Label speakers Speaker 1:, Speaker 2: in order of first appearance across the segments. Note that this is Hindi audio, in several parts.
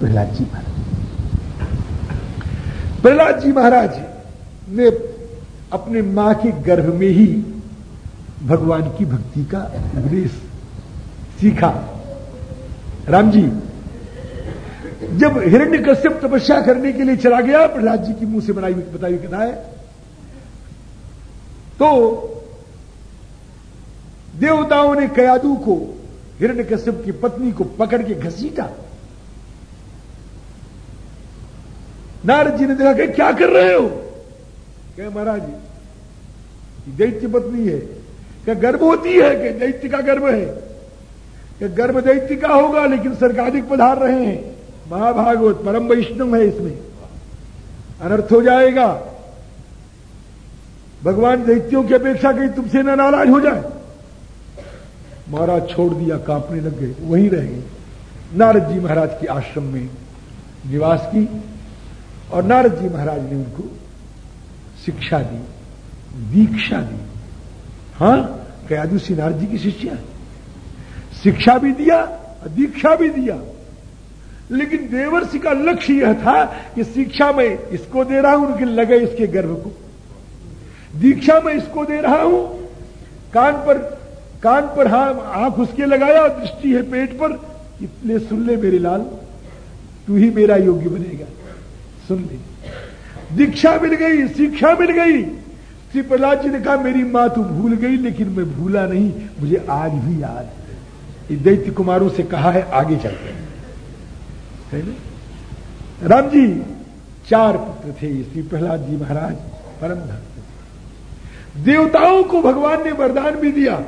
Speaker 1: प्रहलाद जी महाराज। प्रहलाद जी महाराज ने अपने माँ के गर्भ में ही भगवान की भक्ति का उपदेश सीखा। राम जी, जब हिरण्य कश्यप तपस्या करने के लिए चला गया प्रहलाद जी की मुँह से बनाई बताई कथा है तो देवताओं ने कयादू को हिरण्य कश्यप की पत्नी को पकड़ के घसीटा। नारद जी ने देखा कि क्या कर रहे हो? कह, महाराज दैत्य पत्नी है। क्या गर्भ होती है कि दैत्य का गर्भ है। कि गर्भ दैत्य का होगा, लेकिन सरकारिक पधार रहे हैं। महाभागवत, परम वैष्णव है इसमें। अनर्थ हो जाएगा। भगवान दैत्यों की अपेक्षा कहीं तुमसे ना नाराज़ हो जाए। महाराज छोड़ दिया, कांपने लग गए, वहीं रह गए। नारद जी महाराज के आश्रम में निवास की। और नारद जी महाराज ने उनको शिक्षा दी, दीक्षा दी। हाँ कयादुसी नारद जी की शिष्या। शिक्षा भी दिया दीक्षा भी दिया। लेकिन देवर्षि का लक्ष्य यह था कि शिक्षा में इसको दे रहा हूँ उनके लगे इसके गर्भ को। दीक्षा में इसको दे रहा हूँ, कान पर कान पर हाँ आँख उसके लगाया दृष्टि है पेट पर इतने सुन ले मेरे लाल, तू ही मेरा योग्य बनेगा। सुन ले। दीक्षा मिल गई, शिक्षा मिल गई। श्री प्रहलाद जी ने कहा, मेरी माँ तू भूल गई, लेकिन मैं भूला नहीं, मुझे आज भी याद है। दैत्य कुमारों से कहा है, आगे चलते हैं। राम जी, चार पुत्र थे श्री प्रहलाद जी महाराज, परम भक्त देवताओं को भगवान ने वरदान भी दिया।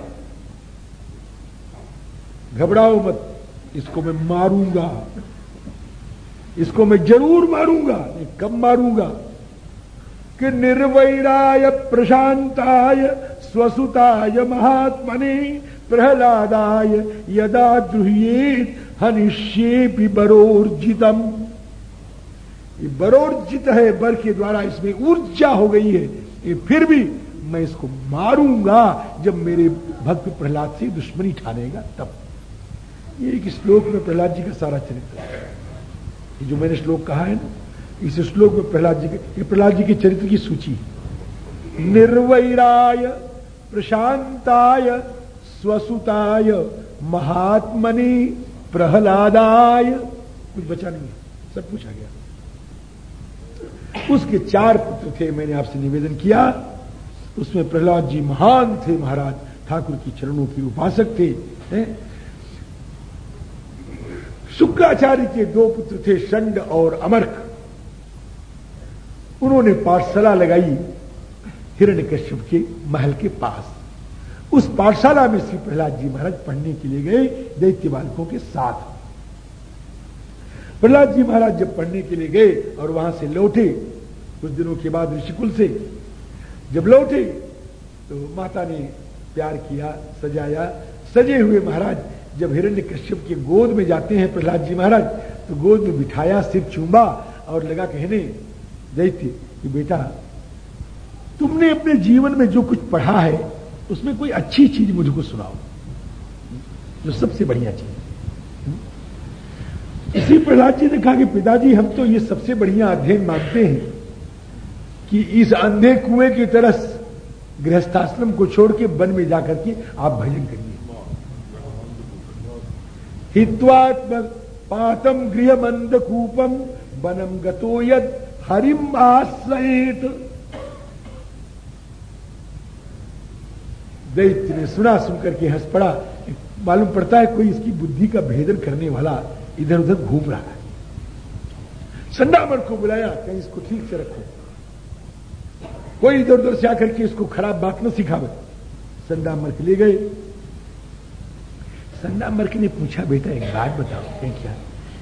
Speaker 1: घबराओ मत, इसको मैं मारूँगा। इसको मैं ज़रूर मारूँगा कब मारूँगा? कि निर्वैराय प्रशांताय, स्वसुताय महात्मने, प्रहलादाय यदा द्रुहियेत हनिष्ये बरोर्जितम। ये बरोर्जित है बर के द्वारा इसमें ऊर्जा हो गई है, ये फिर भी मैं इसको मारूँगा, जब मेरे भक्त प्रहलाद से दुश्मनी ठानेगा, तब। ये एक श्लोक में प्रहलाद जी का सारा चरित्र है। जो मैंने श्लोक कहा है ना, इस श्लोक में प्रहलाद जी के प्रहलाद जी के चरित्र की सूची। निर्वैराय, प्रशांताय, स्वसुताय, महात्मनि, प्रहलादाय। कुछ बचा नहीं है, सब पूछा गया। उसके चार पुत्र थे, मैंने आपसे निवेदन किया। उसमें प्रहलाद जी महान थे महाराज, ठाकुर की चरणों के उपासक थे शुक्राचार्य के दो पुत्र थे शंड और अमरक। उन्होंने पाठशाला लगाई हिरण्य कश्यप के महल के पास। उस पाठशाला में श्री प्रहलाद जी महाराज पढ़ने के लिए गए दैत्य बालकों के साथ। प्रहलाद जी महाराज जब पढ़ने के लिए गए और वहाँ से लौटे, कुछ दिनों के बाद ऋषिकुल से जब लौटे तो माता ने प्यार किया, सजाया, सजे हुए महाराज जब हिरण्य कश्यप के गोद में जाते हैं प्रहलाद जी महाराज तो गोद में बिठाया, सिर चूंबा और लगा कहने दैत्य कि बेटा, तुमने अपने जीवन में जो कुछ पढ़ा है, उसमें कोई अच्छी चीज़ मुझको सुनाओ, जो सबसे बढ़िया चीज़ इसी प्रहलाद जी ने कहा कि पिताजी, हम तो ये सबसे बढ़िया अध्ययन मानते हैं कि इस अंधे कुएँ की तरह गृहस्थाश्रम को छोड़ के वन में जाकर के आप भजन करिए। हित्वात्म पातम गृह मंद कूपम वनम गतो यद हरिम आश्रयित। दैत्य ने सुना सुनकर के हंस पड़ा। मालूम पड़ता है कोई इसकी बुद्धि का भेदन करने वाला इधर उधर घूम रहा है। संडामन को बुलाया, कहीं इसको ठीक से रखो। कोई इधर उधर से आकर के इसको खराब बात न सिखावे। संडामर ले गए। संडामर के ने पूछा, बेटा, एक बात बताओ क्या क्या?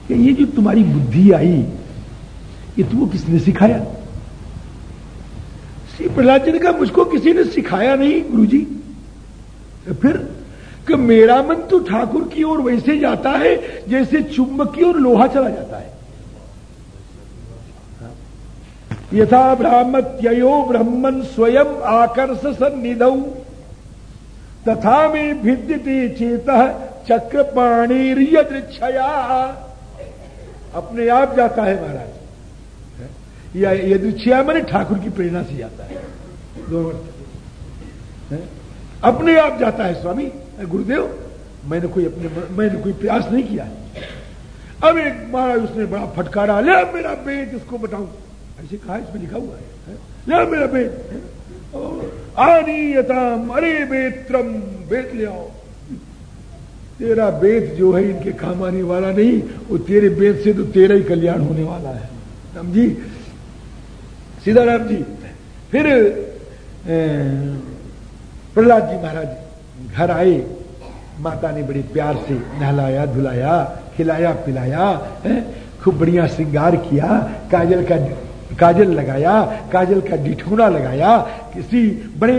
Speaker 1: कि ये जो तुम्हारी बुद्धि आई, ये तुमको किसने सिखाया? श्री प्रहलाद जी ने कहा, मुझको किसी ने सिखाया नहीं, गुरुजी। तो फिर कि मेरा मन तो ठाकुर की ओर वैसे जाता है, जैसे चुंबक की ओर लोहा चला जाता है। यथा ब्राह्मत्यो ब्रह्मन स्वयं आकर्ष सन्निध। तथा में भिद्यते चेत चक्र पाणीरिय अपने आप जाता है महाराज। या यदुच्छिया मैंने ठाकुर की प्रेरणा से जाता है। दोनों अपने आप जाता है स्वामी। गुरुदेव, मैंने कोई अपने मैंने कोई प्रयास नहीं किया अब एक महाराज उसने बड़ा फटकारा, ले मेरा बेट, इसको बताऊँ। ऐसे कहा, इसमें लिखा हुआ है। ले मेरा बेट। आनीयतम अरे बेत्रम बेट ले आओ। तेरा बेत जो है इनके काम आने वाला नहीं, वो तेरे बेत से तो तेरा ही कल्याण होने वाला है। समझी सीताराम जी, फिर प्रहलाद जी महाराज घर आए, माता ने बड़े प्यार से नहलाया, धुलाया, खिलाया, पिलाया खूब बढ़िया श्रृंगार किया, काजल का काजल लगाया, काजल का डिठोना लगाया। किसी बड़े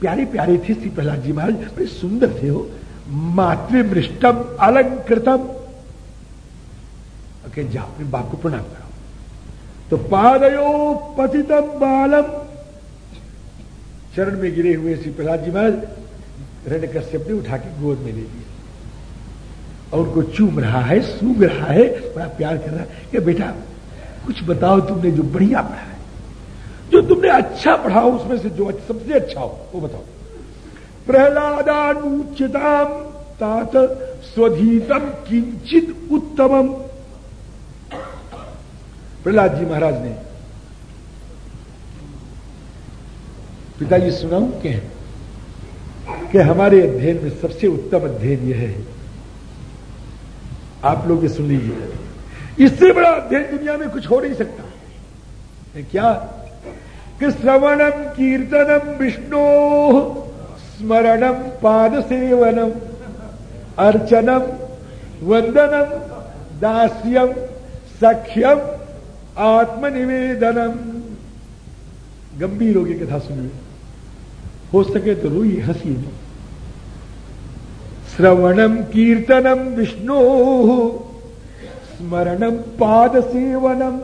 Speaker 1: प्यारे प्यारे थे श्री प्रहलाद जी महाराज, बड़े सुंदर थे हो मातृमृष्टम अलंकृतम। जा अपने बाप को प्रणाम करो। तो पादयो पतितम बालम। चरण में गिरे हुए श्री प्रहलाद जी महाराज, रण कश्यप ने उठा के गोद में ले लिया और उनको चूम रहा है, सूंघ रहा है, बड़ा प्यार कर रहा है। कि बेटा कुछ बताओ तुमने जो बढ़िया पढ़ा है। जो तुमने अच्छा पढ़ा हो, उसमें से जो सबसे अच्छा हो, वो बताओ। प्रहलादानुचिताम तात स्वधीतम किंचित उत्तमम। प्रहलाद जी महाराज ने पिताजी सुनाऊ के कि हमारे अध्ययन में सबसे उत्तम अध्ययन यह है। आप लोग ये सुन लीजिए। इससे बड़ा अध्ययन दुनिया में कुछ हो नहीं सकता। क्या? कि श्रवणम कीर्तनम विष्णु स्मरणम पाद सेवनम अर्चनम वंदनम दास्यम सख्यम आत्मनिवेदनम गंभीर होगी कथा सुनिए हो सके तो रोइए हंसिए श्रवणम कीर्तनम विष्णु स्मरणम पाद सेवनम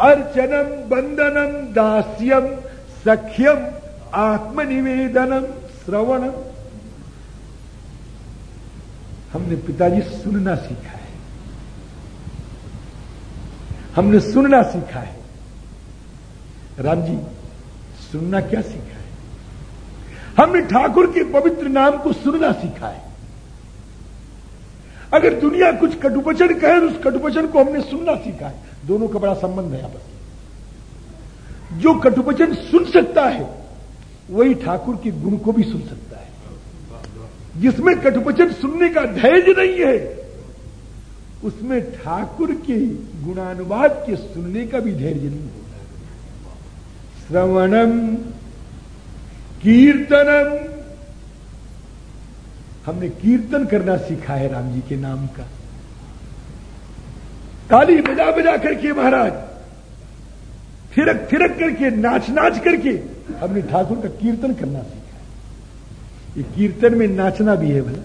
Speaker 1: अर्चनम बंदनम दास्यम सख्यम आत्मनिवेदनम श्रवणम हमने पिताजी सुनना सीखा है। हमने सुनना सीखा है। राम जी सुनना क्या सीखा है? हमने ठाकुर के पवित्र नाम को सुनना सीखा है। अगर दुनिया कुछ कटुपचन कहे तो उस कटुपचन को हमने सुनना सीखा है। दोनों का बड़ा संबंध है आपस में। जो कटुपचन सुन सकता है, वही ठाकुर के गुण को भी सुन सकता है। जिसमें कटुपचन सुनने का धैर्य नहीं है, उसमें ठाकुर के गुणानुवाद के सुनने का भी धैर्य नहीं होता। श्रवणम, कीर्तनम हमने कीर्तन करना सीखा है राम जी के नाम का। ताली बजा बजा करके महाराज, थिरक थिरक करके, नाच नाच करके हमने ठाकुर का कीर्तन करना सीखा है। ये कीर्तन में नाचना भी है भला।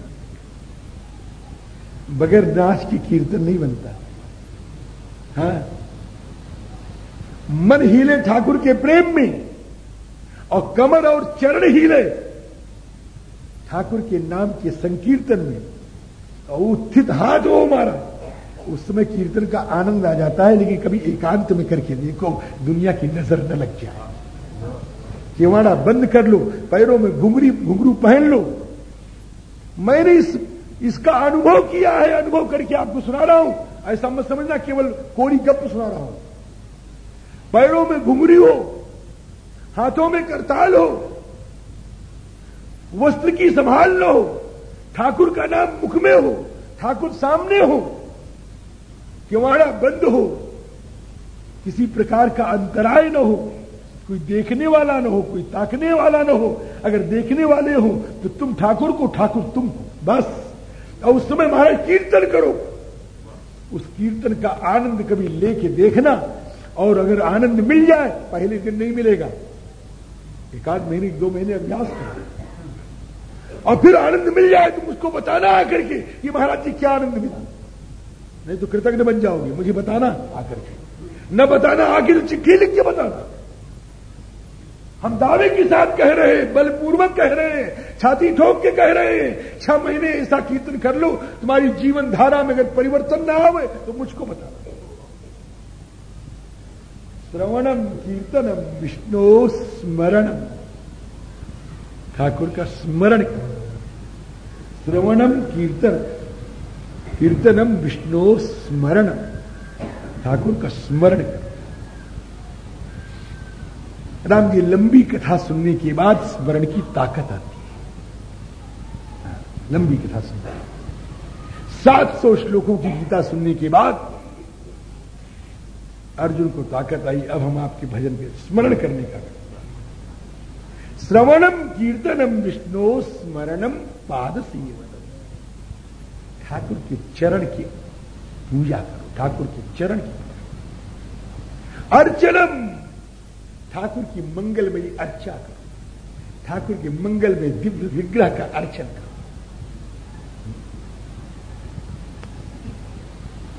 Speaker 1: बगैर नाच की कीर्तन नहीं बनता। हाँ। मन हिले ठाकुर के प्रेम में और कमर और चरण हिले ठाकुर के नाम के संकीर्तन में उत्थित हाथ हो मारा। उस समय कीर्तन का आनंद आ जाता है, लेकिन कभी एकांत में करके देखो, दुनिया की नज़र न लग जाए। केवाड़ा बंद कर लो, पैरों में घुंगरी घुंगरू पहन लो। मैंने इस, इसका अनुभव किया है, अनुभव करके आपको सुना रहा हूँ। ऐसा मत समझना, केवल कोरी गप सुना रहा हूँ। पैरों में घुंगरी हो, हाथों में करताल हो वस्त्र की संभाल लो। ठाकुर का नाम मुख में हो, ठाकुर सामने हो किवाड़ा बंद हो? किसी प्रकार का अंतराय न हो, कोई देखने वाला न हो, कोई ताकने वाला न हो। अगर देखने वाले हो तो तुम ठाकुर को, ठाकुर तुम बस। और उस समय महाराज कीर्तन करो। उस कीर्तन का आनंद कभी लेके देखना, और अगर आनंद मिल जाए, पहले दिन नहीं मिलेगा। एक आध महीने, दो महीने अभ्यास करो। और फिर आनंद मिल जाए तो मुझको बताना आकर के कि महाराज जी, क्या आनंद मिला? नहीं तो कृतज्ञ बन जाओगे, मुझे बताना आकर के। न बताना आके तो चिट्ठी लिख के बताना। हम दावे के साथ कह रहे हैं, बलपूर्वक कह रहे हैं, छाती ठोक के कह रहे हैं, छह महीने ऐसा कीर्तन कर लो, तुम्हारी जीवन धारा में अगर परिवर्तन ना आवे तो मुझको बताना। श्रवणम, कीर्तनम, विष्णु स्मरणम। ठाकुर का स्मरण श्रवणम कीर्तन। कीर्तनम विष्णु स्मरण। ठाकुर का स्मरण। राम जी लंबी कथा सुनने के बाद स्मरण की ताकत आती है। हाँ, लंबी कथा सुनते सात सौ श्लोकों की गीता सुनने के बाद अर्जुन को ताकत आई। अब हम आपके भजन के स्मरण करने का। श्रवणम कीर्तनम विष्णु स्मरणम पाद सेवनम ठाकुर के चरण की पूजा करो, ठाकुर के चरण की अर्चनम! ठाकुर की मंगलमयी अर्चा करो। ठाकुर के मंगल में दिव्य विग्रह का अर्चन करो।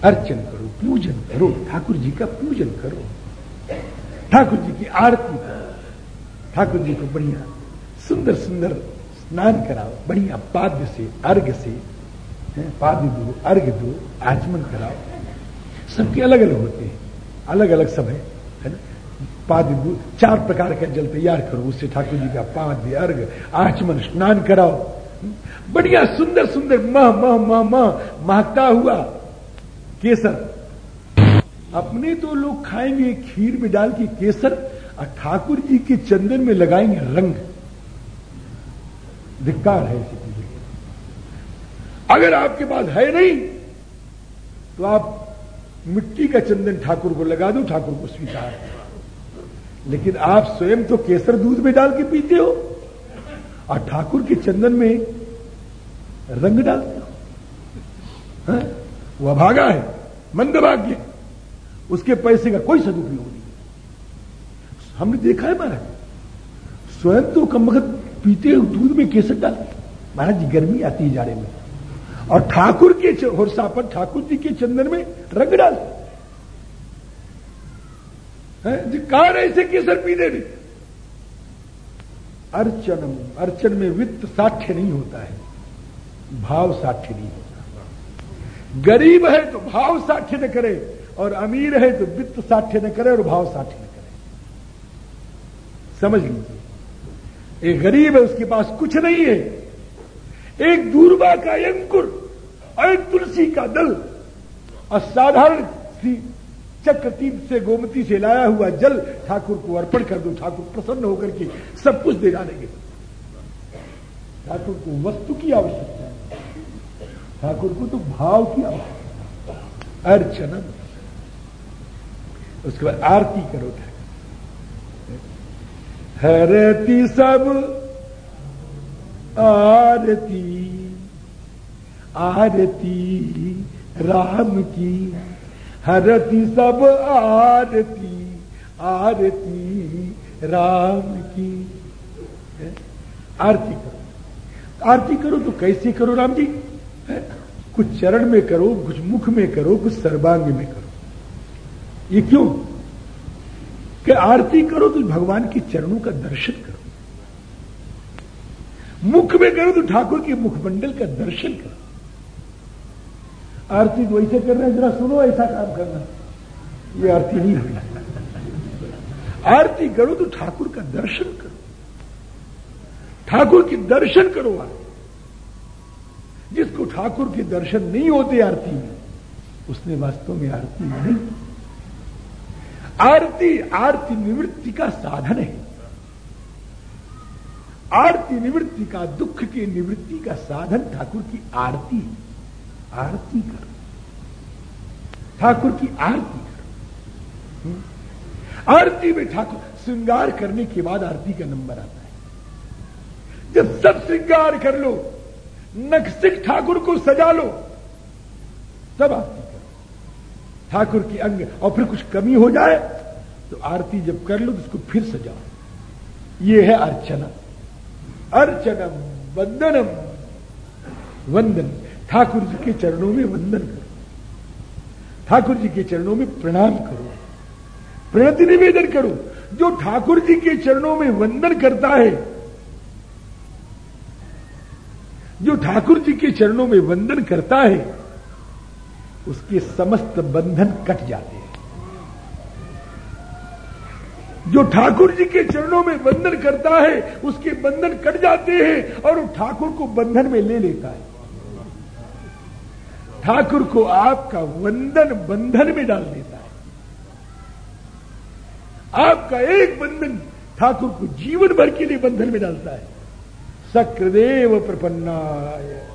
Speaker 1: अर्चन करो, पूजन करो, ठाकुर जी का पूजन करो। ठाकुर जी की आरती करो। ठाकुर जी को बढ़िया सुंदर सुंदर स्नान कराओ बढ़िया पाद्य से अर्घ से पाद्य दो अर्घ दो, आचमन कराओ। सबके अलग अलग होते हैं अलग अलग सब है ना? पाद्य दो, चार प्रकार का जल तैयार करो, उससे ठाकुर जी का पाद्य अर्घ आचमन, स्नान कराओ। बढ़िया, सुंदर सुंदर मह मह मह मह महकता हुआ, केसर। अपने तो लोग खाएँगे, खीर में डाल के केसर, और ठाकुर जी के चंदन में लगाएँगे रंग। धिक्कार है ऐसी चीज़ें अगर आपके पास है नहीं तो आप मिट्टी का चंदन ठाकुर को लगा दो, ठाकुर को स्वीकार लेकिन आप स्वयं तो केसर दूध में डाल के पीते हो और ठाकुर के चंदन में रंग डालते हो। हाँ? वो अभागा है, मंदभाग्य उसके पैसे का कोई सदुपयोग नहीं। हमने देखा है महाराज, स्वयं तो कम पीते दूध में केसर डालते महाराज जी, गर्मी आती है जाड़े में। और ठाकुर के होरसा पर ठाकुर जी के चंदन में रंग डालते कहा ऐसे केसर पीते नहीं अर्चनम अर्चन में वित्त साठ्य नहीं होता है। भाव साठ्य नहीं होता। गरीब है तो भाव साठ्य न करे, और अमीर है तो वित्त साठ्य न करे और भाव साठ्य न करे। समझ लीजिए। एक गरीब है, उसके पास कुछ नहीं है। एक दूरबा का अंकुर और एक तुलसी का दल और साधारण सी चक्रतीर्थ से गोमती से लाया हुआ जल ठाकुर को अर्पण कर दो, ठाकुर प्रसन्न होकर के सब कुछ दे डालेंगे ठाकुर को वस्तु की आवश्यकता है। ठाकुर को तो भाव की आवश्यकता अर्चना। उसके बाद आरती करो हरती सब आरती आरती, राम की। हरती सब आरती आरती, राम की। आरती करो। आरती करो तो कैसे करो राम जी? कुछ चरण में करो, कुछ मुख में करो, कुछ सर्वांग में करो। ये क्यों? कि आरती करो तो भगवान के चरणों का दर्शन करो। मुख में करो तो ठाकुर के मुखमंडल का दर्शन करो। आरती तो ऐसे कर रहे हैं, जरा सुनो ऐसा काम करना। ये आरती नहीं हुई आरती करो तो ठाकुर का दर्शन करो। ठाकुर के दर्शन करो आरती जिसको ठाकुर के दर्शन नहीं होते आरती में, उसने वास्तव में आरती नहीं आरती आरती निवृत्ति का साधन है। आरती निवृत्ति का, दुख के निवृत्ति का साधन ठाकुर की आरती आरती करो। ठाकुर की आरती करो। हम्म। आरती में ठाकुर श्रृंगार करने के बाद आरती का नंबर आता है। जब सब श्रृंगार कर लो नक्सिक ठाकुर को सजा लो, तब आरती ठाकुर की अंग और फिर कुछ कमी हो जाए तो आरती जब कर लो तो उसको फिर सजाओ। ये है अर्चना। अर्चनम वंदनम। वंदन। ठाकुर जी के चरणों में वंदन करो। ठाकुर जी के चरणों में प्रणाम करो। प्रणति निवेदन करो। जो ठाकुर जी के चरणों में वंदन करता है, जो ठाकुर जी के चरणों में वंदन करता है उसके समस्त बंधन कट जाते हैं। जो ठाकुर जी के चरणों में बंधन करता है, उसके बंधन कट जाते हैं और ठाकुर को बंधन में ले लेता है। ठाकुर को आपका वंदन बंधन में डाल देता है। आपका एक बंधन ठाकुर को जीवन भर के लिए बंधन में डालता है। सक्रेव प्रपन्नाय।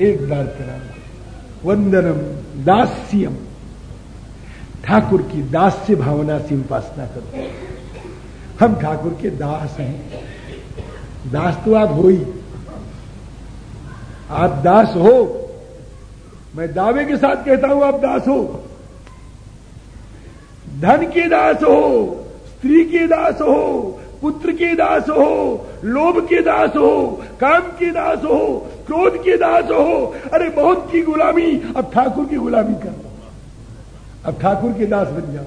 Speaker 1: एक बार प्रणाम वंदनम, दास्यम। ठाकुर की दास्य भावना से उपासना करो। हम ठाकुर के दास हैं। दास तो आप हो ही। आप दास हो। मैं दावे के साथ कहता हूँ, आप दास हो। धन के दास हो, स्त्री के दास हो पुत्र के दास हो, लोभ के दास हो, काम के दास हो, क्रोध के दास हो। अरे, बहुत की गुलामी। अब ठाकुर की गुलामी कर अब ठाकुर के दास बन जाओ।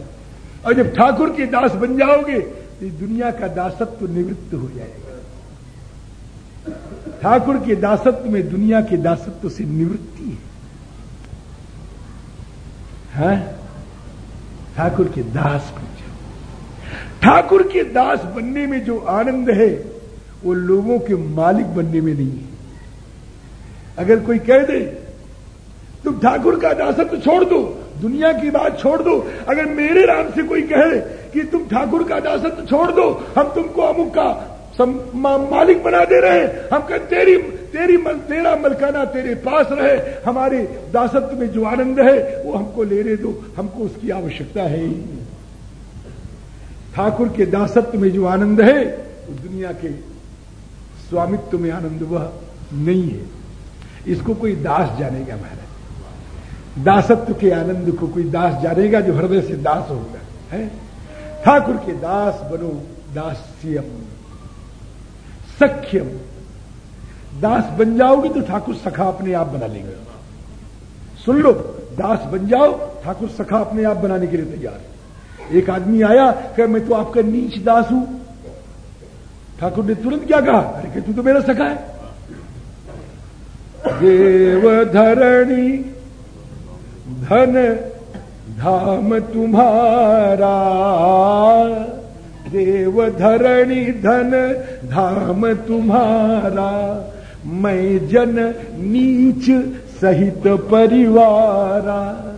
Speaker 1: और जब ठाकुर के दास बन जाओगे तो दुनिया का दासत्व निवृत्त हो जाएगा। ठाकुर के दासत्व में दुनिया के दासत्व से निवृत्ति है। हाँ? ठाकुर के दास जाओ ठाकुर के दास बनने में जो आनंद है वो लोगों के मालिक बनने में नहीं है। अगर कोई कह दे तुम ठाकुर का दासत्व छोड़ दो दुनिया की बात छोड़ दो। अगर मेरे राम से कोई कहे कि तुम ठाकुर का दासत्व छोड़ दो हम तुमको अमुक का मालिक बना दे रहे हैं। हम कह तेरी तेरी मल, तेरा मलकाना तेरे पास रहे। हमारे दासत्व में जो आनंद है वो हमको लेने दो हमको उसकी आवश्यकता है ही ठाकुर के दासत्व में जो आनंद है वो दुनिया के स्वामित्व में आनंद वह नहीं है। इसको कोई दास जानेगा महाराज? दासत्व के आनंद को कोई दास जानेगा जो हृदय से दास होगा है? ठाकुर के दास बनो दास्यम, सख्यम। दास बन जाओगे तो ठाकुर सखा अपने आप बना लेंगे। सुन लो, दास बन जाओ, ठाकुर सखा अपने आप बनाने के लिए तैयार एक आदमी आया, कह, मैं तो आपका नीच दास हूँ। ठाकुर ने तुरंत क्या कहा? अरे कि तू तो मेरा सखा है। देव धरणी धन धाम तुम्हारा। देव धरणी धन धाम तुम्हारा। मैं जन नीच सहित परिवारा।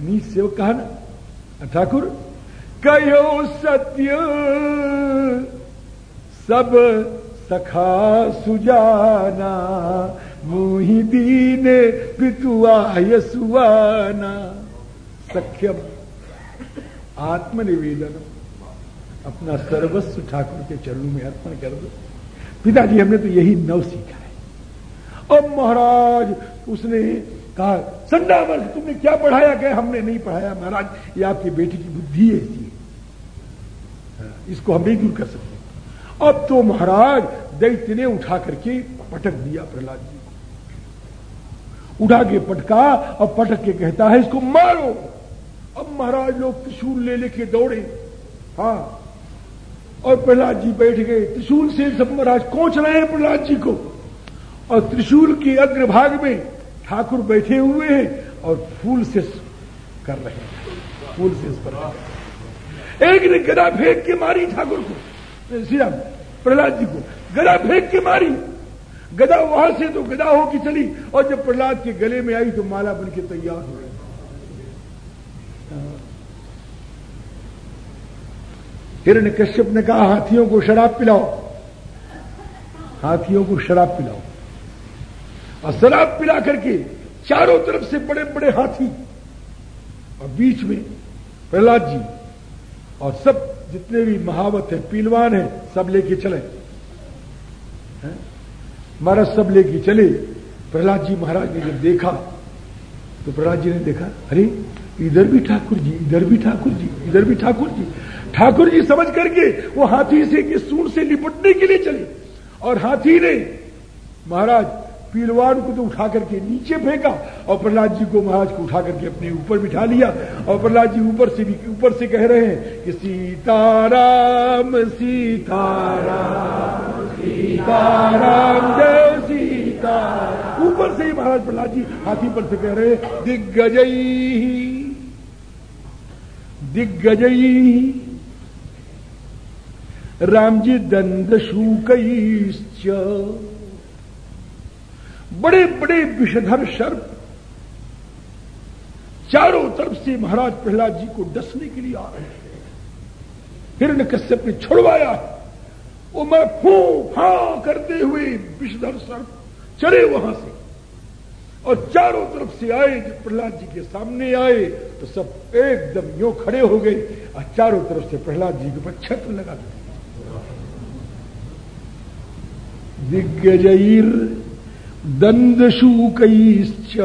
Speaker 1: नीच से वो कहा ना? ठाकुर, कहो सत्य, सब सखा सुजाना, मुहि दीन पितुआ सुवाना सख्यम, आत्मनिवेदन, अपना सर्वस्व ठाकुर के चरणों में अर्पण कर दो। पिताजी, हमने तो यही नव सीखा है। अब महाराज, उसने कहा संडा वर्ष तुमने क्या पढ़ाया? क्या हमने नहीं पढ़ाया, महाराज, ये आपकी बेटी की बुद्धि ऐसी है इसको। हम नहीं दूर कर सकते। अब तो महाराज, दैत्य ने उठा करके पटक दिया प्रहलाद जी उठा के पटका और पटक के कहता है, इसको मारो। अब महाराज लोग त्रिशूल ले लेके दौड़े। हाँ। और प्रहलाद जी बैठ गए। त्रिशूल से सब महाराज कोच रहे हैं प्रहलाद जी को। और त्रिशूल के अग्रभाग में ठाकुर बैठे हुए हैं और फूल से कर रहे हैं। फूल से एक ने गदा फेंक के मारी ठाकुर को। श्री राम प्रहलाद जी को। गदा फेंक के मारी। गदा वहाँ से तो गदा होगी चली और जब प्रहलाद के गले में आई तो माला बन के तैयार हो गई हिरण्य कश्यप ने कहा, हाथियों को शराब पिलाओ। हाथियों को शराब पिलाओ। और शराब पिला करके चारों तरफ़ से बड़े बड़े हाथी। और बीच में प्रहलाद जी और सब जितने भी महावत है, पीलवान है, सब लेके चले। महाराज सब लेके चले। प्रहलाद जी महाराज ने जब देखा तो प्रहलाद जी ने देखा, अरे, इधर भी ठाकुर जी, इधर भी ठाकुर जी, इधर भी ठाकुर जी। ठाकुर जी समझ करके वो हाथी से, के सूर से निपटने के लिए चले। और हाथी ने महाराज पीलवान को तो उठा करके नीचे फेंका और प्रहलाद जी को महाराज को उठा करके अपने ऊपर बिठा लिया और प्रहलाद जी ऊपर से भी, ऊपर से कह रहे हैं कि सीताराम सीताराम सीताराम, जय सीता ऊपर से ही महाराज प्रहलाद जी हाथी पर से कह रहे हैं, दिग्गजई दिग्गजई राम जी दंद शूकईश्च बड़े बड़े विषधर सर्प। चारों तरफ़ से महाराज प्रहलाद जी को डसने के लिए आ रहे हैं। हिरण कश्यप ने छुड़वाया। वो मैं फू फा करते हुए विषधर सर्प चले वहाँ से। और चारों तरफ़ से आए, जब प्रहलाद जी के सामने आए तो सब एकदम यो खड़े हो गए। और चारों तरफ़ से प्रहलाद जी के ऊपर छत्र लगा दिग्गजर दंदशूकईश्च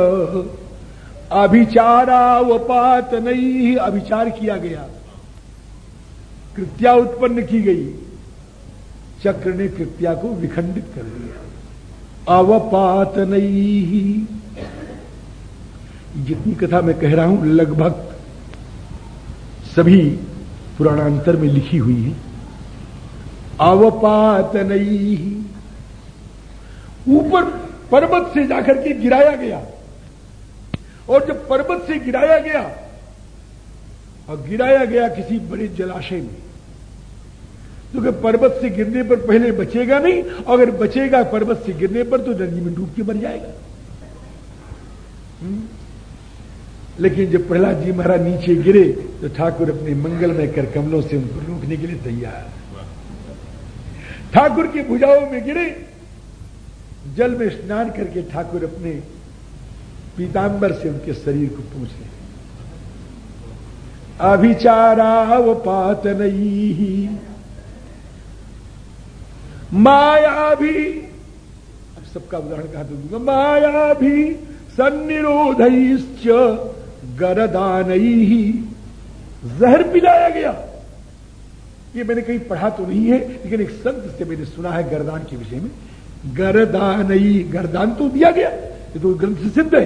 Speaker 1: अभिचारावपात नहीं अभिचार किया गया। कृत्या उत्पन्न की गई। चक्र ने कृत्या को विखंडित कर दिया। अवपात नहीं जितनी कथा मैं कह रहा हूँ, लगभग सभी पुराणांतर में लिखी हुई है। अवपात नहीं ऊपर पर्वत से जाकर के गिराया गया। और जब पर्वत से गिराया गया, और गिराया गया किसी बड़े जलाशय में क्योंकि तो पर्वत से गिरने पर पहले बचेगा नहीं, अगर बचेगा पर्वत से गिरने पर तो नदी में डूब के मर जाएगा। हम्म? लेकिन जब प्रहलाद जी महाराज नीचे गिरे तो ठाकुर अपने मंगल में कर कमलों से उनको रोकने के लिए तैयार। ठाकुर की भुजाओं में गिरे जल में स्नान करके ठाकुर अपने पीतांबर से उनके शरीर को पूछे। पात नहीं माया भी, अब सबका उदाहरण कहा दूँगा। माया भी सन्निरोध गरदान ही जहर पिलाया गया। ये मैंने कहीं पढ़ा तो नहीं है, लेकिन एक संत से मैंने सुना है गरदान के विषय में। गरदान गर्दान तो दिया गया। ये तो ग्रंथ सिद्ध है।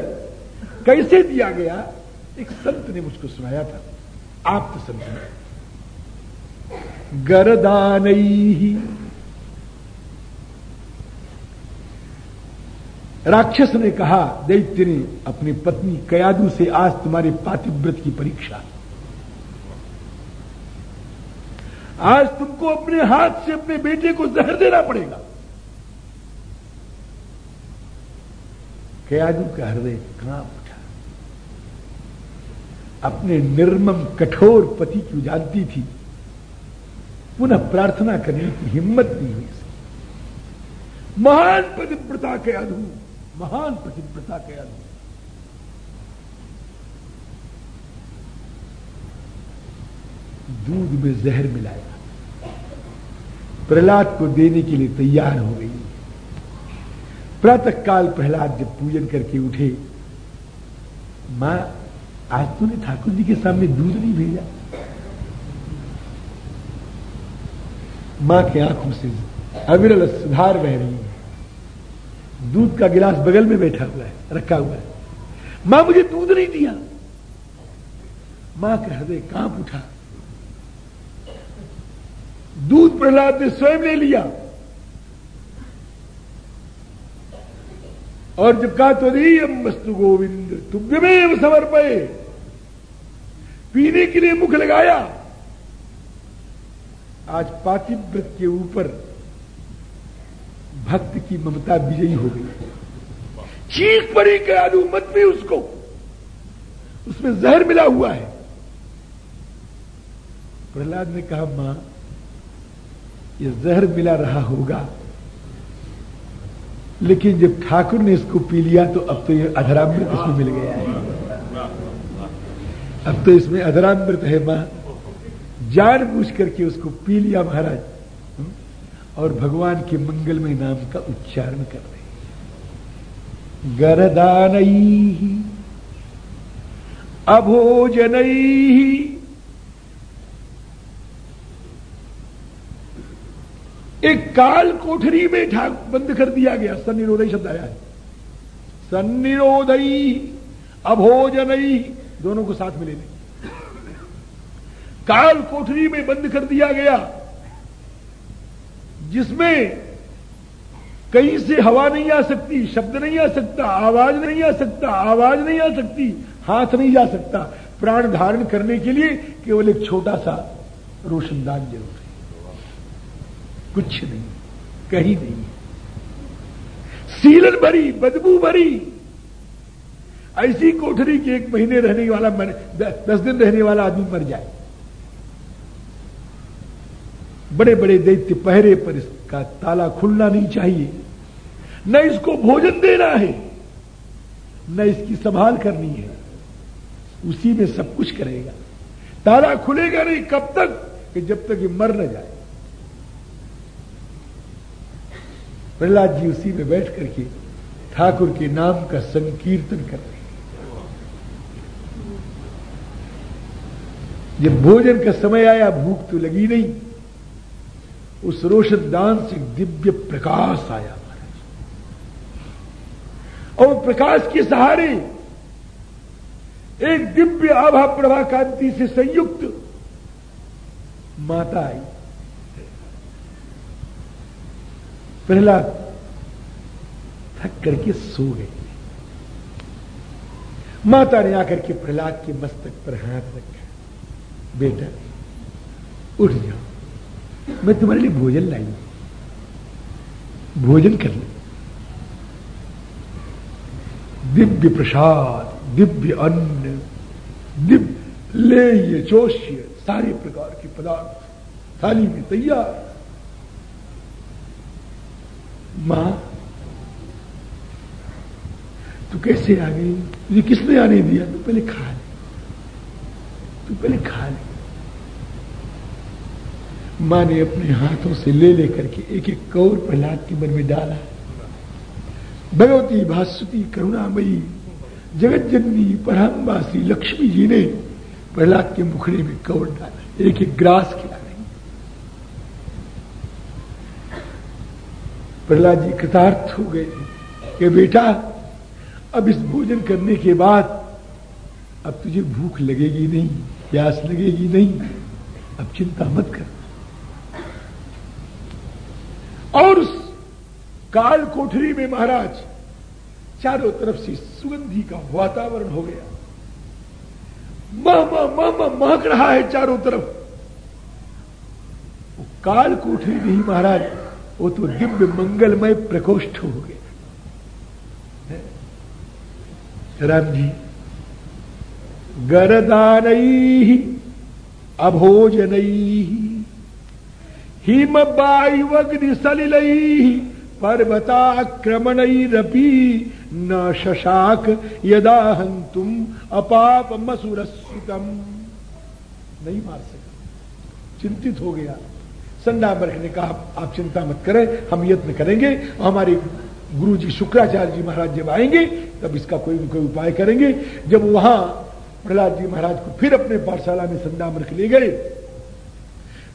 Speaker 1: कैसे दिया गया? एक संत ने मुझको सुनाया था। आप तो संत गरदान ही। राक्षस ने कहा दैत्य ने अपनी पत्नी कयादू से आज तुम्हारे पातिव्रत की परीक्षा आज तुमको अपने हाथ से अपने बेटे को जहर देना पड़ेगा। कयादू का हृदय काँप उठा? अपने निर्मम कठोर पति की जानती थी? पुनः प्रार्थना करने की हिम्मत नहीं हुई महान पतिव्रता कयादू महान प्रतिव्रता के अनुभव दूध में जहर मिलाया। प्रहलाद को देने के लिए तैयार हो गई। प्रातः काल प्रहलाद जब पूजन करके उठे, माँ, आज तूने ठाकुर जी के सामने दूध नहीं भेजा। माँ के आँखों से अविरल सुधार बह रही है। दूध का गिलास बगल में बैठा हुआ है, रखा हुआ है। माँ, मुझे दूध नहीं दिया। माँ का हृदय काँप उठा। दूध प्रहलाद ने स्वयं ले लिया। और जब कहा तो हम वस्तु गोविंद, तुभ्यमेव समर्पये। पीने के लिए मुख लगाया। आज पातिव्रत के ऊपर भक्त की ममता विजयी हो गई। चीख पड़ी क्या मत भी उसको। उसमें जहर मिला हुआ है। प्रहलाद ने कहा, माँ, ये जहर मिला रहा होगा। लेकिन जब ठाकुर ने इसको पी लिया तो अब तो ये अधरामृत इसमें मिल गया है। अब तो इसमें अधरामृत है माँ। जान बूझ करके उसको पी लिया महाराज। और भगवान के मंगलमय नाम का उच्चारण कर रहे गरदान, अभोजन एक काल कोठरी में बंद कर दिया गया। सन्निरोधई शब्द आया है। सन्निरोधई, अभोजनई, दोनों को साथ में ले। काल कोठरी में बंद कर दिया गया, जिसमें कहीं से हवा नहीं आ सकती, शब्द नहीं आ सकता, आवाज़ नहीं आ सकता, आवाज़ नहीं आ सकती, हाथ नहीं जा सकता। प्राण धारण करने के लिए केवल एक छोटा सा रोशनदान ज़रूर। कुछ नहीं कहीं नहीं। सीलन भरी बदबू भरी। ऐसी कोठरी के एक महीने रहने वाला मर, दस दिन रहने वाला आदमी मर जाए। बड़े बड़े दैत्य पहरे पर इसका ताला खुलना नहीं चाहिए। न इसको भोजन देना है न इसकी संभाल करनी है। उसी में सब कुछ करेगा। ताला खुलेगा नहीं कब तक कि जब तक ये मर न जाए। प्रहलाद जी उसी में बैठ करके ठाकुर के नाम का संकीर्तन कर रहे जब भोजन का समय आया, भूख तो लगी नहीं। उस रोशन दान से दिव्य प्रकाश आया और प्रकाश के सहारे एक दिव्य आभा प्रभा कांति से संयुक्त माता आई। प्रहलाद, थक करके सो गए। माता ने आकर के प्रहलाद के मस्तक पर हाथ रखा। बेटा, उठ जाओ, मैं तुम्हारे लिए भोजन लाई भोजन कर ले। दिव्य प्रसाद, दिव्य अन्न, दिव्य लेय, चोष्य, सारे प्रकार के पदार्थ थाली में तैयार। माँ, तू कैसे आ गई? तुझे किसने आने दिया? तू पहले खा ले। तू पहले खा ले। माँ ने अपने हाथों से ले लेकर के एक एक कौर प्रहलाद के मन में डाला। भगवती भास्वती, करुणामयी जगत जननी परमवासी लक्ष्मी जी ने प्रहलाद के मुखड़े में कौर डाला। एक एक ग्रास खिला रही प्रहलाद जी कृतार्थ हो गए कि बेटा, अब इस भोजन करने के बाद अब तुझे भूख लगेगी नहीं, प्यास लगेगी नहीं, अब चिंता मत कर। और उस काल कोठरी में महाराज चारों तरफ़ से सुगंधी का वातावरण हो गया। मह मह महक रहा है चारों तरफ़। वो काल कोठरी नहीं महाराज वो तो दिव्य मंगलमय प्रकोष्ठ हो गया राम जी, गरदान, अभोजन हिम वायुग्नि सलिल पर्वताक्रमणरपी न शशाक यदा तुम अपाप मसुरस्वितम नहीं मार सका। चिंतित हो गया। संडामर्क ने कहा, आप चिंता मत करें, हम यत्न करेंगे, हमारे गुरु जी शुक्राचार्य जी महाराज जब आएँगे, तब इसका कोई न कोई उपाय करेंगे। जब वहाँ प्रहलाद जी महाराज को फिर अपने पाठशाला में संडामर्क ले गए,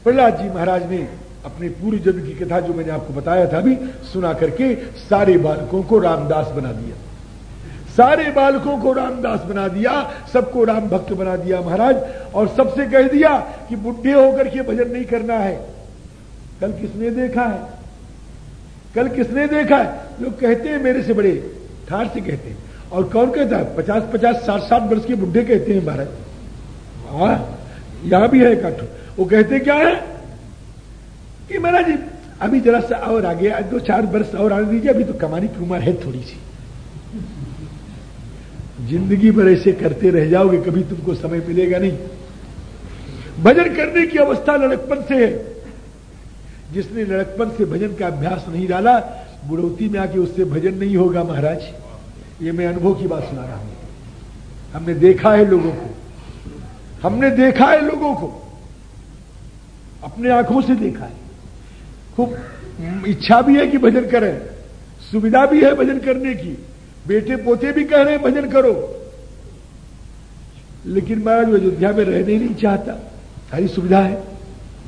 Speaker 1: प्रहलाद जी महाराज ने अपने पूरी जन्म की कथा जो मैंने आपको बताया था अभी, सुना करके सारे बालकों को रामदास बना दिया। सारे बालकों को रामदास बना दिया, सबको राम भक्त बना दिया महाराज, और सबसे कह दिया कि बुढ़े होकर के भजन नहीं करना है। कल किसने देखा है? कल किसने देखा है? लोग कहते हैं मेरे से बड़े ठार से कहते हैं। और कौन कहता है? पचास पचास, साठ साठ वर्ष के बुढ़े कहते हैं महाराज। हाँ यहाँ भी है एक वो कहते क्या है? कि महाराज, अभी जरा सा और आगे दो, चार वर्ष और आने दीजिए, अभी तो कमाने की उम्र है थोड़ी सी। ज़िंदगी भर ऐसे करते रह जाओगे, कभी तुमको समय मिलेगा नहीं। भजन करने की अवस्था लड़कपन से है। जिसने लड़कपन से भजन का अभ्यास नहीं डाला, बुढ़ौती में आके उससे भजन नहीं होगा महाराज। ये मैं अनुभव की बात सुना रहा हूँ। हमने देखा है लोगों को। हमने देखा है लोगों को। अपने आँखों से देखा है। खूब इच्छा भी है कि भजन करें। सुविधा भी है भजन करने की। बेटे पोते भी कह रहे हैं, भजन करो। लेकिन महाराज अयोध्या में रहने नहीं चाहता। सारी सुविधा है।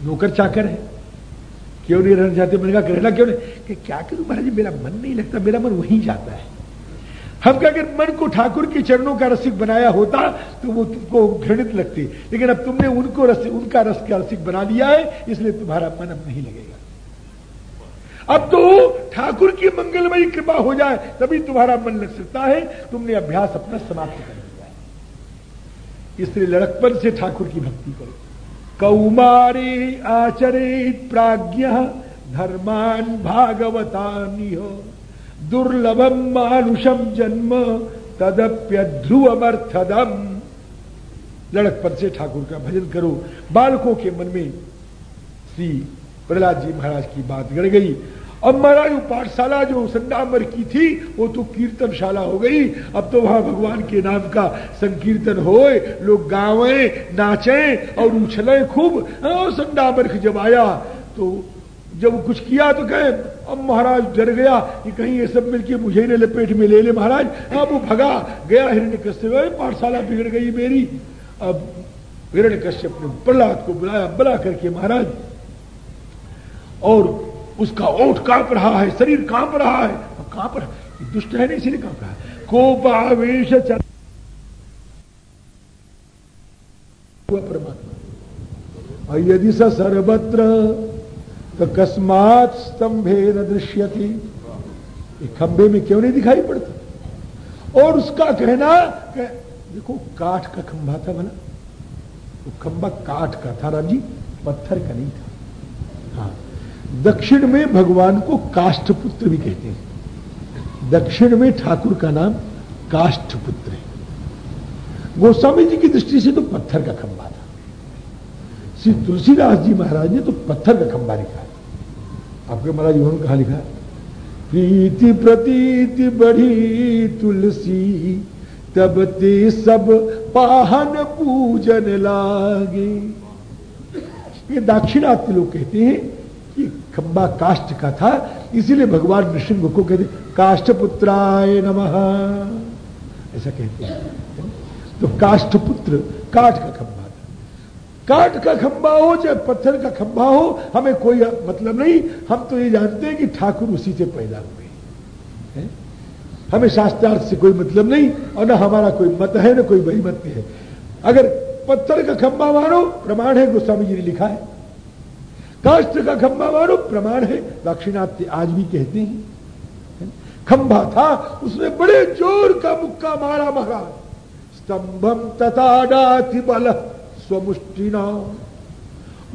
Speaker 1: नौकर चाकर है। क्यों नहीं रहना चाहते? मैंने कहा रहना क्यों नहीं? कि क्या करूँ महाराज मेरा मन नहीं लगता, मेरा मन वहीं जाता है। हम क्या अगर मन को ठाकुर के चरणों का रसिक बनाया होता तो वो तुमको घृणित लगती। लेकिन अब तुमने उनको रसिक उनका रस का रसिक बना लिया है, इसलिए तुम्हारा मन अब नहीं लगेगा। अब तो ठाकुर की मंगलमयी कृपा हो जाए, तभी तुम्हारा मन लग सकता है। तुमने अभ्यास अपना समाप्त कर दिया इसलिए लड़कपन से ठाकुर की भक्ति करो। कौमारी आचरित प्राज्ञ धर्मान भागवतानी दुर्लभम मानुषम जन्म तदप्य ध्रुवमर्थदम लड़कपन से ठाकुर का भजन करो। बालकों के मन में श्री प्रहलाद जी महाराज की बात गड़ गई। अब महाराज पाठशाला जो संडामर की थी, वो तो कीर्तनशाला हो गई। अब तो वहाँ भगवान के नाम का संकीर्तन हो लोग गावे, नाचे और उछले खूब। संडामर जब आया तो जब कुछ किया तो कहे, अब महाराज डर गया कि कहीं ये सब मिलके मुझे ने लपेट में ले ले महाराज। अब वो भगा, गया हिरण्य कश्यप पाठशाला बिगड़ गई मेरी। अब हिरण्य कश्यप ने प्रहलाद को बुलाया, बुला करके महाराज, और उसका ओठ काँप रहा है, शरीर काँप रहा है। काँप रहा दुष्ट है नहीं, इसीलिए काँप रहा है। कोपावेश चल परमात्मा। यदि स सर्वत्र तो कस्मात स्तंभे न दृश्य थी खंबे में क्यों नहीं दिखाई पड़ता? और उसका कहना कि देखो, काठ का खंभा था बना। वो खंबा काठ का था, राम जी, पत्थर का नहीं था। हाँ। दक्षिण में भगवान को काष्ठपुत्र भी कहते हैं। दक्षिण में ठाकुर का नाम काष्ठपुत्र है। गोस्वामी जी की दृष्टि से तो पत्थर का खंबा था। श्री तुलसीदास जी महाराज ने तो पत्थर का खंबा लिखा है। आपके महाराज उन्होंने कहा लिखा प्रीति प्रतीति बढ़ी तुलसी, तब ते सब पाहन पूजन लागे। ये दाक्षिणात्य लोग कहते हैं खंबा काष्ट का था, इसीलिए भगवान नृसिंह को कहते काष्ट पुत्राय नमः। ऐसा कहते हैं। तो काष्ट पुत्र काठ का खंबा था। काठ का खंबा हो, चाहे पत्थर का खंबा हो, हमें कोई मतलब नहीं। हम तो ये जानते हैं कि ठाकुर उसी से पैदा हुए हमें शास्त्रार्थ से कोई मतलब नहीं, और ना हमारा कोई मत है, ना कोई वही मत है। अगर पत्थर का खंबा मानो, प्रमाण है, गोस्वामी जी ने लिखा है। काष्ट का खंबा मानो प्रमाण है। दाक्षिणात्य आज भी कहते हैं। खंभा था उसने बड़े ज़ोर का मुक्का मारा महाराज। स्तंभम तथा बल स्वमुष्टिना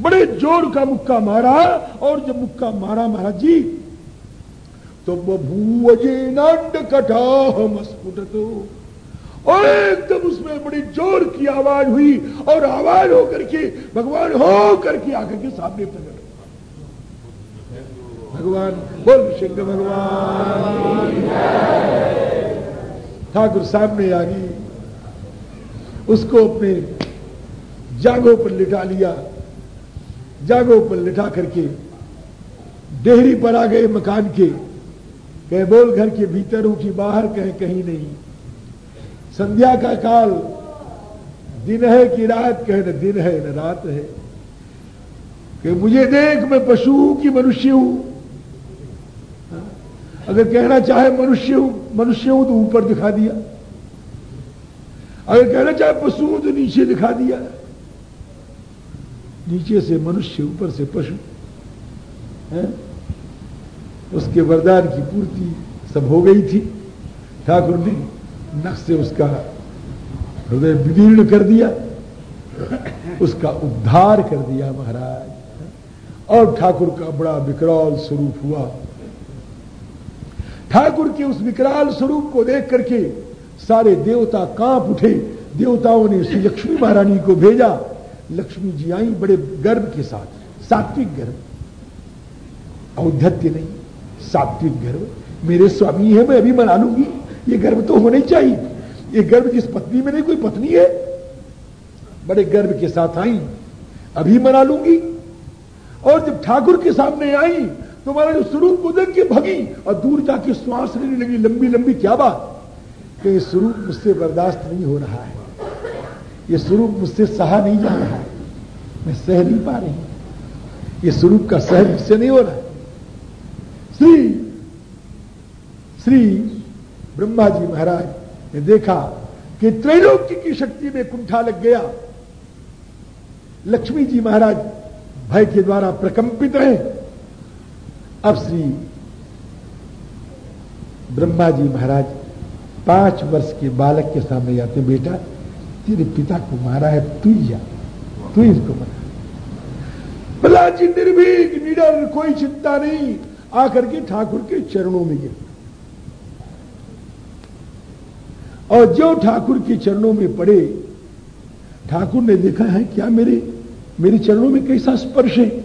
Speaker 1: बड़े ज़ोर का मुक्का मारा, और जब मुक्का मारा महाराज जी तो बभूवजे नांड कटाह मस्फुट तो। और एकदम उसमें बड़ी ज़ोर की आवाज़ हुई, और आवाज़ होकर के, भगवान हो करके आकर के सामने प्रकट भगवान, बोल सिंह भगवान। ठाकुर सामने आ गई, उसको अपने जागो पर लिटा लिया। जागो पर लिटा करके डेहरी पर आ गए मकान के। कहे, बोल, घर के भीतर हूँ कि बाहर कहे, कहीं नहीं। संध्या का काल, दिन है कि रात? कहे, न दिन है, न रात है। कि मुझे देख, मैं पशु कि मनुष्य हूँ। अगर कहना चाहे मनुष्य हूँ मनुष्य हूँ तो ऊपर दिखा दिया। अगर कहना चाहे पशु हूँ तो नीचे दिखा दिया। नीचे से मनुष्य, ऊपर से पशु, है? उसके वरदान की पूर्ति सब हो गई थी। ठाकुर ने नक्श से उसका हृदय विदीर्ण कर दिया, उसका उद्धार कर दिया महाराज। और ठाकुर का बड़ा विकराल स्वरूप हुआ। ठाकुर के उस विकराल स्वरूप को देख करके सारे देवता काँप उठे। देवताओं ने श्री लक्ष्मी महारानी को भेजा। लक्ष्मी जी आई बड़े गर्व के साथ। सात्विक गर्व। औद्धत्य नहीं, सात्विक गर्व। मेरे स्वामी है, मैं अभी मना लूँगी। ये गर्व तो होने चाहिए। ये गर्व जिस पत्नी में नहीं, कोई पत्नी है। बड़े गर्व के साथ आई। अभी मना लूँगी। और जब ठाकुर के सामने आई तुम्हारा जो स्वरूप को देख के भगी और दूर जाके श्वास लेने लगी लंबी लंबी, क्या बात? कि ये स्वरूप मुझसे बर्दाश्त नहीं हो रहा है। ये स्वरूप मुझसे सहा नहीं जा रहा है। मैं सह नहीं पा रही। ये स्वरूप का सह मुझसे नहीं हो रहा है। श्री श्री ब्रह्मा जी महाराज ने देखा कि त्रैलोक्य की शक्ति में कुंठा लग गया। लक्ष्मी जी महाराज भय के द्वारा प्रकंपित हैं अब श्री ब्रह्मा जी महाराज पाँच वर्ष के बालक के सामने आते बेटा, तेरे पिता को मारा है, तू जा, तू इसको मारा प्रहलाद जी निर्भीक, निडर, कोई चिंता नहीं, आकर के ठाकुर के चरणों में गिर और जो ठाकुर के चरणों में पड़े, ठाकुर ने देखा है, क्या मेरे मेरे चरणों में कैसा स्पर्श हाँ?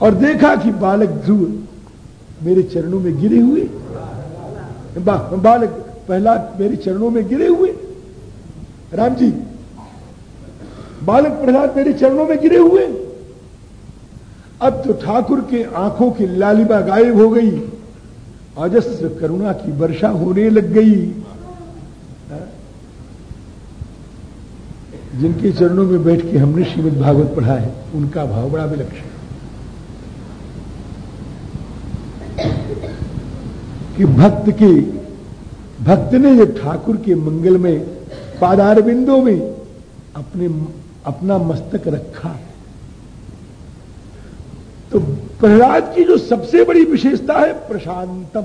Speaker 1: और देखा कि बालक ध्रुव मेरे चरणों में गिरे हुए। बा, बालक पहला मेरे चरणों में गिरे हुए। राम जी बालक प्रहलाद मेरे चरणों में गिरे हुए। अब तो ठाकुर के आँखों की लालिमा गायब हो गई। अजस्र करुणा की वर्षा होने लग गई। जिनके चरणों में बैठ के हमने श्रीमद भागवत पढ़ा है उनका भाव बड़ा विलक्षण। कि भक्त के, भक्त ने जब ठाकुर के मंगल में, पादार बिंदु में अपने, अपना मस्तक रखा। तो प्रहलाद की जो सबसे बड़ी विशेषता है प्रशांतम।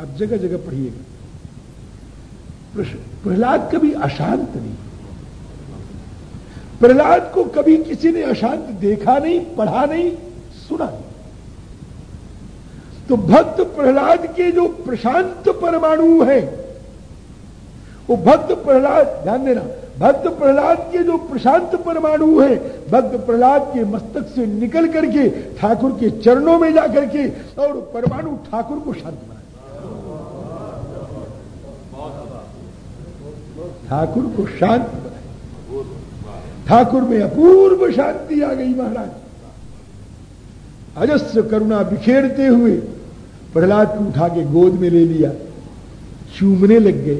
Speaker 1: आप जगह जगह पढ़िएगा प्रहलाद कभी अशांत नहीं। प्रहलाद को कभी किसी ने अशांत देखा नहीं, पढ़ा नहीं, सुना नहीं। तो भक्त प्रहलाद के जो प्रशांत परमाणु है, वो भक्त प्रहलाद, ध्यान देना, भक्त प्रहलाद के जो प्रशांत परमाणु है, भक्त प्रहलाद के मस्तक से निकल करके, ठाकुर के चरणों में जाकर के और परमाणु ठाकुर को शांत बनाए ठाकुर को शांत बनाए ठाकुर में अपूर्व शांति आ गई महाराज। अजस्र करुणा बिखेरते हुए प्रहलाद को उठा के गोद में ले लिया। चूमने लग गए।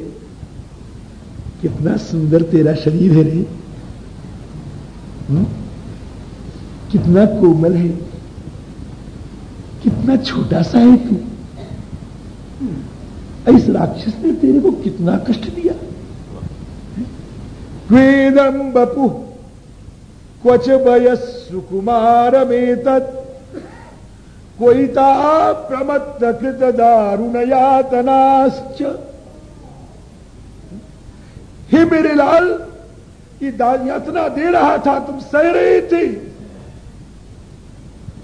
Speaker 1: कितना सुंदर तेरा शरीर है रे? हम्म? कितना कोमल है। कितना छोटा सा है तू। इस राक्षस ने तेरे को कितना कष्ट दिया। वेदम बपु क्वच सुकुमार में तत् कोईता प्रमत्त कृत दारुण यातनाश्च हे मेरे लाल, ये यातना दे रहा था, तुम सह रहे थे।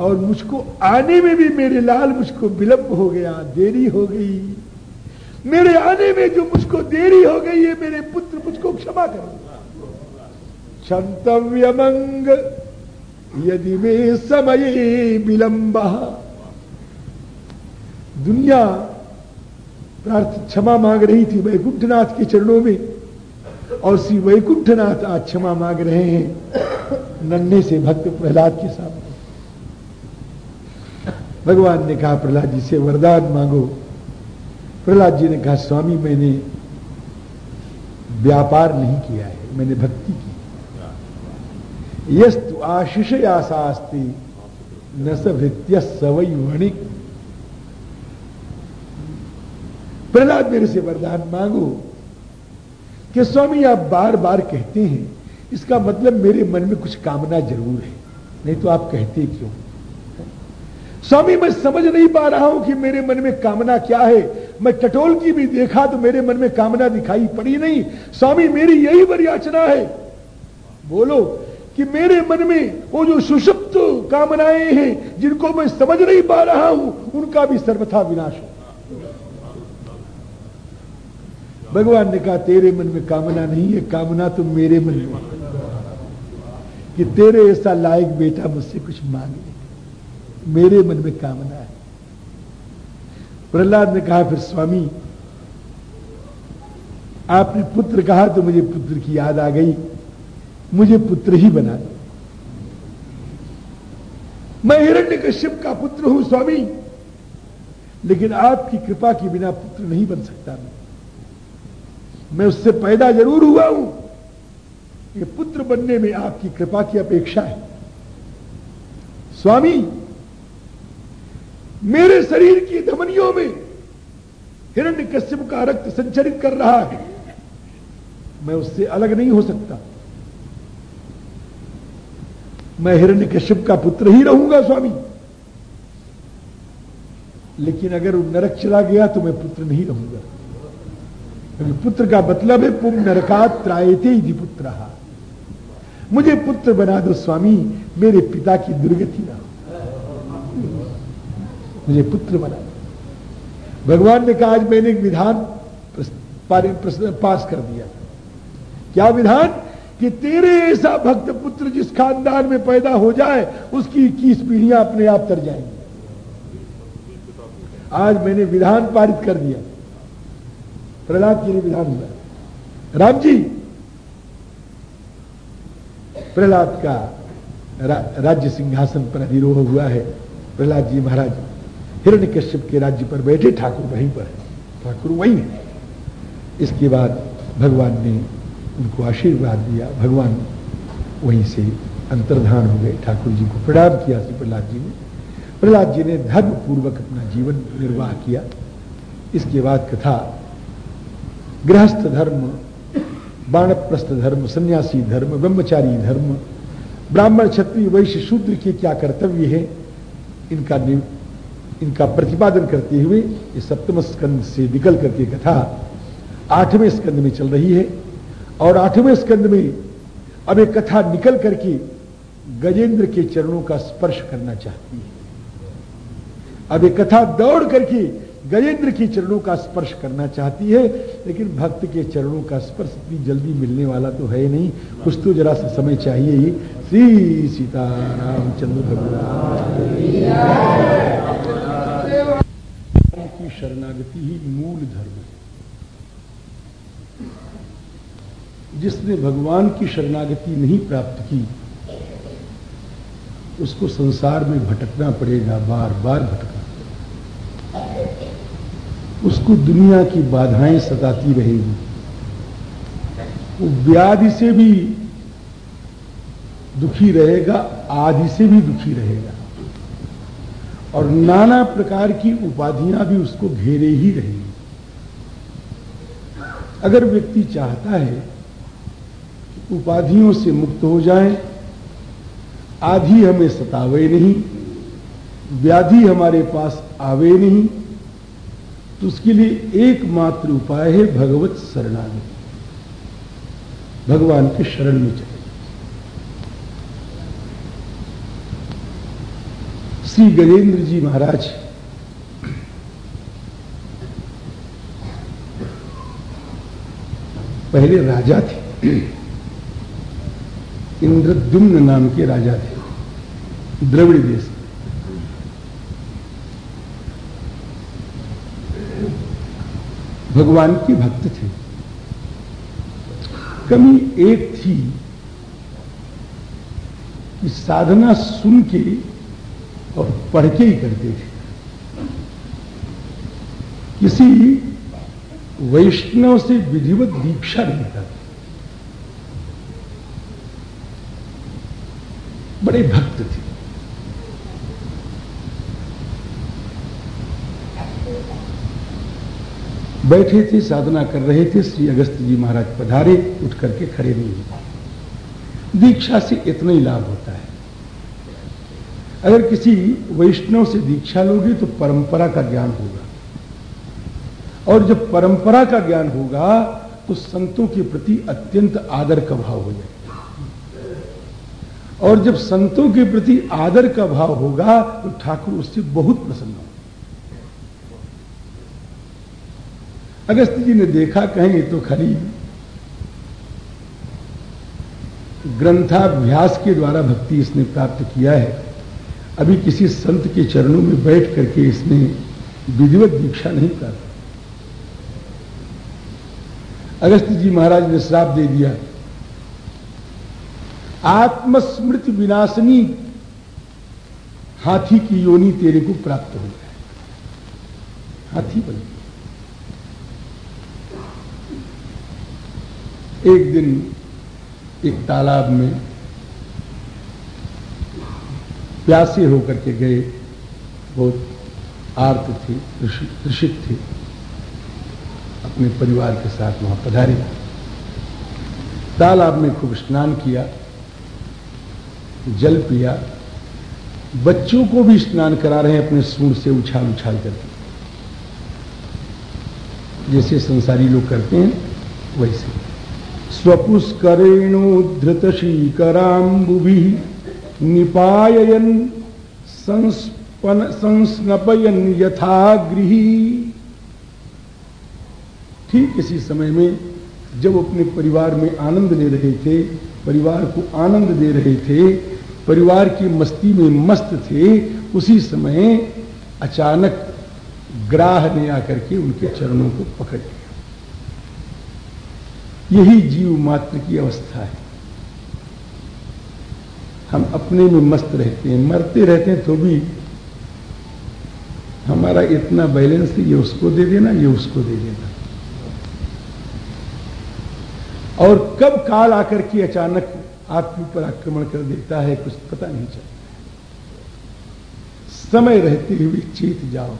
Speaker 1: और मुझको आने में भी मेरे लाल मुझको विलंब हो गया, देरी हो गई। मेरे आने में जो मुझको देरी हो गई है मेरे पुत्र मुझको क्षमा करो। क्षंतव्यमंग, यदि में समय विलंब दुनिया प्रार्थ क्षमा मांग रही थी वैकुंठनाथ के चरणों में, और श्री वैकुंठनाथ आज क्षमा मांग रहे हैं नन्हे से भक्त प्रहलाद के सामने। भगवान ने कहा, प्रहलाद जी से वरदान मांगो। प्रहलाद जी ने कहा, स्वामी, मैंने व्यापार नहीं किया है, मैंने भक्ति की। यस्तु आशीष आशास्ती न सभृत्य सवई वणिक। प्रहलाद मेरे से वरदान मांगो। कि स्वामी, आप बार बार कहते हैं, इसका मतलब मेरे मन में कुछ कामना ज़रूर है। नहीं तो आप कहते क्यों? स्वामी, मैं समझ नहीं पा रहा हूँ कि मेरे मन में कामना क्या है। मैं टटोल की भी देखा तो मेरे मन में कामना दिखाई पड़ी नहीं। स्वामी, मेरी यही वरियाचना है। बोलो कि मेरे मन में वो जो सुषुप्त कामनाएँ हैं, जिनको मैं समझ नहीं पा रहा हूँ, उनका भी सर्वथा विनाश हो। भगवान ने कहा, तेरे मन में कामना नहीं है, कामना तो मेरे मन में कि तेरे ऐसा लायक बेटा मुझसे कुछ मांगे मेरे मन में कामना है। प्रहलाद ने कहा, फिर स्वामी, आपने पुत्र कहा तो मुझे पुत्र की याद आ गई। मुझे पुत्र ही बना दो। मैं हिरण्य कश्यप का पुत्र हूँ, स्वामी, लेकिन आपकी कृपा के बिना पुत्र नहीं बन सकता मैं। मैं उससे पैदा ज़रूर हुआ हूँ। ये पुत्र बनने में आपकी कृपा की अपेक्षा है। स्वामी, मेरे शरीर की धमनियों में हिरण्य कश्यप का रक्त संचरित कर रहा है। मैं उससे अलग नहीं हो सकता। मैं हिरण्य कश्यप का पुत्र ही रहूँगा, स्वामी। लेकिन अगर नरक चला गया तो मैं पुत्र नहीं रहूँगा। पुत्र का मतलब है पुम नरका त्रायते ही पुत्र। मुझे पुत्र बना दो स्वामी, मेरे पिता की दुर्गति ना मुझे पुत्र बना दो। भगवान ने कहा, आज मैंने एक विधान पास कर दिया क्या विधान? कि तेरे ऐसा भक्त पुत्र जिस खानदान में पैदा हो जाए, उसकी इक्कीस पीढ़ियाँ अपने आप तर जाएँगी। आज मैंने विधान पारित कर दिया। प्रहलाद जी ने विधान हुआ राम जी प्रहलाद का रा, राज्य सिंहासन पर अधिरोह हुआ है। प्रहलाद जी महाराज हिरण्य कश्यप के राज्य पर बैठे ठाकुर वहीं पर ठाकुर वहीं है। इसके बाद भगवान ने उनको आशीर्वाद दिया। भगवान वहीं से अंतर्धान हो गए। ठाकुर जी को प्रणाम किया श्री प्रहलाद जी ने। प्रहलाद जी ने धर्म पूर्वक अपना जीवन निर्वाह किया। इसके बाद कथा गृहस्थ धर्म, बाणप्रस्थ धर्म, सन्यासी धर्म, ब्रह्मचारी धर्म, ब्राह्मण, क्षत्रिय, वैश्य, शूद्र के क्या कर्तव्य है, इनका इनका प्रतिपादन करते हुए इस सप्तम स्कंद से निकल करके कथा आठवें स्कंद में चल रही है। और आठवें स्कंद में अब एक कथा निकल करके गजेंद्र के चरणों का स्पर्श करना चाहती है। अब एक कथा दौड़ करके गजेंद्र की चरणों का स्पर्श करना चाहती है, लेकिन भक्त के चरणों का स्पर्श इतनी जल्दी मिलने वाला तो है नहीं। कुछ तो जरा सा समय चाहिए ही। श्री सीताराम चंद्र भगवान। की शरणागति ही मूल धर्म है। जिसने भगवान की शरणागति नहीं प्राप्त की, उसको संसार में भटकना पड़ेगा बार बार भटकना। उसको दुनिया की बाधाएँ सताती रहेगी। वो व्याधि से भी दुखी रहेगा, आदि से भी दुखी रहेगा। और नाना प्रकार की उपाधियाँ भी उसको घेरे ही रहेंगी। अगर व्यक्ति चाहता है कि उपाधियों से मुक्त हो जाए, आधी हमें सतावे नहीं, व्याधि हमारे पास आवे नहीं तो उसके लिए एकमात्र उपाय है भगवत शरणागति। भगवान के शरण में चले। श्री गजेंद्र जी महाराज, पहले राजा थे। इंद्रद्युम्न नाम के राजा थे। द्रविड़ देश भगवान के भक्त थे। कमी एक थी कि साधना सुन के और पढ़ के ही करते थे। किसी वैष्णव से विधिवत दीक्षा नहीं करते बड़े भक्त थे। बैठे थे, साधना कर रहे थे, श्री अगस्त जी महाराज पधारे, उठ करके खड़े नहीं हुए। दीक्षा से इतना ही लाभ होता है। अगर किसी वैष्णव से दीक्षा लोगे तो परंपरा का ज्ञान होगा। और जब परंपरा का ज्ञान होगा तो संतों के प्रति अत्यंत आदर का भाव हो जाएगा। और जब संतों के प्रति आदर का भाव होगा तो ठाकुर उससे बहुत प्रसन्न होगा। अगस्त जी ने देखा, कहेंगे तो खाली ग्रंथाभ्यास के द्वारा भक्ति इसने प्राप्त किया है। अभी किसी संत के चरणों में बैठ करके इसने विधिवत दीक्षा नहीं प्राप्त अगस्त जी महाराज ने श्राप दे दिया, आत्मस्मृति विनाशनी हाथी की योनि तेरे को प्राप्त हो जाए। हाथी बन एक दिन एक तालाब में प्यासे होकर के गए। बहुत आर्त थे कृषित थे। अपने परिवार के साथ वहाँ पधारे। तालाब में खूब स्नान किया, जल पिया। बच्चों को भी स्नान करा रहे हैं, अपने सूर से उछाल उछाल करके। जैसे संसारी लोग करते हैं, वैसे। स्वपुष्करेणोधृत शीकराम्बुभि निपायन संस्नपयन यथा गृही ठीक इसी समय में, जब अपने परिवार में आनंद ले रहे थे, परिवार को आनंद दे रहे थे, परिवार की मस्ती में मस्त थे, उसी समय अचानक ग्राह ने आकर के उनके चरणों को पकड़ लिया। यही जीव मात्र की अवस्था है। हम अपने में मस्त रहते हैं, मरते रहते हैं तो भी हमारा इतना बैलेंस है, ये उसको दे देना, ये उसको दे देना। और कब काल आकर के अचानक आपके ऊपर आक्रमण कर देता है, कुछ पता नहीं चलता। समय रहते हुए चेत जाओ।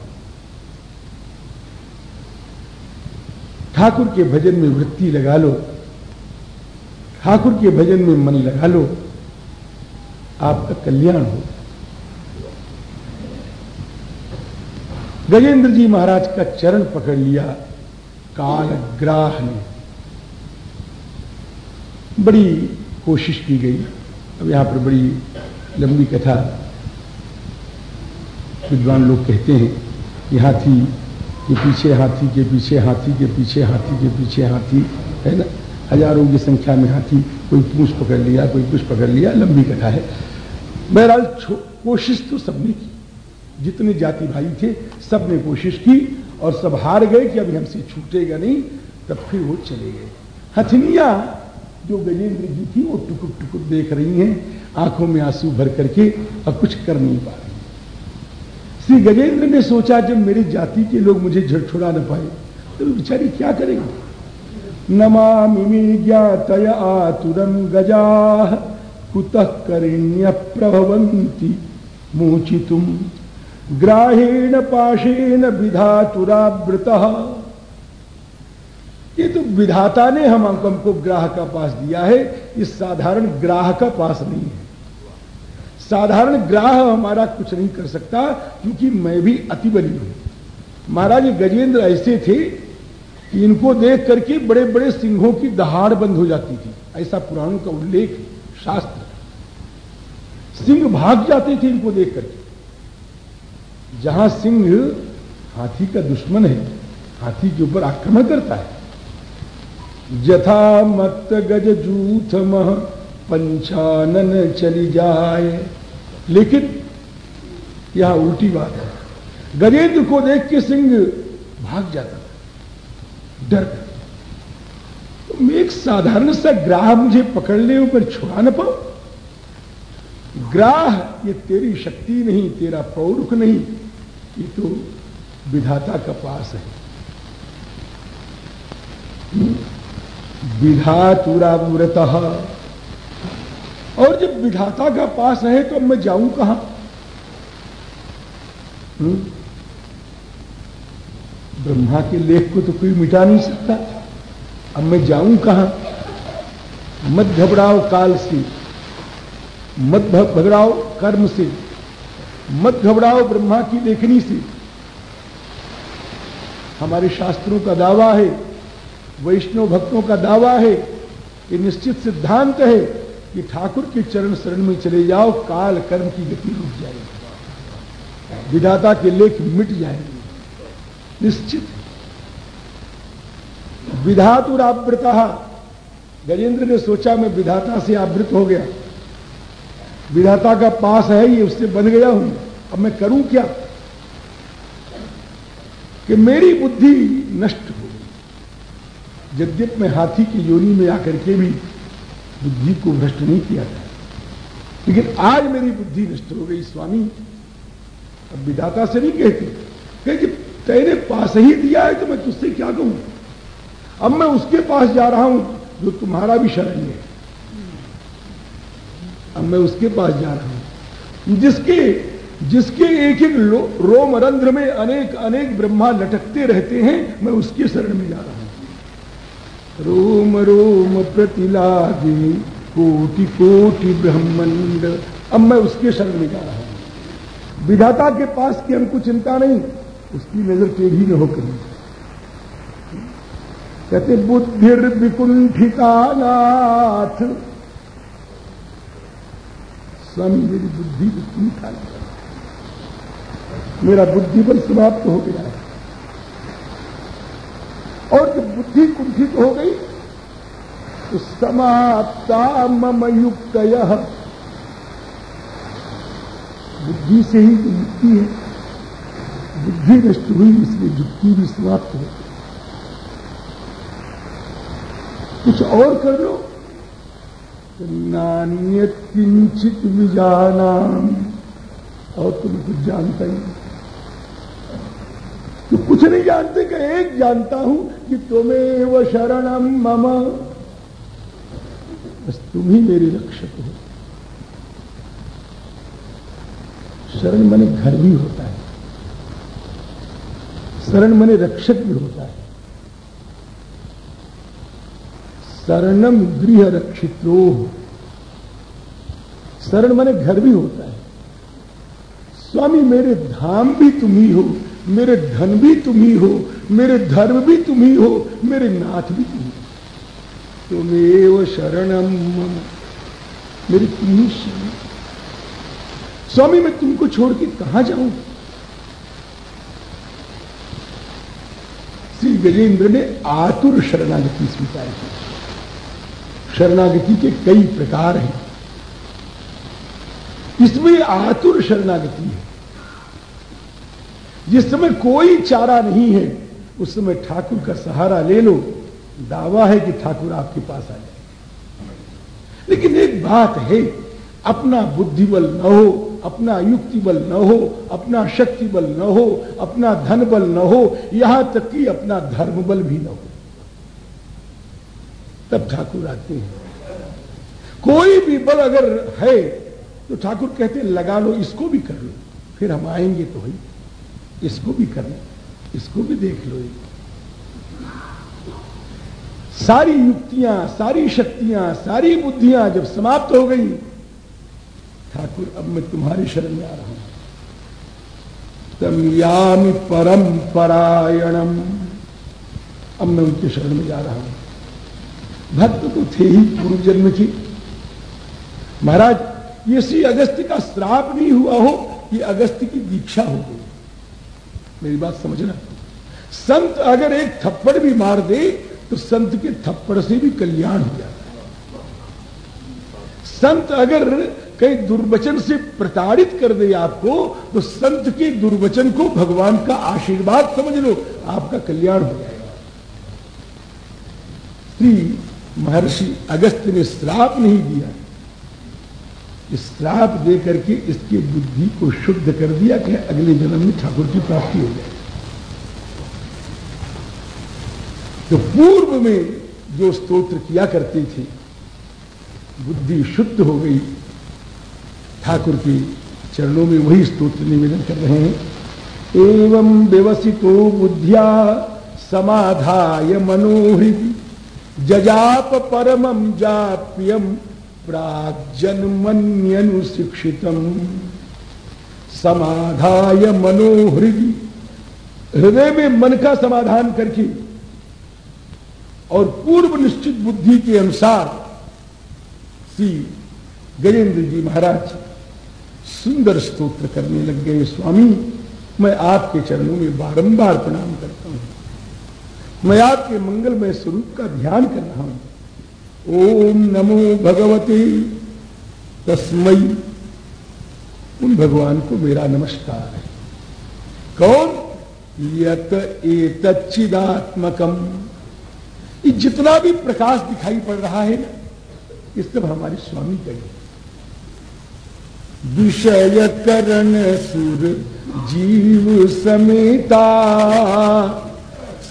Speaker 1: ठाकुर के भजन में वृत्ति लगा लो। ठाकुर के भजन में मन लगा लो। आपका कल्याण हो। गजेंद्र जी महाराज का चरण पकड़ लिया। कालग्राह ने। बड़ी कोशिश की गई। अब यहाँ पर बड़ी लंबी कथा। विद्वान लोग कहते हैं कि हाथी के पीछे हाथी के पीछे हाथी के पीछे हाथी के पीछे हाथी, है ना? हज़ारों की संख्या में हाथी, कोई पूछ पकड़ लिया, कोई कुछ पकड़ लिया, लंबी कथा है। बहरहाल कोशिश तो सबने की। जितने जाति भाई थे सबने कोशिश की और सब हार गए कि अभी हमसे छूटेगा नहीं, तब फिर वो चले गए। हथनिया जो गजेंद्र जी थी, वो टुकुर टुकुर देख रही हैं, आँखों में आँसू भर करके और कुछ कर नहीं पा श्री गजेंद्र ने सोचा, जब मेरी जाति के लोग मुझे झड़छुड़ा न पाए तो बेचारी क्या करेंगे? नमामि ज्ञातय आतुरम गजा, कुतः करिण्य प्रभवंती मोचितुम ग्राहेण पाशेन विधातुरावृत। ये तो विधाता ने हम हमको ग्राह का पास दिया है, इस साधारण ग्राह का पास नहीं है। साधारण ग्राह हमारा कुछ नहीं कर सकता, क्योंकि मैं भी अति बली हूँ। महाराज गजेंद्र ऐसे थे कि इनको देख करके बड़े बड़े सिंहों की दहाड़ बंद हो जाती थी। ऐसा पुराणों का उल्लेख, शास्त्र। सिंह भाग जाते थे इनको देख करके जहाँ सिंह हाथी का दुश्मन है, हाथी के ऊपर आक्रमण करता है। जथा मत गज जूथ मह पंचानन चली जाए। लेकिन यह उल्टी बात है। गजेंद्र को देख के सिंह भाग जाता था, डर तो एक साधारण सा ग्राह मुझे पकड़ने ऊपर छुड़ा न पाऊँ ग्राह, ये तेरी शक्ति नहीं, तेरा पौरुख नहीं, ये तो विधाता का पास है। विधा तुरा विधातुरावृत और जब विधाता का पास है तो मैं जाऊँ कहाँ? हम्म? ब्रह्मा के लेख को तो कोई मिटा नहीं सकता। अब मैं जाऊँ कहाँ? मत घबराओ काल से। मत घबराओ कर्म से। मत घबराओ ब्रह्मा की लेखनी से। हमारे शास्त्रों का दावा है, वैष्णव भक्तों का दावा है, ये निश्चित सिद्धांत है। कि ठाकुर के चरण शरण में चले जाओ, काल कर्म की गति रुक जाएगी। विधाता के लेख मिट जाएँगे। निश्चित। विधातुरावृता। गजेंद्र ने सोचा, मैं विधाता से आवृत हो गया। विधाता का पास है ये उससे बन गया हूँ। अब मैं करूँ क्या? कि मेरी बुद्धि नष्ट हो गई। यद्यप मैं हाथी की योनि में आकर के भी बुद्धि को भ्रष्ट नहीं किया था। लेकिन आज मेरी बुद्धि नष्ट हो गई, स्वामी। अब विदाता से नहीं कहती। कहे कि तेरे पास ही दिया है तो मैं तुझसे क्या कहूँ? अब मैं उसके पास जा रहा हूँ जो तुम्हारा भी शरण है। अब मैं उसके पास जा रहा हूँ। जिसके जिसके एक एक रोम रंध्र में अनेक अनेक ब्रह्मा लटकते रहते हैं, मैं उसके शरण में जा रहा हूँ। रोम रोम प्रतिलादि कोटि कोटि ब्रह्मंड। अब मैं उसके शरण में जा रहा हूँ। विधाता के पास की हमको चिंता नहीं, उसकी नज़र टेढ़ी न होकर। कहते, बुद्धिर विकुंठिता नाथ स्वामी मेरी बुद्धि विकुंठा। मेरा बुद्धि बल समाप्त हो गया है। और जब बुद्धि कुंठित हो गई तो समाप्ता मम युक्त बुद्धि से ही तो युक्ति है। बुद्धि नष्ट हुई, इसलिए युक्ति भी समाप्त हो कुछ और कर लो। तो नान्य किंचित विजाना और तुम कुछ जानता ही नहीं। तो कुछ नहीं जानते कि एक जानता हूँ कि तुम्हें वो शरणम मम। बस तुम ही मेरे रक्षक हो। शरण मने घर भी होता है। शरण मने रक्षक भी होता है। शरणम गृह रक्षित्रो शरण मने घर भी होता है। स्वामी मेरे धाम भी तुम ही हो। मेरे धन भी तुम ही हो, मेरे धर्म भी तुम ही हो, मेरे नाथ भी तुम ही तुमेव शरणम मेरी तुम ही शरण। स्वामी, मैं तुमको छोड़ के कहाँ जाऊँ? श्री गजेंद्र ने आतुर शरणागति स्वीकार की। शरणागति के कई प्रकार हैं। इसमें आतुर शरणागति है। जिस समय कोई चारा नहीं है, उस समय ठाकुर का सहारा ले लो। दावा है कि ठाकुर आपके पास आ जाए। लेकिन एक बात है, अपना बुद्धि बल न हो, अपना युक्ति बल न हो, अपना शक्ति बल न हो, अपना धन बल न हो, यहाँ तक कि अपना धर्म बल भी न हो। तब ठाकुर आते हैं। कोई भी बल अगर है तो ठाकुर कहते लगा लो, इसको भी कर लो। फिर हम आएँगे तो ही इसको भी कर लो, इसको भी देख लो सारी युक्तियाँ, सारी शक्तियाँ, सारी बुद्धियाँ जब समाप्त हो गई, ठाकुर, अब मैं तुम्हारी शरण में आ रहा हूँ। तम यामी परम परायणम। अब मैं उनके शरण में जा रहा हूँ। भक्त तो थे ही पूर्व जन्म की। महाराज, ये श्री अगस्त का श्राप नहीं हुआ हो कि अगस्त की दीक्षा हो गई। मेरी बात समझना संत अगर एक थप्पड़ भी मार दे तो संत के थप्पड़ से भी कल्याण हो जाता है। संत अगर कई दुर्वचन से प्रताड़ित कर दे आपको तो संत के दुर्वचन को भगवान का आशीर्वाद समझ लो, आपका कल्याण हो जाएगा। श्री महर्षि अगस्त ने श्राप नहीं दिया। श्राप दे करके इसकी बुद्धि को शुद्ध कर दिया कि अगले जन्म में ठाकुर की प्राप्ति हो जाए। तो पूर्व में जो स्तोत्र किया करते थे, बुद्धि शुद्ध हो गई, ठाकुर के चरणों में वही स्तोत्र निवेदन कर रहे हैं, एवं व्यवसितो बुद्धिया समाधाय मनोहृदि जजाप परमम जाप्यम प्राजन्मन्यनुशिक्षितम समाधाय मनोहृदि। हृदय में मन का समाधान करके और पूर्व निश्चित बुद्धि के अनुसार श्री गजेंद्र जी महाराज सुंदर स्तोत्र करने लग गए, स्वामी, मैं आपके चरणों में बारंबार प्रणाम करता हूँ। मैं आपके मंगलमय स्वरूप का ध्यान कर रहा हूँ। ओम नमो भगवती। तस्मय उन भगवान को मेरा नमस्कार है। कौन? यत एतच्चिदात्मकम। ये जितना भी प्रकाश दिखाई पड़ रहा है ना, ये सब हमारे स्वामी का विषय करण सुर जीव समेता।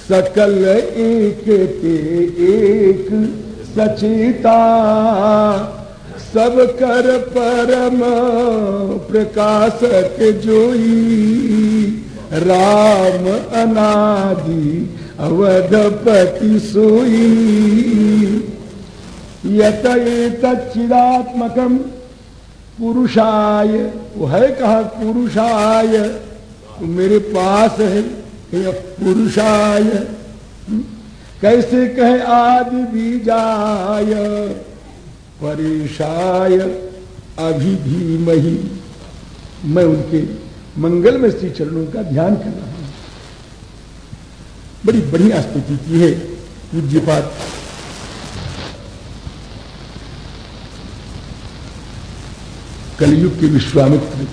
Speaker 1: सकल एक ते एक। सचेता, सब कर परम प्रकाशक जोई। राम अनादि अवधपति सोई। यत तच्चिदात्मकम पुरुषाय, वो है कहा पुरुषाय मेरे पास है पुरुषाय। कैसे कहे आदि बीजाय परेशाय, अभी भी मही। मैं उनके मंगल में श्री चरणों का ध्यान कर रहा हूँ। बड़ी बढ़िया स्तुति की है पूज्यपात कलयुग के विश्वामित्र,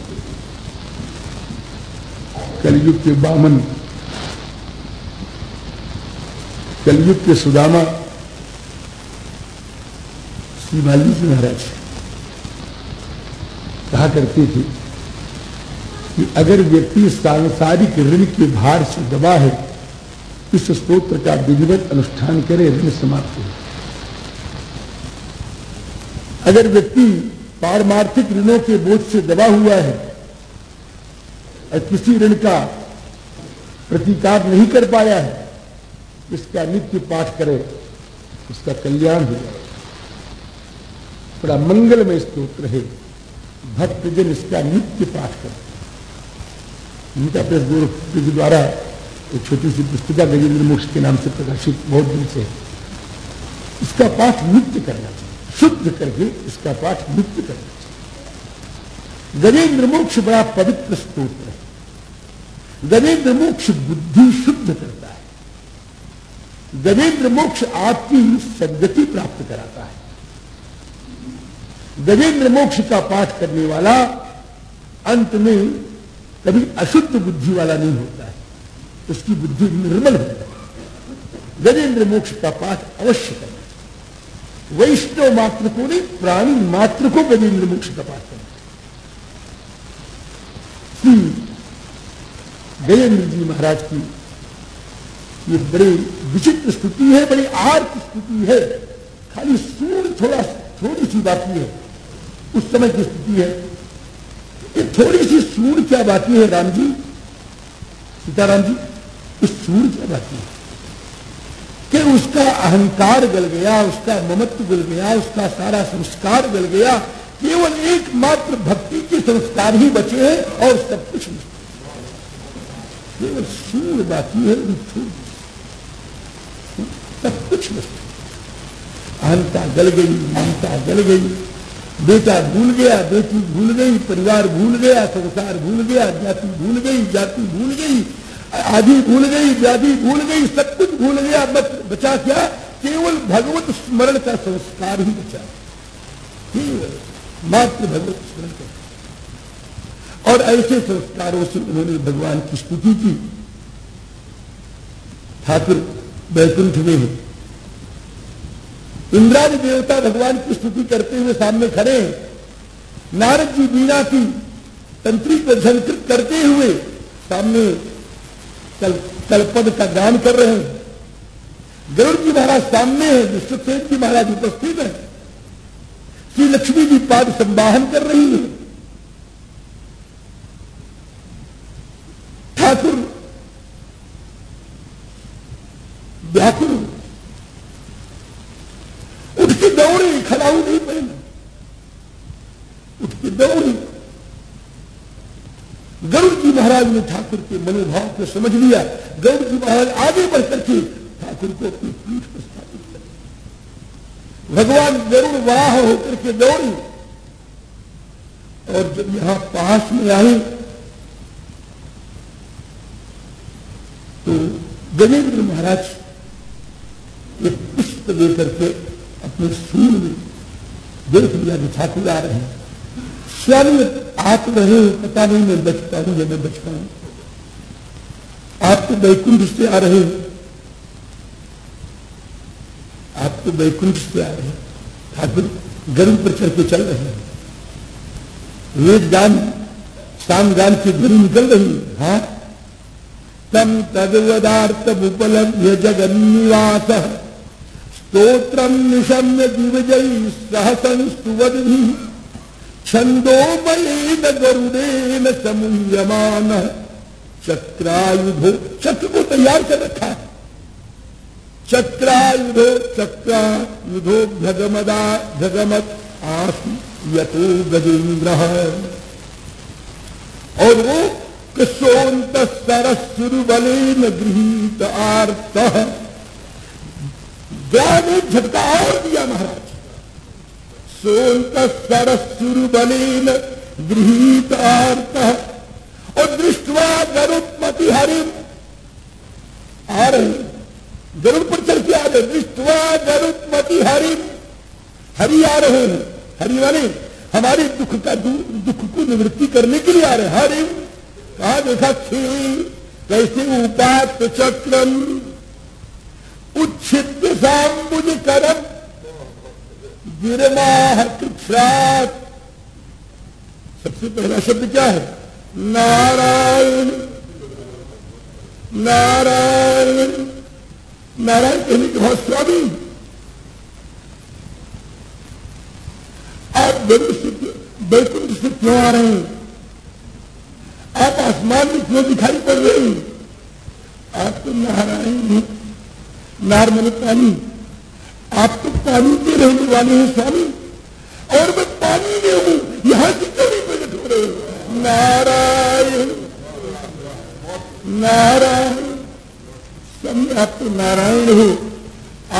Speaker 1: कलयुग के बामन कलयुग के सुदामा श्री वाल्मीकि महाराज कहा करते थे कि अगर व्यक्ति सांसारिक ऋण के भार से दबा है, इस स्त्रोत्र का विधिवत अनुष्ठान करे, ऋण समाप्त हो। अगर व्यक्ति पारमार्थिक ऋणों के बोझ से दबा हुआ है और किसी ऋण का प्रतिकार नहीं कर पाया है इसका नित्य पाठ करे उसका कल्याण हो जाए। बड़ा मंगलमय स्त्रोत्र है भक्तजन इसका नित्य पाठ करते गीता प्रेस गोरखपुर के द्वारा एक छोटी सी पुस्तिका गजेंद्र मोक्ष के नाम से प्रकाशित बहुत दिन से। इसका पाठ नित्य करना चाहिए। शुद्ध करके इसका पाठ नित्य करना चाहिए। गजेंद्र मोक्ष बड़ा पवित्र स्त्रोत्र है। गजेंद्र मोक्ष बुद्धि शुद्ध करता गजेंद्र मोक्ष आपकी सदगति प्राप्त कराता है। गजेंद्र मोक्ष का पाठ करने वाला अंत में कभी अशुद्ध बुद्धि वाला नहीं होता है। उसकी बुद्धि निर्मल हो। जाती गजेंद्र मोक्ष का पाठ अवश्य करना वैष्णव मात्र को नहीं, प्राणी मात्र को गजेंद्र मोक्ष का पाठ करना गजेंद्र जी महाराज की ये बड़ी विचित्र स्थिति है, बड़ी आर्थ स्थिति है। खाली सूर्य थोड़ा, थोड़ी सी बाकी है। उस समय की स्थिति है। ये थोड़ी सी सूर क्या बाकी है राम जी सीताराम जी, इस सूर क्या बाकी है? कि उसका अहंकार गल गया, उसका ममत्व गल गया, उसका सारा संस्कार गल गया, केवल एकमात्र भक्ति के संस्कार ही बचे हैं और सब कुछ केवल सूर बाकी है अहंता गल गई ममता गल गई। बेटा भूल गया बेटी भूल गई परिवार भूल गया संसार भूल गया जाति भूल गई जाति भूल गई आदि भूल गई व्याधि भूल गई सब कुछ भूल गया। बच, बचा क्या? केवल भगवत स्मरण का संस्कार ही बचा। केवल मात्र भगवत स्मरण का। और ऐसे संस्कारों से उन्होंने भगवान की स्तुति की। ठाकुर बैकुंठ में है। इंद्रादि देवता भगवान की स्तुति करते हुए सामने खड़े हैं। नारद जी बीना की तंत्री को झंकृत करते हुए सामने कल कलपद का गान कर रहे हैं। गरुड़ जी महाराज सामने हैं विश्वसेन जी महाराज उपस्थित है। श्री लक्ष्मी जी पाद संवाहन कर रही है ठाकुर व्याकुल उठ के दौड़े खड़ाऊ नहीं पहना उठ के दौड़े गरुड़ जी महाराज ने ठाकुर के मनोभाव को समझ लिया गरुड़ जी महाराज आगे बढ़ करके ठाकुर को अपनी पीठ पर स्थापित कर भगवान गरुड़ वाह होकर के दौड़े और जब यहाँ पास में आए तो गजेंद्र महाराज एक पुष्प लेकर के अपने सूर में देख लिया कि ठाकुर आ रहे हैं। स्वयं आप रहे हो पता नहीं मैं बचता हूँ या मैं बचता हूँ। आप तो बैकुंठ से आ रहे आप तो बैकुंठ से आ रहे ठाकुर गर्व पर चढ़ के चल रहे हैं। वेद गान शाम गान की ध्वनि निकल रही है हाँ? तम तदवदार्थ उपलब्ध जगन्निवास। स्तोत्र निशम्य दिवजय सहसंस्तुवदि छंदोमयेन गरुड़ेन समुह्यमान चक्रायुधो चक्र को तैयार कर रखा है। चक्रायुधो चक्रायुधो भगमदा भगमत आसु यतो गजेन्द्र और वो कृष्णोत सरसुर बलेन गृहित आर्त
Speaker 2: ग्राम झटका और दिया महाराज। सोनत सरसुर बलीन गृहित और दृष्टवा गरुत्मति हरिम। आ रहे गरुड़ पर चल के आ रहे दृष्टवा गरुत्मति हरिम। हरि आ रहे हैं, हरि वाले, हमारे दुख का दुख को निवृत्ति करने के लिए आ रहे हरिम कहा देखा खीर कैसे उपात चक्रम उच्छिद साम्बुज करम गिरमाह कृक्षात सबसे पहला शब्द क्या है? नारायण। नारायण। नारायण कहने के बहुत स्वामी, आप बैकुंठ से क्यों आ रहे हैं? आप आसमान में क्यों दिखाई पड़ रहे हैं? आप तो नारायण नार मन पानी आप तो पानी के रहने वाले हैं स्वामी और मैं पानी में हूँ, यहाँ से कभी प्रकट हो रहे हो। नारायण नारायण स्वामी आप तो नारायण हो।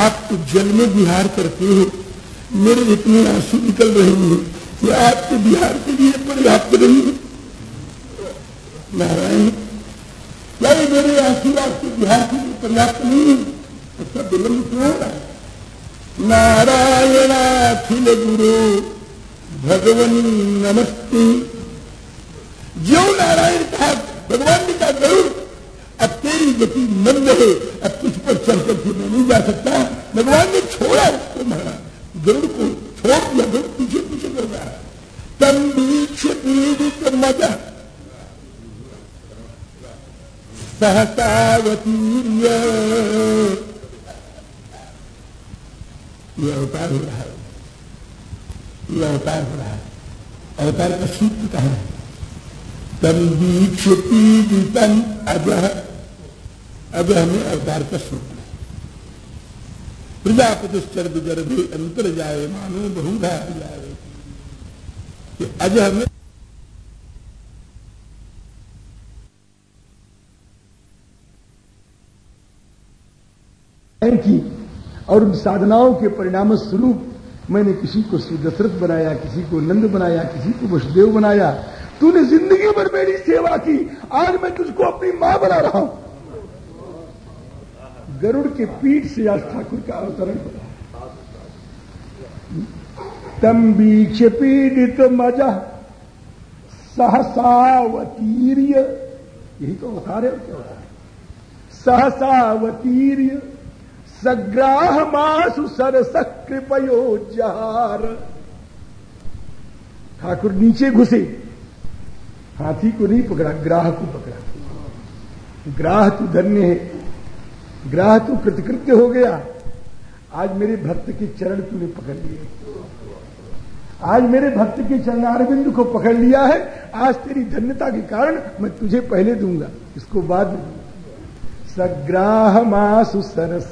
Speaker 2: आप तो जल में विहार करते हो। मेरे इतने आँसू निकल रहे हैं कि आपके बिहार के लिए पर्याप्त नहीं है। नारायण मेरे आँसू आपके बिहार के लिए पर्याप्त नहीं है। उसका विलंब क्यों हो रहा है नारायणाखिल गुरु भगवन नमस्ते। जो नारायण था भगवान ने कहा ज़रूर अब तेरी गति मंद है, अब तुझ पर चल करके मैं नहीं जा सकता। भगवान ने छोड़ा उसको महाराज गरुड़ को छोड़ दिया गरुड़ पीछे पीछे कर रहा तम बीच पीड़ित मज़ा सहतावतीर्य यह अवतार हो रहा है यह अवतार हो रहा है अवतार का सूत्र कहा है तम बीक्ष पीड़ितम अब अब हमें अवतार का सूत्र प्रजापतिश्चर गर्भे अंतर जाए मानो बहुधा जाए कि अज हमें
Speaker 1: की और उन साधनाओं के परिणाम स्वरूप मैंने किसी को श्री दशरथ बनाया, किसी को नंद बनाया, किसी को वसुदेव बनाया। तूने ज़िंदगी भर मेरी सेवा की, आज मैं तुझको अपनी माँ बना रहा हूँ। गरुड़ के पीठ से आज ठाकुर का अवतरण हो तम बीक्ष पीड़ित मज़ा सहसावतीर्य यही तो अवतार है, क्या होता है? सहसावतीर्य सग्राह मासु सरस कृपयो जहार ठाकुर नीचे घुसे। हाथी को नहीं पकड़ा, ग्राह को पकड़ा। ग्राह तो धन्य है। ग्राह तू कृतकृत्य हो गया। आज मेरे भक्त के चरण तूने पकड़ लिए। आज मेरे भक्त के चरणारविंद को पकड़ लिया है। आज तेरी धन्यता के कारण मैं तुझे पहले दूँगा। इसको बाद में सग्राह मासु सरस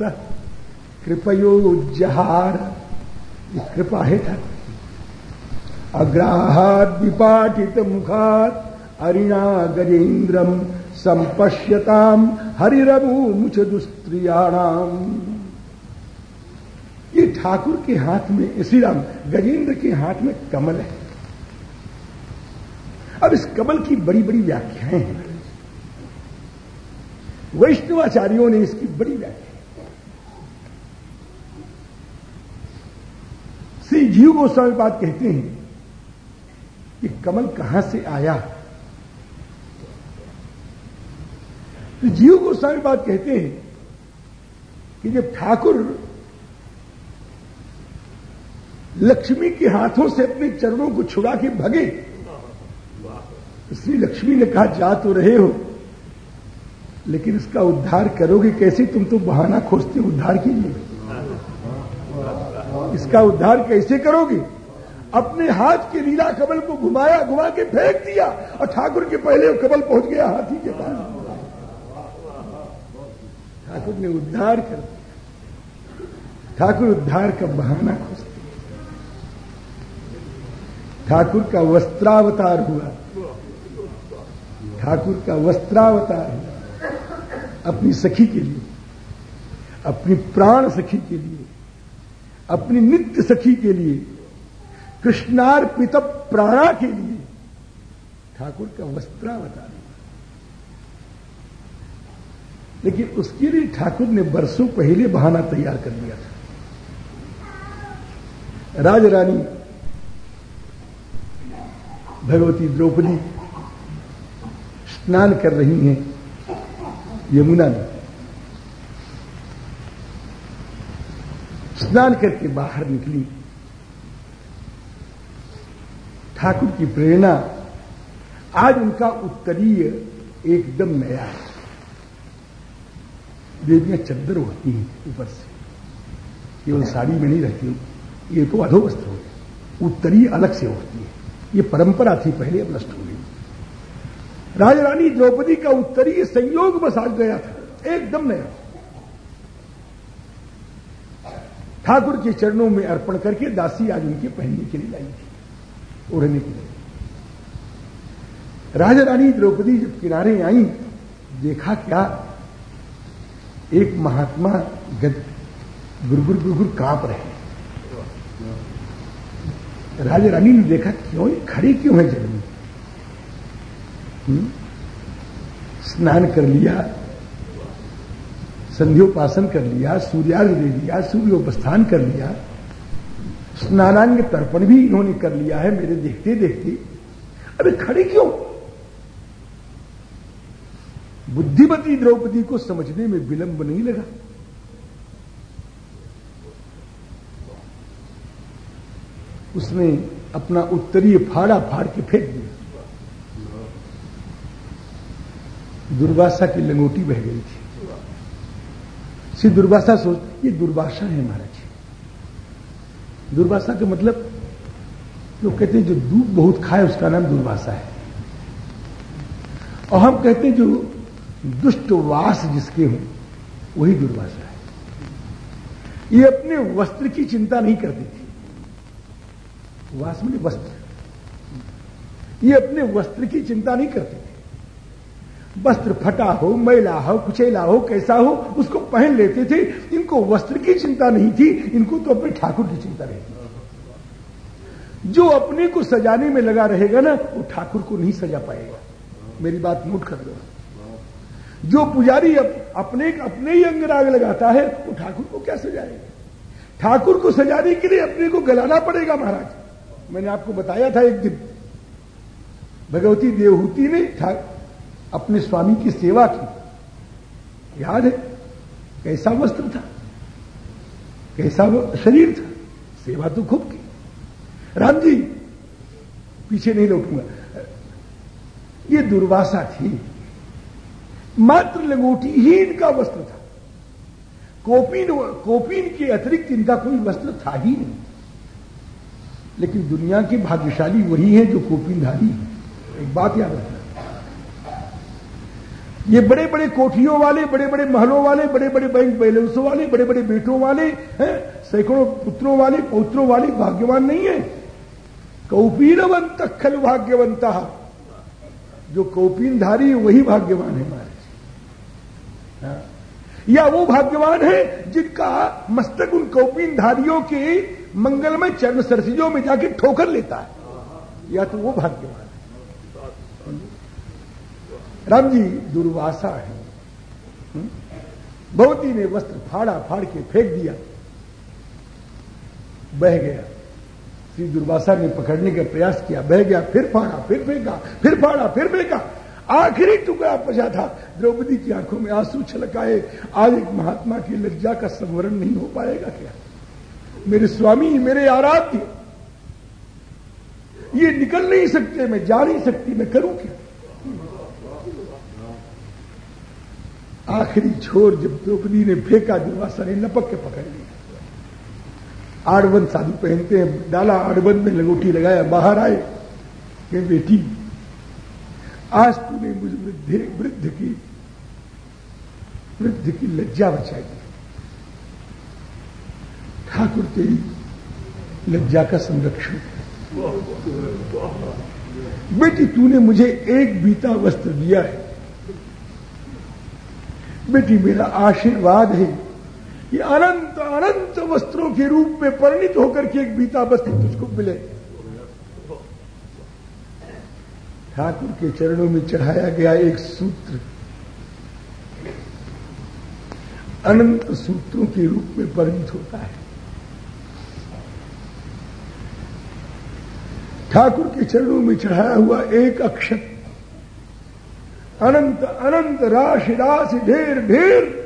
Speaker 1: कृपयो जहार कृपा है था अग्राहात विपाटित मुखात अरिणा गजेन्द्रम संपश्यताम हरिरभु मुछ दुस्त्रियाणाम। ये ठाकुर के हाथ में श्री राम गजेंद्र के हाथ में कमल है। अब इस कमल की बड़ी बड़ी व्याख्याएँ हैं। वैष्णवाचार्यों ने इसकी बड़ी व्याख्या श्री जीव गोस्वामी बात कहते हैं कि कमल कहाँ से आया? तो जीव गोस्वामी बात कहते हैं कि जब ठाकुर लक्ष्मी के हाथों से अपने चरणों को छुड़ा के भगे तो श्री लक्ष्मी ने कहा, जा तो रहे हो, लेकिन इसका उद्धार करोगे कैसे? तुम तो बहाना खोजते उद्धार के लिए इसका उद्धार कैसे करोगे? अपने हाथ के लीला कमल को घुमाया, घुमा के फेंक दिया और ठाकुर के पहले कमल पहुँच गया हाथी के पास। ठाकुर ने उद्धार कर दिया। ठाकुर उद्धार का बहाना खोजते ठाकुर का वस्त्रावतार हुआ। ठाकुर का वस्त्रावतार हुआ अपनी सखी के लिए, अपनी प्राण सखी के लिए। अपनी नित्य सखी के लिए, कृष्णार्पित प्राणा के लिए, ठाकुर का वस्त्रा बता दिया लेकिन उसके लिए ठाकुर ने बरसों पहले बहाना तैयार कर दिया था। राज रानी भगवती द्रौपदी स्नान कर रही हैं, यमुना में। स्नान करके बाहर निकली। ठाकुर की प्रेरणा आज उनका उत्तरीय एकदम नया है। देवियाँ चद्दर होती हैं ऊपर से। केवल साड़ी में नहीं रहती ये तो अधोवस्त्र हो गए। उत्तरीय अलग से होती है। ये परंपरा थी, पहले अब नष्ट हो गई। राजरानी द्रौपदी का उत्तरीय संयोग बस आ गया था। एकदम नया। ठाकुर के चरणों में अर्पण करके दासी आज उनके पहनने के लिए लाई थी ओढ़ने के लिए। राजा रानी द्रौपदी जब किनारे आई, देखा क्या एक महात्मा गद गुरगुर गुरगुर काँप रहे राजा रानी ने देखा, क्यों खड़े क्यों है में हम्म? स्नान कर लिया संध्योपासन कर लिया सूर्यार्घ दे दिया, सूर्योपस्थान कर लिया। स्नानांग तर्पण भी इन्होंने कर लिया है, मेरे देखते देखते। अरे खड़े क्यों? बुद्धिमती द्रौपदी को समझने में विलंब नहीं लगा। उसने अपना उत्तरीय फाड़ा फाड़ के फेंक दिया। दुर्वासा की लंगोटी बह गई थी। श्री दुर्वासा सोच, ये दुर्भाषा है महाराज। दुर्भाषा का मतलब लोग कहते हैं जो दूध बहुत खाए, उसका नाम दुर्भाषा है। और हम कहते हैं जो दुष्ट वास जिसके हों, वही दुर्भाषा है। ये अपने वस्त्र की चिंता नहीं करती थी। वास में वस्त्र। ये अपने वस्त्र की चिंता नहीं करती वस्त्र फटा हो मैला हो कुचेला हो कैसा हो उसको पहन लेते थे। इनको वस्त्र की चिंता नहीं थी इनको तो अपने ठाकुर की चिंता रहती जो अपने को सजाने में लगा रहेगा ना वो ठाकुर को नहीं सजा पाएगा। मेरी बात नोट कर दो जो पुजारी अप, अपने अपने ही अंग राग लगाता है वो ठाकुर को क्या सजाएगा? ठाकुर को सजाने के लिए अपने को गलाना पड़ेगा महाराज। मैंने आपको बताया था एक दिन भगवती देवहूति ने अपने स्वामी की सेवा की। याद है? कैसा वस्त्र था? कैसा शरीर था? सेवा तो खूब की। राम जी, पीछे नहीं लौटूँगा। ये दुर्वासा थी। मात्र लंगोटी ही इनका वस्त्र था। कोपीन कोपीन के अतिरिक्त इनका कोई वस्त्र था ही नहीं। लेकिन दुनिया के भाग्यशाली वही है जो कोपीनधारी है। एक बात याद रखना। ये बड़े बड़े कोठियों वाले बड़े बड़े महलों वाले बड़े बड़े बैंक बैलेंसों वाले बड़े बड़े बेटों वाले, हैं? सैकड़ों पुत्रों वाले, पौत्रों वाले भाग्यवान नहीं है? कौपीनवंत खल भाग्यवंत। जो कौपीनधारी, वही भाग्यवान है। महाराज। या वो भाग्यवान है जिनका मस्तक उन कौपीनधारियों के मंगलमय चरण सरसिजों में जाके ठोकर लेता है। या तो वो भाग्यवान राम जी दुर्वासा है। भवती ने वस्त्र फाड़ा, फाड़ के फेंक दिया। बह गया। श्री दुर्वासा ने पकड़ने का प्रयास किया। बह गया, फिर फाड़ा, फिर फेंका, फिर फाड़ा, फिर फेंका। आखिरी टुकड़ा बचा था। द्रौपदी की आँखों में आँसू छलकाए। आज एक महात्मा की लज्जा का संवरण नहीं हो पाएगा क्या? मेरे स्वामी, मेरे आराध्य, ये निकल नहीं सकते, मैं जा नहीं सकती, मैं करूँ क्या? आखिरी छोर जब द्रौपदी ने फेंका, दुर्वासा ने लपक के पकड़ लिया। आड़बंद साधु पहनते हैं, डाला आड़बंद में लंगोटी लगाया, बाहर आए कि बेटी, आज तूने मुझ वृद्ध वृद्ध की वृद्ध की लज्जा बचाई। ठाकुर तेरी लज्जा का संरक्षण बेटी, तूने मुझे एक बीता वस्त्र दिया है। बेटी मेरा आशीर्वाद है। ये अनंत अनंत वस्त्रों के रूप में परिणित होकर के एक बीता वस्त्र तुझको मिले। ठाकुर के चरणों में चढ़ाया गया एक सूत्र। अनंत सूत्रों के रूप में परिणित होता है। ठाकुर के चरणों में चढ़ाया हुआ एक अक्षर अनंत अनंत राशि राशि ढेर ढेर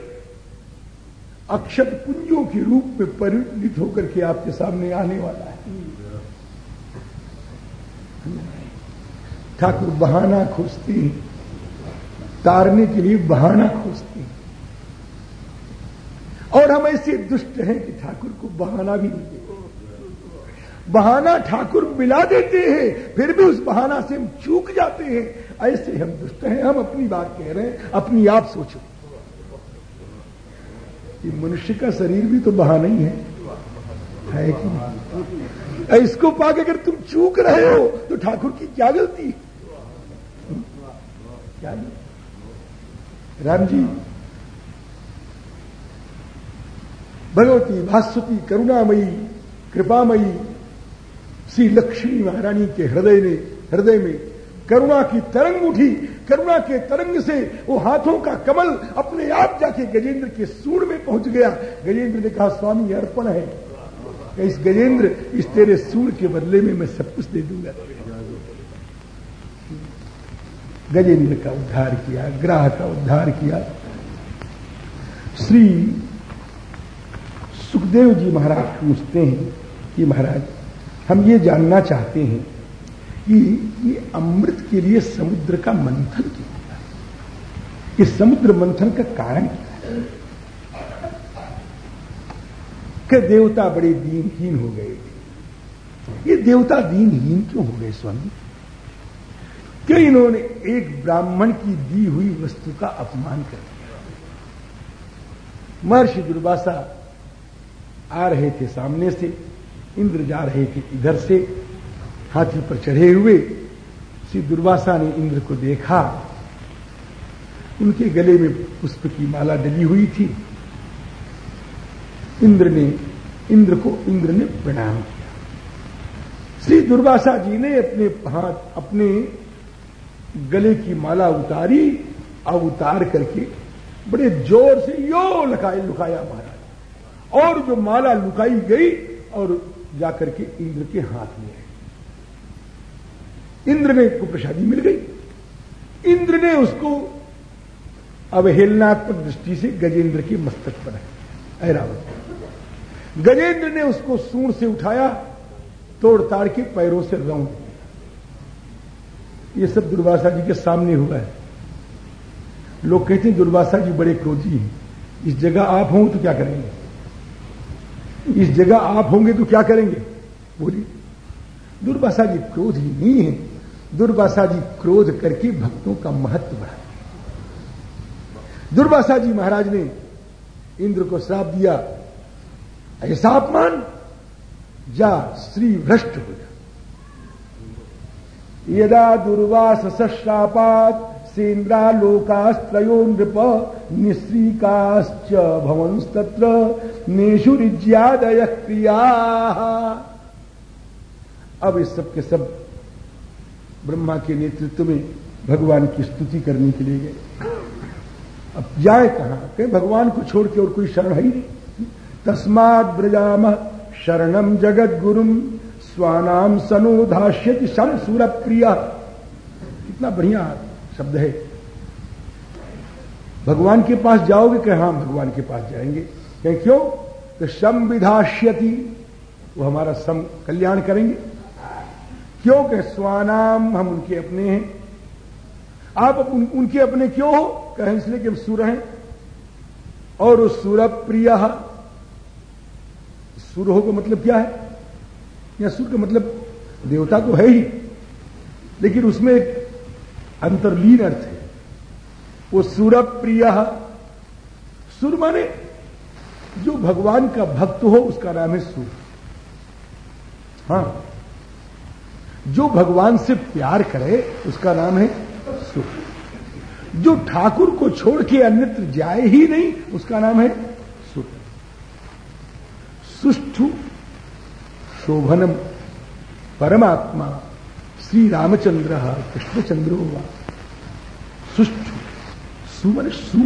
Speaker 1: अक्षत पुंजों के रूप में परिणित होकर के आपके सामने आने वाला है। ठाकुर, बहाना खोजते हैं। तारने के लिए बहाना खोजते हैं। और हम ऐसे दुष्ट हैं कि ठाकुर को बहाना भी नहीं देते। बहाना ठाकुर मिला देते हैं, फिर भी उस बहाना से हम चूक जाते हैं। ऐसे हम दुष्ट हैं, हम अपनी बात कह रहे हैं, अपनी आप सोचो। कि मनुष्य का शरीर भी तो बहाना ही है। है कि इसको पाके अगर तुम चूक रहे हो तो ठाकुर की क्या गलती? क्या राम जी, भगवती भास्वती, करुणामयी, कृपामयी, श्री लक्ष्मी महारानी के हृदय ने हृदय में करुणा की तरंग उठी। करुणा के तरंग से वो हाथों का कमल अपने आप जाके गजेंद्र के सूर में पहुँच गया। गजेंद्र ने कहा, स्वामी, अर्पण है। इस गजेंद्र, इस तेरे सूर के बदले में मैं सब कुछ दे दूँगा। गजेंद्र का उद्धार किया, ग्राह का उद्धार किया। श्री सुखदेव जी महाराज पूछते हैं कि महाराज, हम ये जानना चाहते हैं कि ये अमृत के लिए समुद्र का मंथन क्यों होता है। इस समुद्र मंथन का कारण क्या है? कि देवता बड़े दीनहीन हो गए ये देवता दीनहीन क्यों हो गए स्वामी? क्यों इन्होंने एक ब्राह्मण की दी हुई वस्तु का अपमान कर दिया? महर्षि दुर्वासा आ रहे थे सामने से, इंद्र जा रहे थे इधर से हाथी पर चढ़े हुए श्री दुर्वासा ने इंद्र को देखा। उनके गले में पुष्प की माला डली हुई थी। इंद्र ने, इंद्र को इंद्र ने प्रणाम किया। श्री दुर्वासा जी ने अपने हाथ, अपने गले की माला उतारी और उतार करके बड़े ज़ोर से यो लुकाए, लुकाया महाराज। और जो माला लुकाई गई और जाकर के इंद्र के हाथ में इंद्र ने को प्रसादी मिल गई। इंद्र ने उसको अवहेलनात्मक दृष्टि से गजेंद्र के मस्तक पर ऐरावत गजेंद्र ने उसको सूर से उठाया, तोड़ ताड़ के पैरों से दिया ये सब दुर्वासा जी के सामने हुआ है। लोग कहते हैं, दुर्वासा जी बड़े क्रोधी हैं। इस जगह आप हों तो क्या करेंगे? इस जगह आप होंगे तो क्या करेंगे? बोलिए। दुर्वासा जी क्रोधी नहीं है। दुर्वासा जी क्रोध करके भक्तों का महत्व बढ़ा। दुर्वासा जी महाराज ने इंद्र को श्राप दिया, ऐसा अपमान? जा श्री भ्रष्ट हो जा। यदा दुर्वास सश्रापात सेन्द्रा लोकास्त्रो नृप निश्रीकाश्च भवंस्तत्र नेशुरिज्यादय क्रिया। अब इस सब के सब ब्रह्मा के नेतृत्व में भगवान की स्तुति करने के लिए गए। अब जाए कहाँ? कहीं, भगवान को छोड़ के और कोई शरण है ही नहीं। तस्मात ब्रजाम शरणम जगत गुरुम स्वानाम सनोधाष्यति शम सूर प्रिया कितना बढ़िया शब्द है। भगवान के पास जाओगे, कह हाँ भगवान के पास जाएँगे। कहें, क्यों? तो शम विधाष्यति वो हमारा सम कल्याण करेंगे। क्यों कह स्वानाम हम उनके अपने हैं। आप उन, उनके अपने क्यों हो? कहें इसलिए कि हम सुर हैं। और उस सुर प्रिय सुर हो का मतलब क्या है? या सुर का मतलब देवता तो है ही लेकिन उसमें एक अंतर्लीन अर्थ है। वो सुर प्रिय सुर माने जो भगवान का भक्त हो उसका नाम है सुर। हाँ। जो भगवान से प्यार करे, उसका नाम है सुख। जो ठाकुर को छोड़ के अन्यत्र जाए ही नहीं, उसका नाम है सुख। सुष्ठु शोभनम परमात्मा श्री रामचंद्र कृष्णचंद्रो वा सुष्ठु सुमन सु,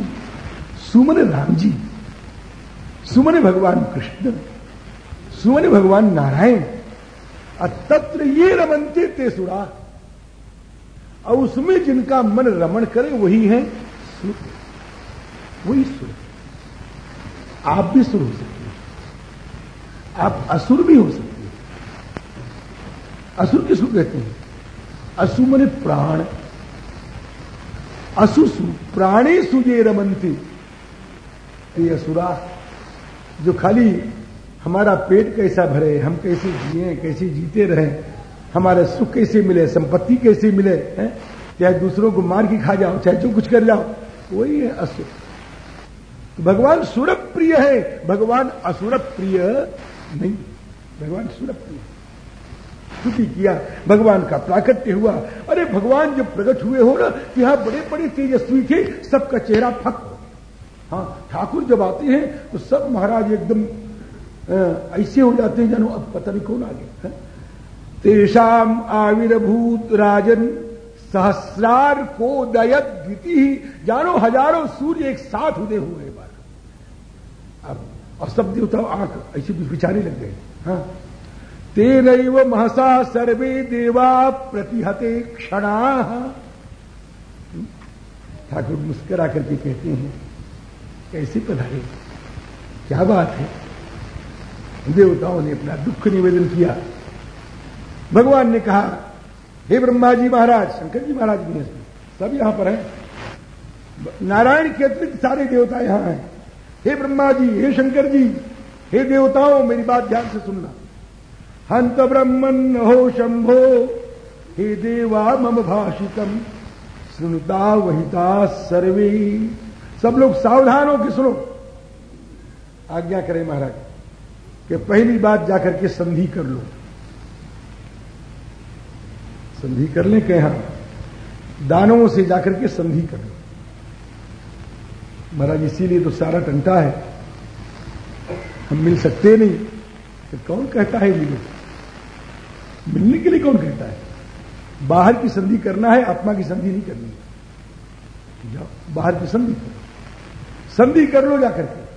Speaker 1: सुमन राम जी सुमन भगवान कृष्ण, सुमन भगवान नारायण। तत्र ये रमनते ते सुरा। और उसमें जिनका मन रमण करे वही है सुर। वही सुर। आप भी सुर हो सकते हैं। आप असुर भी हो सकते हैं। असुर किसको कहते हैं? असु मन प्राण। असुसु प्राणे सुजे रमनती। असुरा, जो खाली हमारा पेट कैसा भरे, हम कैसे जिए, कैसे जीते रहे, हमारे सुख कैसे मिले, संपत्ति कैसे मिले, हैं? चाहे दूसरों को मार के खा जाओ, चाहे जो कुछ कर जाओ, वही है असुर। तो भगवान सुर प्रिय है, भगवान असुर प्रिय नहीं, भगवान सुर प्रिय स्तुति किया, भगवान का प्राकट्य हुआ। अरे भगवान जब प्रकट हुए हो ना कि यहाँ बड़े बड़े तेजस्वी थे, सबका चेहरा फक हो हाँ ठाकुर जब आते हैं तो सब महाराज एकदम ऐसे हो जाते हैं जानो, अब पता नहीं कौन आ गया तेषाम आविर्भूत राजन सहस्रार को दयत ही जानो हज़ारों सूर्य एक साथ उदय हुए बार अब, और सब देवता आँख ऐसे बिचारे लग गए। हाँ। तेन महसा सर्वे देवा प्रतिहते क्षणा। ठाकुर मुस्करा करके कहते हैं, कैसे पधारे? क्या बात है? देवताओं ने अपना दुख निवेदन किया। भगवान ने कहा, हे ब्रह्मा जी महाराज शंकर जी महाराज भी हैं सब यहाँ पर हैं। नारायण के अतिरिक्त सारे देवता यहाँ हैं। हे ब्रह्मा जी हे शंकर जी हे देवताओं, मेरी बात ध्यान से सुनना। हंत ब्रह्मन हो शंभो, हे देवा मम भाषितम, सुनता वहिता सर्वे। सब लोग सावधान हो कि सुनो। आज्ञा करें महाराज। कि पहली बात जाकर के संधि कर लो। संधि कर लें कह दानवों से जाकर के संधि कर लो। महाराज, इसीलिए तो सारा टंटा है। हम मिल सकते नहीं। तो कौन कहता है मिले? मिलने के लिए कौन कहता है? बाहर की संधि करना है, आत्मा की संधि नहीं करनी। जाओ, बाहर की संधि करो। संधि कर लो जाकर के।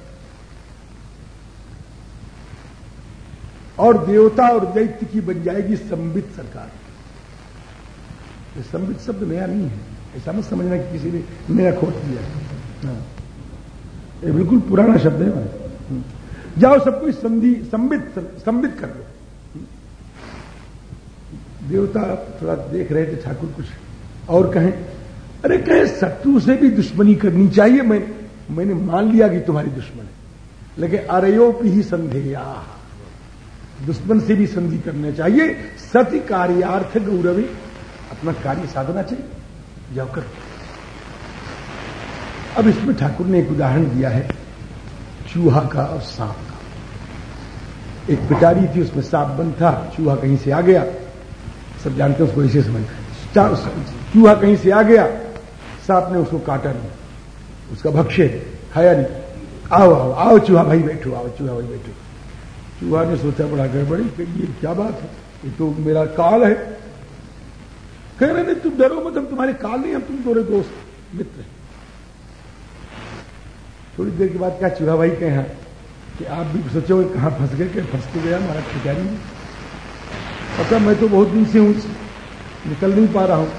Speaker 1: और देवता और दैत्य की बन जाएगी संबित सरकार। ये संबित शब्द नया नहीं है। ऐसा मत समझना कि किसी ने नया खोट दिया हाँ। ये बिल्कुल पुराना शब्द है जाओ सब कुछ संधि, संबित संबित कर लो। देवता थोड़ा देख रहे थे ठाकुर कुछ और कहें, अरे कहे, शत्रु से भी दुश्मनी करनी चाहिए। मैं, मैंने मान लिया कि तुम्हारी दुश्मन है। लेकिन अरयोपी ही संधेया। दुश्मन से भी संधि करना चाहिए। सत्य कार्यार्थ गौरवी। अपना कार्य साधना चाहिए। जाओ कर। अब इसमें ठाकुर ने एक उदाहरण दिया है, चूहा का और सांप का। एक पिटारी थी, उसमें सांप बंद था, चूहा कहीं से आ गया। सब जानते हैं उसको ऐसे समझ। चूहा कहीं से आ गया, सांप ने उसको काटा नहीं। उसका भक्ष्य खाया नहीं। आओ आओ आओ चूहा भाई बैठो, आओ चूहा भाई बैठो। चूहा ने सोचा, बड़ा गड़बड़ी कि ये क्या बात है? ये तो मेरा काल है। कह रहे, नहीं, तुम डरो मत, हम तुम्हारे काल नहीं, हम तुम दोरे दोस्त, मित्र थोड़ी देर के बाद क्या चूहा भाई कहे कि आप भी सोचो, कहाँ फंस गए, क्या फंस के गया, हमारा ठिकानी में पता मैं तो बहुत दिन से हूँ, निकल नहीं पा रहा हूँ।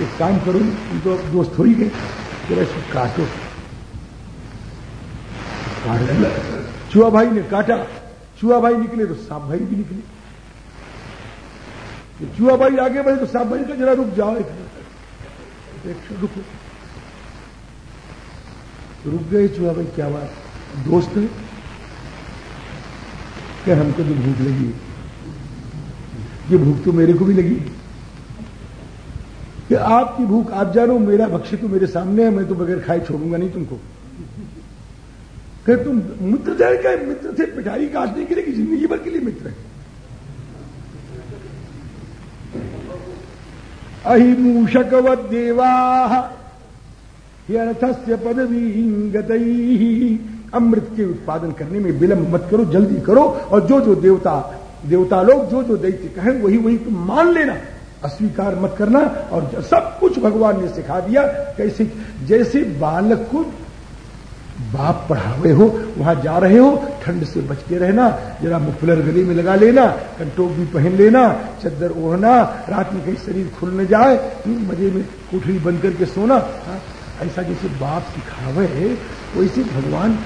Speaker 1: एक काम करूँ, तुम तो दोस्त हो ही गए काटो। काट चूहा भाई ने काटा चूहा भाई निकले तो सांप भाई भी निकले। चूहा भाई आगे बढ़े तो सांप भाई का जरा रुक जाओ एक रुको। रुक गए चूहा भाई, क्या बात? दोस्त है? क्या हमको तो भूख लगी? ये भूख तो मेरे को भी लगी। कि आपकी भूख, आप जानो, मेरा भक्ष्य तो मेरे सामने है, मैं तो बगैर खाए छोड़ूँगा नहीं तुमको। तुम मित्र थे क्या मित्र थे पिटाई काटने के लिए कि ज़िंदगी भर के लिए मित्र है? अहिमूषकवत देवा पदवी गतई अमृत के उत्पादन करने में विलंब मत करो, जल्दी करो, और जो जो देवता देवता लोग जो जो दैत्य कहें, वही वही तुम मान लेना। अस्वीकार मत करना, और सब कुछ भगवान ने सिखा दिया। कैसे जैसे बालक को बाप पढ़ावे हो, वहाँ जा रहे हो, ठंड से बच के रहना, जरा मुफलर गले में लगा लेना कंटोक भी पहन लेना, चद्दर ओढ़ना, रात में कहीं शरीर खुल न जाए मज़े में कोठरी बंद करके सोना हा? ऐसा जैसे बाप सिखावे, वैसे भगवान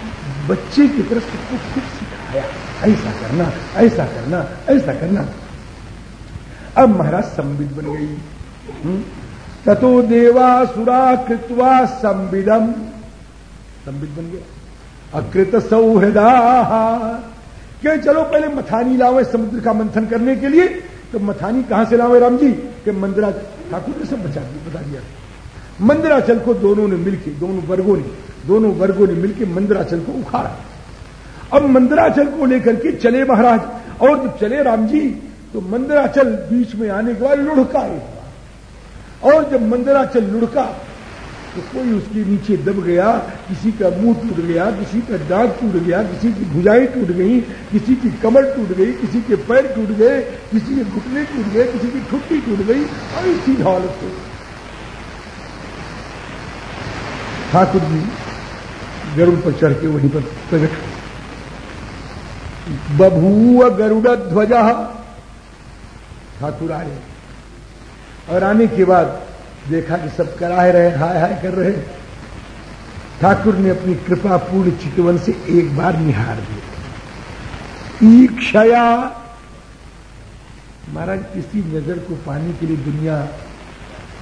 Speaker 1: बच्चे की तरफ़ सबको खुद सिखाया ऐसा करना ऐसा करना ऐसा करना अब महाराज संबित बन गई हम्म? ततो देवा सुरा कृत्वा संबिदम संबित बन गया। अकृत सौहृदा क्या चलो, पहले मथानी लावे समुद्र का मंथन करने के लिए। तो मथानी कहाँ से लावे राम जी? के मंदिरा ठाकुर ने सब बचा दिया, बता दिया। मंदिराचल को दोनों ने मिलकर दोनों वर्गों ने, दोनों वर्गों ने मिलकर मंदिराचल को उखाड़ा। अब मंदिराचल को लेकर के चले महाराज, और जब चले राम जी तो मंदिराचल बीच में आने के बाद लुढ़का एक और जब मंदिराचल लुढ़का तो कोई उसके नीचे दब गया, किसी का मुँह टूट गया, किसी का दांत टूट गया, किसी की भुजाएँ टूट गई, किसी की कमर टूट गई, किसी के पैर टूट गए, किसी के घुटने टूट गए, किसी की ठुट्टी टूट गई ऐसी हालत हो ठाकुर जी, गरुड़ पर चढ़ के वहीं पर प्रकट बभूव गरुड़ ध्वजा। ठाकुर आए। और आने के बाद देखा कि सब कराए रहे, हाय हाय कर रहे। ठाकुर ने अपनी कृपा पूर्ण चितवन से एक बार निहार दिया। ईक्षया महाराज किसी नज़र को पाने के लिए दुनिया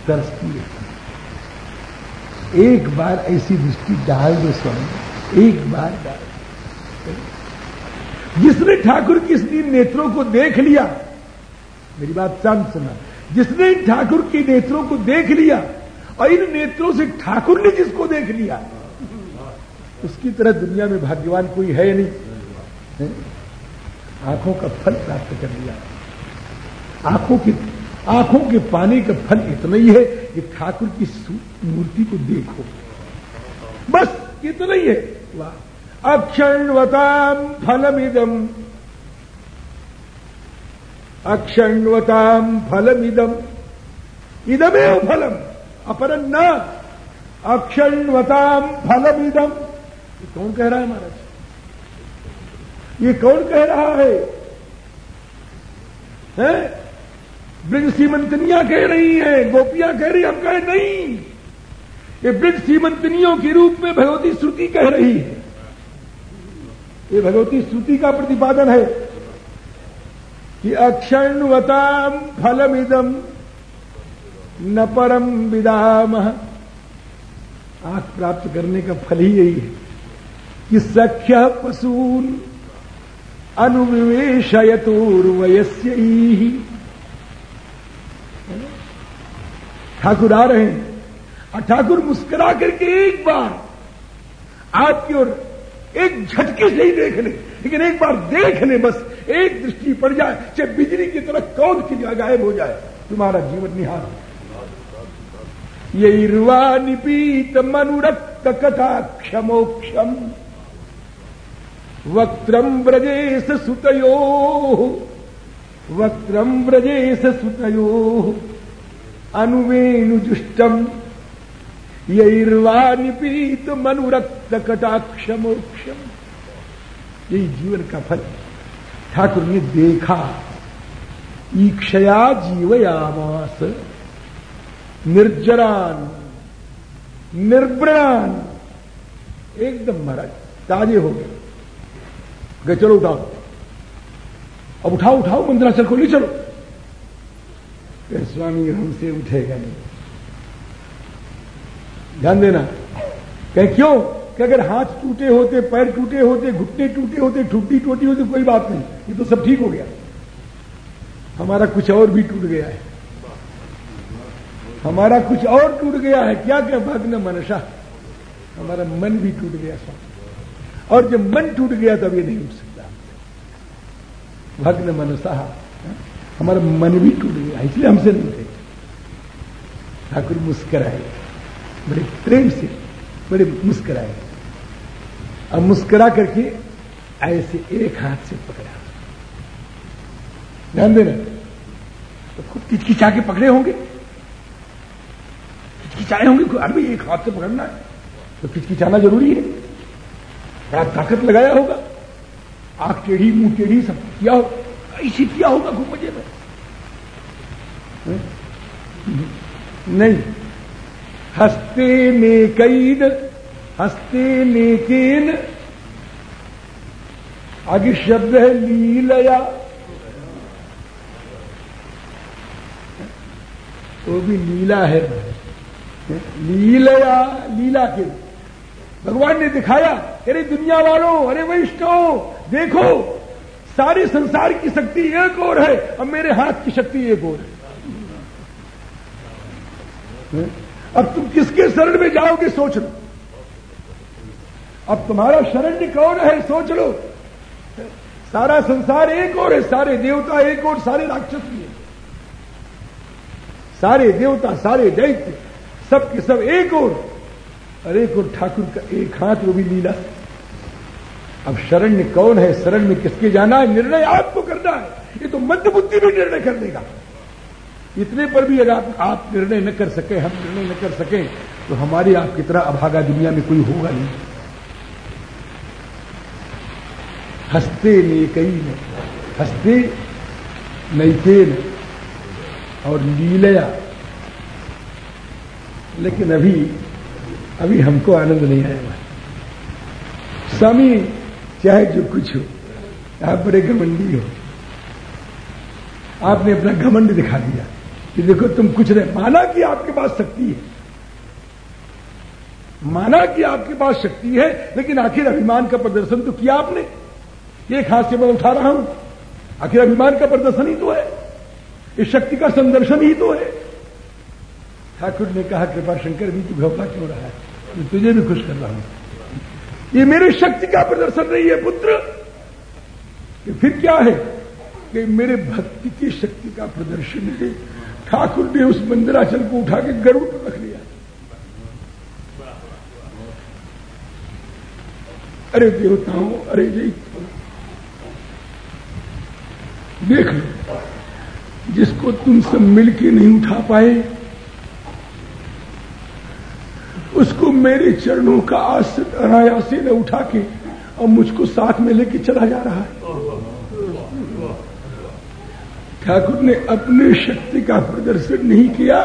Speaker 1: तरसती है। एक बार ऐसी दृष्टि डाल दो स्वामी, एक बार डाल जिसने ठाकुर की इस नेत्रों को देख लिया, मेरी बात शांत सुना। जिसने इन ठाकुर के नेत्रों को देख लिया और इन नेत्रों से ठाकुर ने जिसको देख लिया, उसकी तरह दुनिया में भाग्यवान कोई है नहीं। आँखों का फल प्राप्त कर लिया। आँखों की, आँखों के पाने का फल इतना ही है कि ठाकुर की मूर्ति को देखो। बस इतना ही है। वाह। अक्षणवताम फलमिदम अक्षण्वताम फलमिदम। इदमेव फलम अपरन न। अक्षण्वताम फलमिदम। ये कौन कह रहा है महाराज? ये कौन कह रहा है? हैं? ब्रज सीमंतनियाँ कह रही हैं, गोपियाँ कह रही हम कहे नहीं। ये ब्रज सीमंतनियों के रूप में भगवती श्रुति कह रही है। ये भगवती श्रुति का प्रतिपादन है। कि अक्षण्वताम फलमिदम न परम विदाम। आख प्राप्त करने का फल ही यही है कि सख्य पशून अनुविवेशयतोर्वयस्य ही ठाकुर आ रहे हैं। और ठाकुर मुस्कुरा करके एक बार आपकी ओर एक झटके से ही देख ले, लेकिन एक बार देख ले बस। एक दृष्टि पड़ जाए, चाहे बिजली की तरह कौन की जगह गायब हो जाए, तुम्हारा जीवन निहार ये रुआ निपीत मनुरक्त कटाक्षमोक्षम, वक्त्रम ब्रजेश सुतयो, वक्त्रम ब्रजेश सुतयो अनुवेणुजुष्टम यैर्वा निपीत मनुरक्त कटाक्षमोक्षम, यही जीवन का फल ठाकुर ने देखा, ईक्षया जीवयामास, निर्जरान निर्ब्रान एकदम महाराज, ताजे हो गए। गए चलो उठाओ। अब उठाओ उठाओ मंदिराचल को ले चलो स्वामी, हमसे उठेगा नहीं। ध्यान देना। कह, क्यों? कि अगर हाथ टूटे होते, पैर टूटे होते, घुटने टूटे होते ठुट्टी टूटी होती कोई बात नहीं। ये तो सब ठीक हो गया। हमारा कुछ और भी टूट गया है। हमारा कुछ और टूट गया है। क्या क्या भग्न मनसा। हमारा मन भी टूट गया, सब। और जब मन टूट गया, तब ये नहीं उठ सकता। भग्न मनसा। हमारा मन भी टूट गया, इसलिए हमसे नहीं उठे ठाकुर मुस्कराए। बड़े प्रेम से, बड़े मुस्कराए। अब मुस्कुरा करके ऐसे एक हाथ से पकड़ा। ध्यान देना तो खुद किचकिचा के पकड़े होंगे। किचकिचाए होंगे अरे भाई एक हाथ से पकड़ना है तो किचकिचाना ज़रूरी है। बड़ा ताकत लगाया होगा आँख टेढ़ी, मुँह टेढ़ी, सब किया होगा ऐसे किया होगा खूब मज़े में। नहीं। हस्ते नेकईन हस्ते नेकेन आगे शब्द है लीलया। वो भी लीला है। लीलया, लीला के। भगवान ने दिखाया अरे दुनिया वालों, अरे वैष्णव, देखो, सारे संसार की शक्ति एक और है, और मेरे हाथ की शक्ति एक और है। अब तुम किसके शरण में जाओगे, सोच लो। अब तुम्हारा शरण कौन है? सोच लो। सारा संसार एक और है सारे देवता एक और सारे राक्षस भी है। सारे देवता सारे दैत्य सब के सब एक और। और एक और ठाकुर का एक हाथ वो भी लीला। अब शरण कौन है? शरण में किसके जाना है? निर्णय आपको करना है। ये तो मध्य बुद्धि भी निर्णय कर देगा। इतने पर भी अगर आप, आप निर्णय न कर सके हम निर्णय न कर सके तो हमारे आपकी तरह अभागा दुनिया में कोई होगा नहीं। हँसते कई ने हँसते नैकेन और लीलया। लेकिन अभी अभी हमको आनंद नहीं आएगा स्वामी, चाहे जो कुछ हो, आप बड़े घमंडी हो। आपने अपना घमंड दिखा दिया कि देखो तुम कुछ नहीं, माना कि आपके पास शक्ति है। माना कि आपके पास शक्ति है, लेकिन आखिर अभिमान का प्रदर्शन तो किया आपने। एक हाथ से मैं उठा रहा हूँ। आखिर अभिमान का प्रदर्शन ही तो है। इस शक्ति का संदर्शन ही तो है। ठाकुर ने कहा कृपा शंकर भी तू घबरा क्यों रहा है? तुझे भी खुश कर रहा हूँ। ये मेरी शक्ति का प्रदर्शन नहीं है, पुत्र। कि फिर क्या है कि मेरे भक्ति की शक्ति का प्रदर्शन है ठाकुर ने उस मंदिराचल को उठा के गरुड़ पर रख लिया। अरे देवताओं, अरे जी देख लो जिसको तुम सब मिलके नहीं उठा पाए, उसको मेरे चरणों का अनायासी ने उठा के और मुझको साथ में लेके चला जा रहा है। ठाकुर ने अपने शक्ति का प्रदर्शन नहीं किया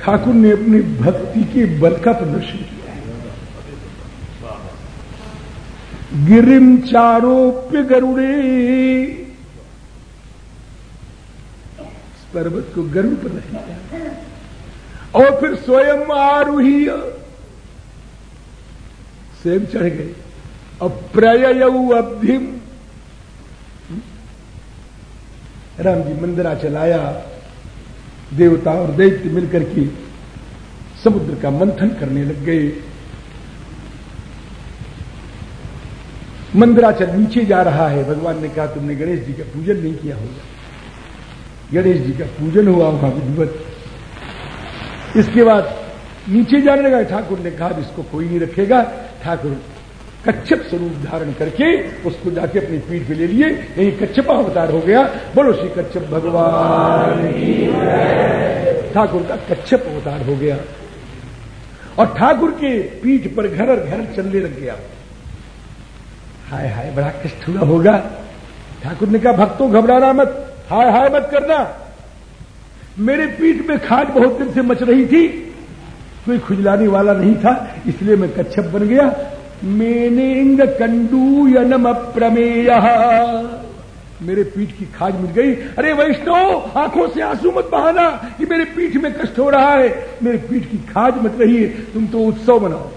Speaker 1: ठाकुर ने अपनी भक्ति के बल का प्रदर्शन किया। गिरिम चारोप्य गरुड़े पर्वत को गर्व पर लिया और फिर स्वयं आरूही स्वयं चढ़ गए। और प्रय अवधिम राम जी मंदिरा चलाया। देवता और दैत्य मिलकर के समुद्र का मंथन करने लग गए। मंदिराचल नीचे जा रहा है। भगवान ने कहा, तुमने गणेश जी का पूजन नहीं किया होगा। गणेश जी का पूजन हुआ वहाँ विधिवत। इसके बाद नीचे जाने लगा, ठाकुर ने कहा, इसको कोई नहीं रखेगा। ठाकुर कच्छप स्वरूप धारण करके उसको जाके अपनी पीठ पे ले लिए। यही कच्छपा अवतार हो गया। बोलो, श्री कच्छप भगवान ठाकुर का कच्छप अवतार हो गया। और ठाकुर के पीठ पर घर घर चलने लग गया। हाय हाय, बड़ा कष्ट हुआ होगा। ठाकुर ने कहा, भक्तों, घबराना मत। हाय हाय मत करना। मेरे पीठ में खाज बहुत दिन से मच रही थी। कोई खुजलाने वाला नहीं था, इसलिए मैं कच्छप बन गया। मेनेंग कंडूयनम प्रमेय मेरे पीठ की खाज मिल गई। अरे वैष्णव आँखों से आँसू मत बहाना कि मेरे पीठ में कष्ट हो रहा है। मेरे पीठ की खाज मत रही है, तुम तो उत्सव मनाओ।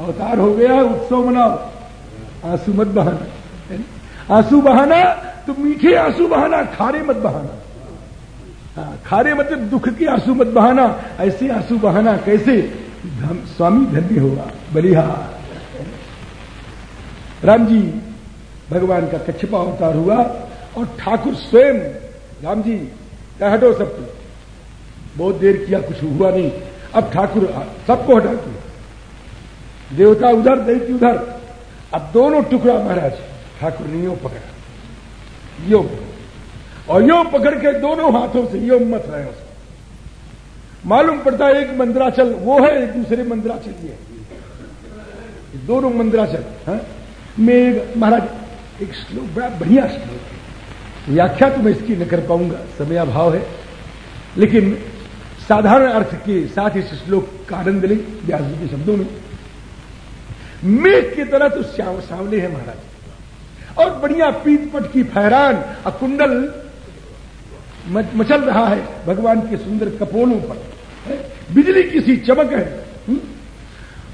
Speaker 1: अवतार हो गया, उत्सव मनाओ। आँसू मत बहाना आँसू बहाना तो मीठे आँसू बहाना खारे मत बहाना। हाँ, खारे मतलब दुख के आँसू मत बहाना ऐसे आँसू बहाना कैसे? धम, स्वामी धन्य होगा बलिहार राम जी भगवान का कच्छपा अवतार हुआ और ठाकुर स्वयं राम जी क्या हटो सबको। बहुत देर किया कुछ हुआ नहीं। अब ठाकुर सबको हटा दिया। देवता उधर दैत्य उधर। अब दोनों टुकड़ा महाराज, ठाकुर ने यो पकड़ा। यो और यो पकड़ के दोनों हाथों से यो मत रहे उसको मालूम पड़ता है एक मंदराचल वो है, एक दूसरे मंदराचल ये दोनों मंदराचल हाँ? में महाराज, एक श्लोक, बड़ा बढ़िया श्लोक है। व्याख्या तो मैं इसकी न कर पाऊँगा, समय अभाव है। लेकिन साधारण अर्थ के साथ इस श्लोक का आनंद ले, व्यास के शब्दों में। मेघ की तरह तो श्याम सावले है महाराज। और बढ़िया पीत पट की फहरान और कुंडल मचल रहा है भगवान के सुंदर कपोलों पर। बिजली की सी चमक है?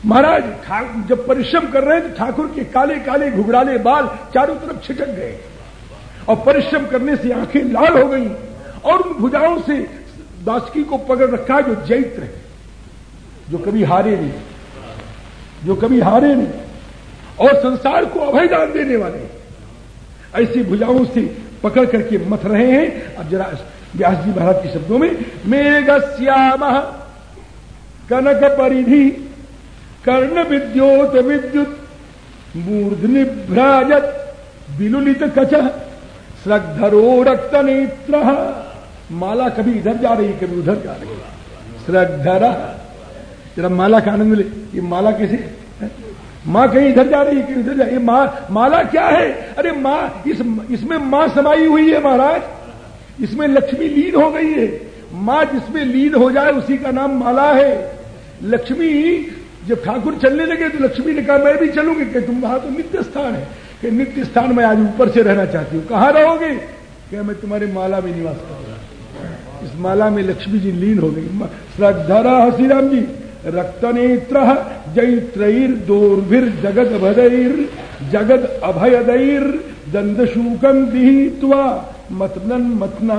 Speaker 1: महाराज जब परिश्रम कर रहे हैं तो ठाकुर के काले काले घुघराले बाल चारों तरफ़ छिटक गए। और परिश्रम करने से आँखें लाल हो गई और उन भुजाओं से दासकी को पकड़ रखा जो जैत्र है, जो कभी हारे नहीं। जो कभी हारे नहीं, और संसार को अभय दान वाले ऐसी भुजाओं से पकड़ करके मथ रहे हैं। अब जरा व्यास जी महाराज के शब्दों में मेघ श्याम कनक परिधि, कर्ण विद्योत विद्युत मूर्धनिभ्राजत विलुलित कच, श्रद्धरो रक्त नेत्र। माला कभी इधर जा रही, कभी उधर जा रही। श्रद्धरा। जरा माला का आनंद ले ये माला कैसे? माँ कहीं इधर जा रही है, कहीं इधर जा रही माँ, माला क्या है? अरे माँ, इस, इसमें माँ समाई हुई है महाराज। इसमें लक्ष्मी लीन हो गई है। माँ जिसमें लीन हो जाए, उसी का नाम माला है। लक्ष्मी, जब ठाकुर चलने लगे तो लक्ष्मी ने कहा, मैं भी चलूँगी। कि तुम वहाँ तो नित्य स्थान है। कि नित्य स्थान में आज ऊपर से रहना चाहती हूँ। कहाँ रहोगे? क्या मैं तुम्हारे माला में निवास करूँगा इस माला में लक्ष्मी जी लीन हो गई। श्रद्धा हसीराम जी। रक्तनेत्र जैत्रैर दोर्भिर जगत भदैर जगत अभयदैर दंदशूकम दिहित्वा मतनन मतना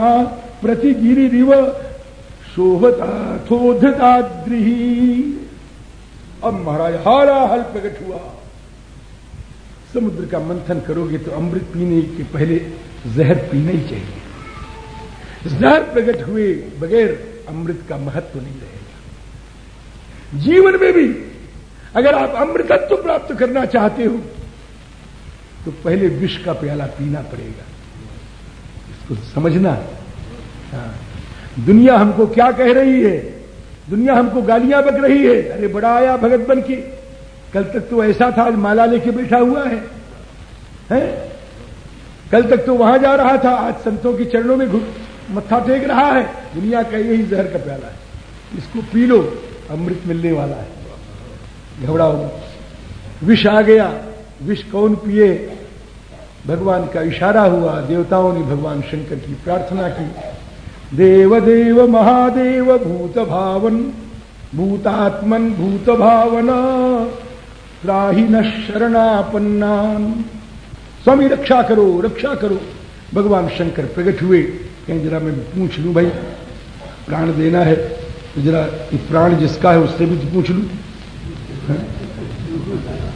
Speaker 1: प्रतिगिरिव शोभताथोधताद्रिही अब महाराज, हारा हल प्रकट हुआ। समुद्र का मंथन करोगे तो अमृत पीने के पहले जहर पीना ही चाहिए। जहर प्रकट हुए बगैर अमृत का महत्व तो नहीं रहेगा जीवन में भी अगर आप अमृतत्व प्राप्त करना चाहते हो तो पहले विष का प्याला पीना पड़ेगा। इसको समझना। हाँ। दुनिया हमको क्या कह रही है? दुनिया हमको गालियाँ बक रही है। अरे बड़ा आया भगत बन के। कल तक तो ऐसा था, आज माला लेके बैठा हुआ है। हैं? कल तक तो वहाँ जा रहा था, आज संतों के चरणों में घुट मत्था टेक रहा है। दुनिया का यही जहर का प्याला है। इसको पी लो। अमृत मिलने वाला है। घबराओ विष आ गया, विष कौन पिए? भगवान का इशारा हुआ, देवताओं ने भगवान शंकर की प्रार्थना की। देव देव, महादेव, भूत भावन, भूतात्मन, भूत भावना त्राही न शरणापन्ना स्वामी, रक्षा करो रक्षा करो। भगवान शंकर प्रकट हुए, कहीं, जरा मैं पूछ लू भाई, प्राण देना है। तो जरा प्राण जिसका है उससे भी तो पूछ लू।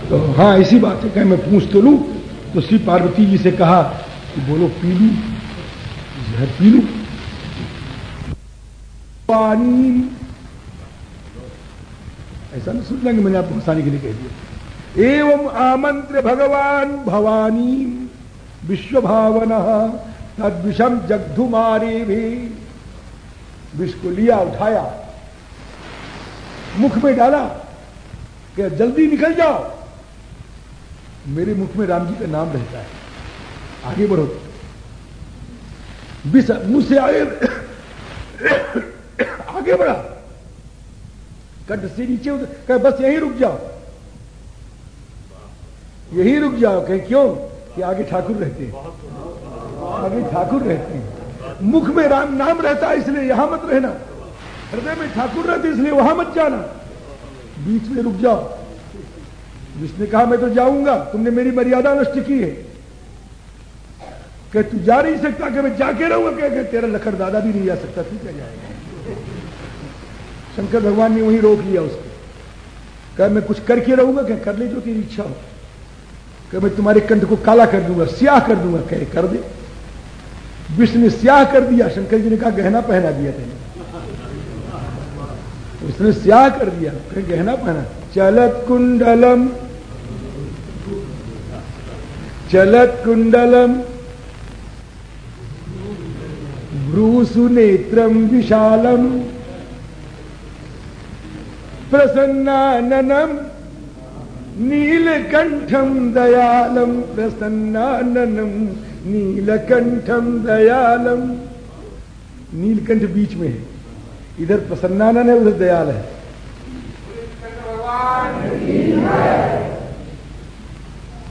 Speaker 1: तो हाँ ऐसी बात है मैं पूछ तो लू। तो श्री पार्वती जी से कहा कि बोलो, पी लू जहर पी लू। पानी। ऐसा नहीं सोचना कि मैंने आपको हंसाने के लिए कह दिया। एवं आमंत्र भगवान भवानी विश्व भावना तद विषम जगधुमारे भी विष को लिया, उठाया। मुख में डाला कि जल्दी निकल जाओ। मेरे मुख में राम जी का नाम रहता है। आगे बढ़ो। विष मुँह से आगे आगे बढ़ा। कंठ से नीचे कहे, बस यहीं रुक जाओ। यहीं रुक जाओ। कहे, क्यों? कि आगे ठाकुर रहते हैं। आगे ठाकुर रहते हैं। मुख में राम नाम रहता है, इसलिए यहाँ मत रहना। हृदय में ठाकुर रहते, इसलिए वहाँ मत जाना। बीच में रुक जाओ। जिसने कहा, मैं तो जाऊँगा, तुमने मेरी मर्यादा नष्ट की है। कि तू जा नहीं सकता कि मैं जाके रहूँगा। क्या तेरा लखर दादा भी नहीं जा सकता, तू क्या जाएगा? शंकर भगवान ने वहीं रोक लिया उसको। कह, मैं कुछ करके रहूँगा क्या कर ले जो तेरी इच्छा हो। कह, मैं तुम्हारे कंठ को काला कर दूँगा, स्याह कर दूँगा। कह, कर दे। विष्णु ने स्याह कर दिया। शंकर जी ने कहा, गहना पहना दिया तेने। उसने स्याह कर दिया। फिर गहना पहना। चलत कुंडलम। चलत कुंडलम। भ्रूसुनेत्रम विशालम। प्रसन्नाननम। नीलकंठम दयालम। प्रसन्नाननम। नीलकंठम दयालम। नीलकंठ बीच में है। इधर प्रसन्नानन है उधर दयाल है।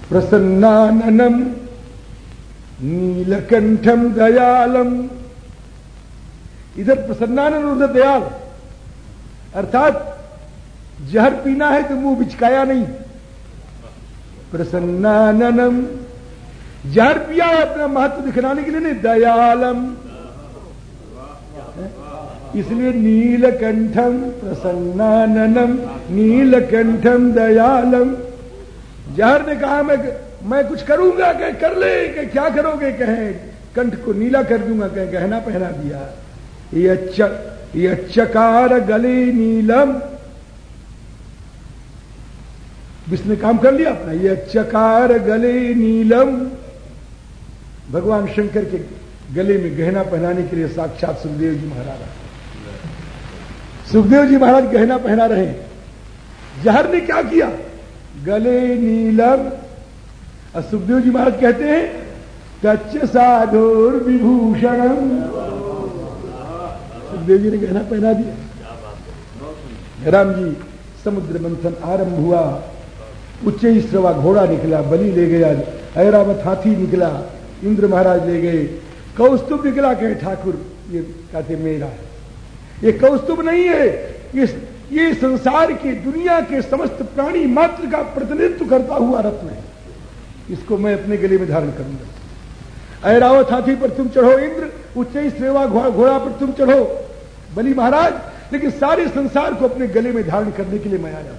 Speaker 1: प्रसन्नाननम नीलकंठम दयालम। इधर प्रसन्नानंद उधर दयाल। अर्थात, जहर पीना है तो मुँह बिचकाया नहीं। प्रसन्नाननम जहर पिया अपना महत्व दिखलाने के लिए नहीं, दयालम। इसलिए नीलकंठम प्रसन्नाननम नीलकंठम दयालम। जहर ने कहा, मैं मैं कुछ करूँगा, कह, कर ले, कह, क्या करोगे? कहे, कंठ को नीला कर दूँगा, कह, गहना पहना दिया। ये चकार गले नीलम। जिसने काम कर लिया अपना, ये चकार गले नीलम। भगवान शंकर के गले में गहना पहनाने के लिए साक्षात सुखदेव जी महाराज सुखदेव जी महाराज गहना पहना रहे जहर ने क्या किया? गले नीलम और सुखदेव जी महाराज कहते हैं कच्च साधुर विभूषणम। सुखदेव जी ने गहना पहना दिया। राम जी, समुद्र मंथन आरंभ हुआ। उच्च श्रवा घोड़ा निकला, बलि ले गया ऐरावत हाथी निकला, इंद्र महाराज ले गए। कौस्तुभ निकला कहे, ठाकुर, ये कहते मेरा है। ये कौस्तुभ नहीं है। इस ये संसार की दुनिया के समस्त प्राणी मात्र का प्रतिनिधित्व करता हुआ रत्न है। इसको मैं अपने गले में धारण करूँगा। ऐरावत हाथी पर तुम चढ़ो, इंद्र उच्च सेवा घोड़ा पर तुम चढ़ो। बलि महाराज, लेकिन सारे संसार को अपने गले में धारण करने के लिए मैं आया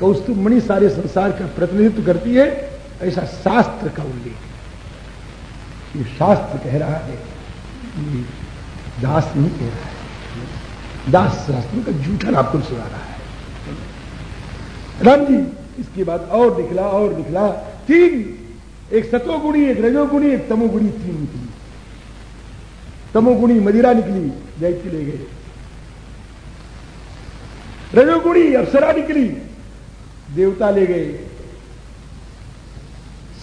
Speaker 1: कौस्तुभ मणि सारे संसार का प्रतिनिधित्व करती है, ऐसा शास्त्र का उल्लेख। ये शास्त्र कह रहा है दास नहीं कह रहा है। दास शास्त्रों का जूठन आपको सुना रहा है। राम जी, इसके बाद और दिखला और निकला तीन, एक सतोगुणी एक रजोगुणी एक तमोगुणी तीन निकली। तमोगुणी मदिरा निकली दैत्य ले गए। रजोगुणी अप्सरा निकली, देवता ले गए।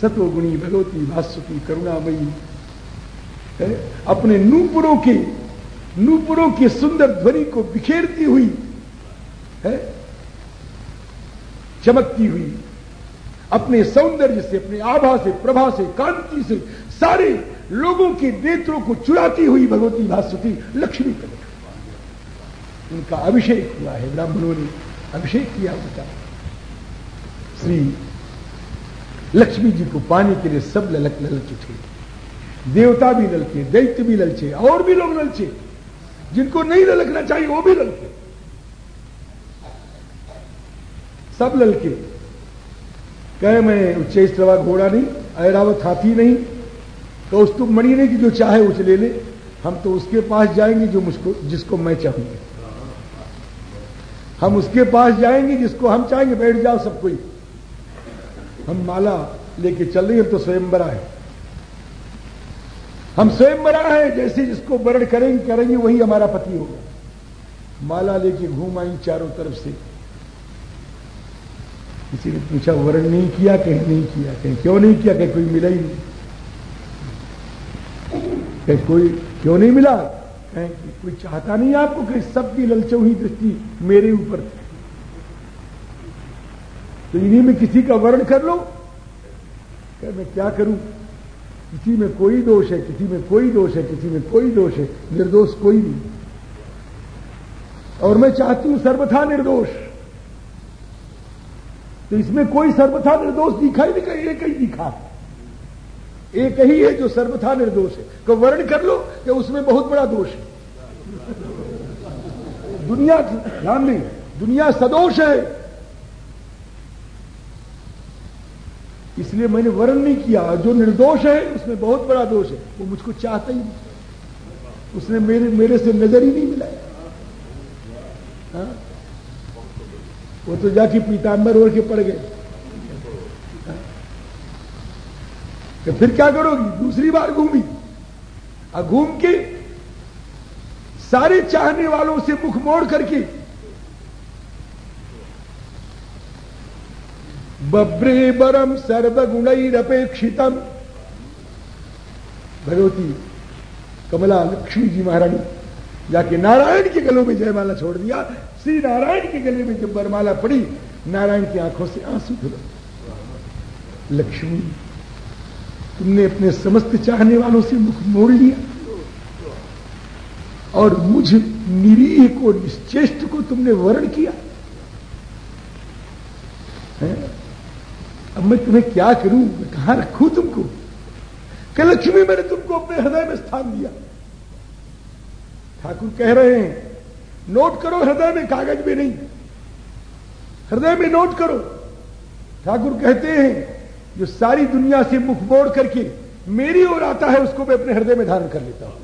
Speaker 1: सतोगुणी भगवती भास्वती करुणामयी अपने नूपुरों के नूपुरों की सुंदर ध्वनि को बिखेरती हुई, है? चमकती हुई, अपने सौंदर्य से, अपने आभा से, प्रभा से, कांति से, सारे लोगों के नेत्रों को चुराती हुई भगवती भास्वती लक्ष्मी प्रकट उनका अभिषेक हुआ है, ब्राह्मणों ने अभिषेक किया उनका श्री लक्ष्मी जी को पाने के लिए सब ललक ललच उठे। देवता भी ललचे दैत्य भी ललचे, और भी लोग ललचे। जिनको नहीं ललकना चाहिए, वो भी ललके। सब ललके। कहे, मैं उच्च घोड़ा नहीं ऐरावत हाथी नहीं तो उस तुम मणि ने कि जो चाहे उसे ले ले। हम तो उसके पास जाएँगे जो मुझको, जिसको मैं चाहूँगी। हम उसके पास जाएँगे जिसको हम चाहेंगे, बैठ जाओ सब कोई। हम माला लेके चल रही हम तो स्वयंबरा है हम स्वयं बरा है, जैसे जिसको वर्ण करेंगे करेंगे, वही हमारा पति होगा। माला लेके घूम आई चारों तरफ़ से। किसी ने पूछा, वर्ण नहीं किया, कहीं नहीं किया, कहीं क्यों नहीं किया, कहीं कोई मिला ही नहीं। कहीं कोई क्यों नहीं मिला? कहीं कोई चाहता नहीं आपको, कहीं सबकी ललचो ही दृष्टि मेरे ऊपर तो इन्हीं में किसी का वर्ण कर लो। मैं क्या करूँ? किसी में कोई दोष है, किसी में कोई दोष है, किसी में कोई दोष है, निर्दोष कोई नहीं। और मैं चाहती हूँ सर्वथा निर्दोष। तो इसमें कोई सर्वथा निर्दोष दिखा ही नहीं एक ही दिखा। एक ही है जो सर्वथा निर्दोष है। तो वर्ण कर लो कि उसमें बहुत बड़ा दोष है। दुनिया ध्यान नहीं दुनिया सदोष है। इसलिए मैंने वर्ण नहीं किया। जो निर्दोष है, उसमें बहुत बड़ा दोष है। वो मुझको चाहता ही नहीं। उसने मेरे मेरे से नज़र ही नहीं मिलाया हाँ? वो तो जाके पीताम्बर ओढ़ के पड़ गए। हाँ? तो फिर क्या करोगी? दूसरी बार घूमी। और घूम के सारे चाहने वालों से मुख मोड़ करके बब्रे बरम सर्वगुणरपेक्षितम भगवती कमला लक्ष्मी जी महारानी जाके नारायण के गलों में जयमाला छोड़ दिया। श्री नारायण के गले में जब बरमाला पड़ी, नारायण की आँखों से आँसू धुलो। लक्ष्मी, तुमने अपने समस्त चाहने वालों से मुख मोड़ लिया। और मुझ निरीह को, निश्चेष्ट को तुमने वर्ण किया। है? अब मैं तुम्हें क्या करूँ? मैं कहाँ रखूँ तुमको? कि लक्ष्मी, मैंने तुमको अपने हृदय में स्थान दिया। ठाकुर कह रहे हैं, नोट करो, हृदय में कागज़ में नहीं। हृदय में नोट करो। ठाकुर कहते हैं, जो सारी दुनिया से मुख मोड़ करके मेरी ओर आता है, उसको मैं अपने हृदय में धारण कर लेता हूँ।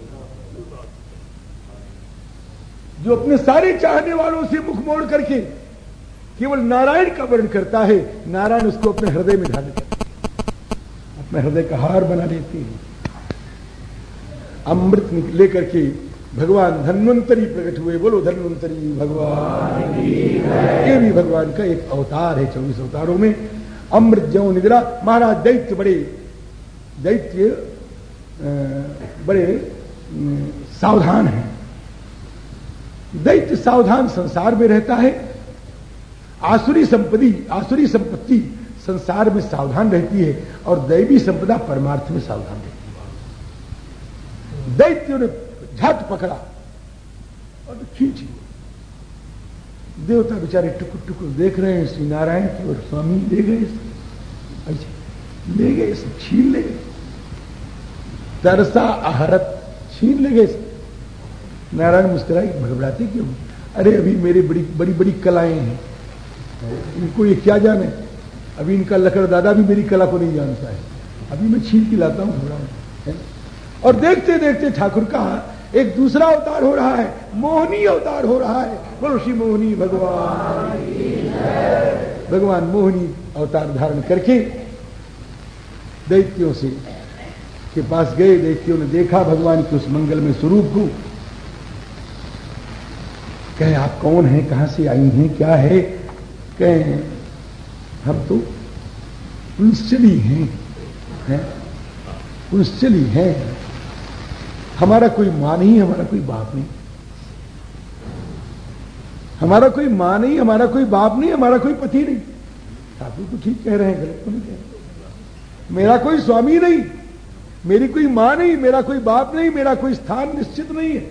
Speaker 1: जो अपने सारे चाहने वालों से मुख मोड़ करके केवल नारायण का वर्ण करता है। नारायण उसको अपने हृदय में धारण करते अपने हृदय का हार बना लेते हैं। अमृत लेकर के भगवान धन्वंतरी प्रकट हुए। बोलो, धन्वंतरी भगवान ये भी भगवान का एक अवतार है चौबीस अवतारों में। अमृत जो निद्रा। महाराज दैत्य बड़े दैत्य बड़े सावधान हैं। दैत्य सावधान संसार में रहता है। आसुरी संपत्ति आसुरी संपत्ति संसार में सावधान रहती है और दैवी संपदा परमार्थ में सावधान रहती है। दैत्य ने झट पकड़ा और खींच। देवता बेचारे टुकुर टुकुर देख रहे हैं, श्री नारायण की और स्वामी ले गए। अच्छा ले गए छीन ले गए। तरसा आहरत छीन ले गए। नारायण मुस्कुराई, भगवड़ाते क्यों? अरे अभी मेरे बड़ी बड़ी बड़ी कलाएँ हैं। इनको ये क्या जाने अभी इनका लकड़ दादा भी मेरी कला को नहीं जानता है। अभी मैं छीन के लाता हूँ घबरा और देखते देखते ठाकुर का एक दूसरा अवतार हो रहा है। मोहनी अवतार हो रहा है। बोलो, श्री मोहनी, भगवान। भगवान मोहनी अवतार धारण करके दैत्यों से के पास गए। दैत्यों ने देखा, भगवान के उस मंगल में स्वरूप को। कहे, आप कौन हैं? कहाँ से आई हैं? क्या है? कहे हम तो पुंसली हैं है? पुंसली हैं हमारा कोई माँ नहीं, हमारा कोई बाप नहीं। हमारा कोई माँ नहीं, हमारा कोई बाप नहीं, हमारा कोई पति नहीं। ठाकुर तो ठीक कह रहे हैं, गलत तो नहीं कह रहे। मेरा कोई स्वामी नहीं, मेरी कोई माँ नहीं, मेरा कोई बाप नहीं, मेरा कोई स्थान निश्चित नहीं है।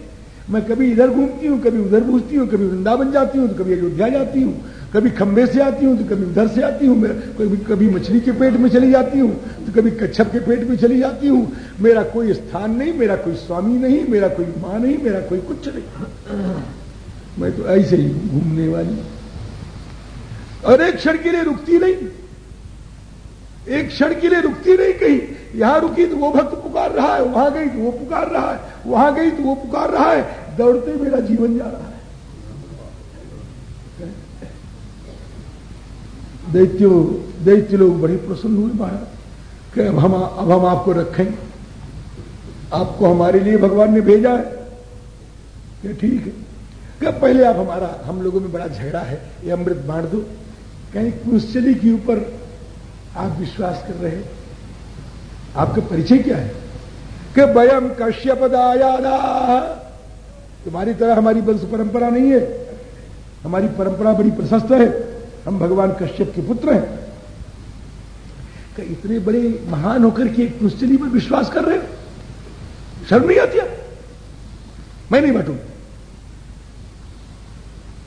Speaker 1: मैं कभी इधर घूमती हूँ, कभी उधर घूमती हूँ, कभी वृंदावन जाती हूँ तो कभी अयोध्या जाती हूँ। कभी खंबे से आती हूँ तो कभी उधर से आती हूँ कभी कभी मछली के पेट में चली जाती हूँ तो कभी कच्छप के पेट में चली जाती हूँ। मेरा कोई स्थान नहीं, मेरा कोई स्वामी नहीं, मेरा कोई माँ नहीं, मेरा कोई कुछ नहीं। मैं तो ऐसे ही घूमने वाली। और एक क्षण के लिए रुकती नहीं। एक क्षण के लिए रुकती नहीं कहीं। यहाँ रुकी तो वो भक्त पुकार रहा है, वहाँ गई तो वो पुकार रहा है, वहाँ गई तो वो पुकार रहा है। दौड़ते मेरा जीवन जा रहा है। दैत्यो, दैत्य लोग बड़े प्रसन्न हुए महाराज कि अब हम अब हम आपको रखें आपको हमारे लिए भगवान ने भेजा है। कि ठीक है। कि पहले आप हमारा, हम लोगों में बड़ा झगड़ा है। ये अमृत बांट दो। कहीं कुंचली के ऊपर आप विश्वास कर रहे आपका परिचय क्या है? कि वयम कश्यप तुम्हारी तरह हमारी वंश परंपरा नहीं है। हमारी परंपरा बड़ी प्रशस्त है। हम भगवान कश्यप के पुत्र हैं। कि इतने बड़े महान होकर के एक पुस्तली पर विश्वास कर रहे हो? शर्म नहीं आती मैं नहीं बांटू।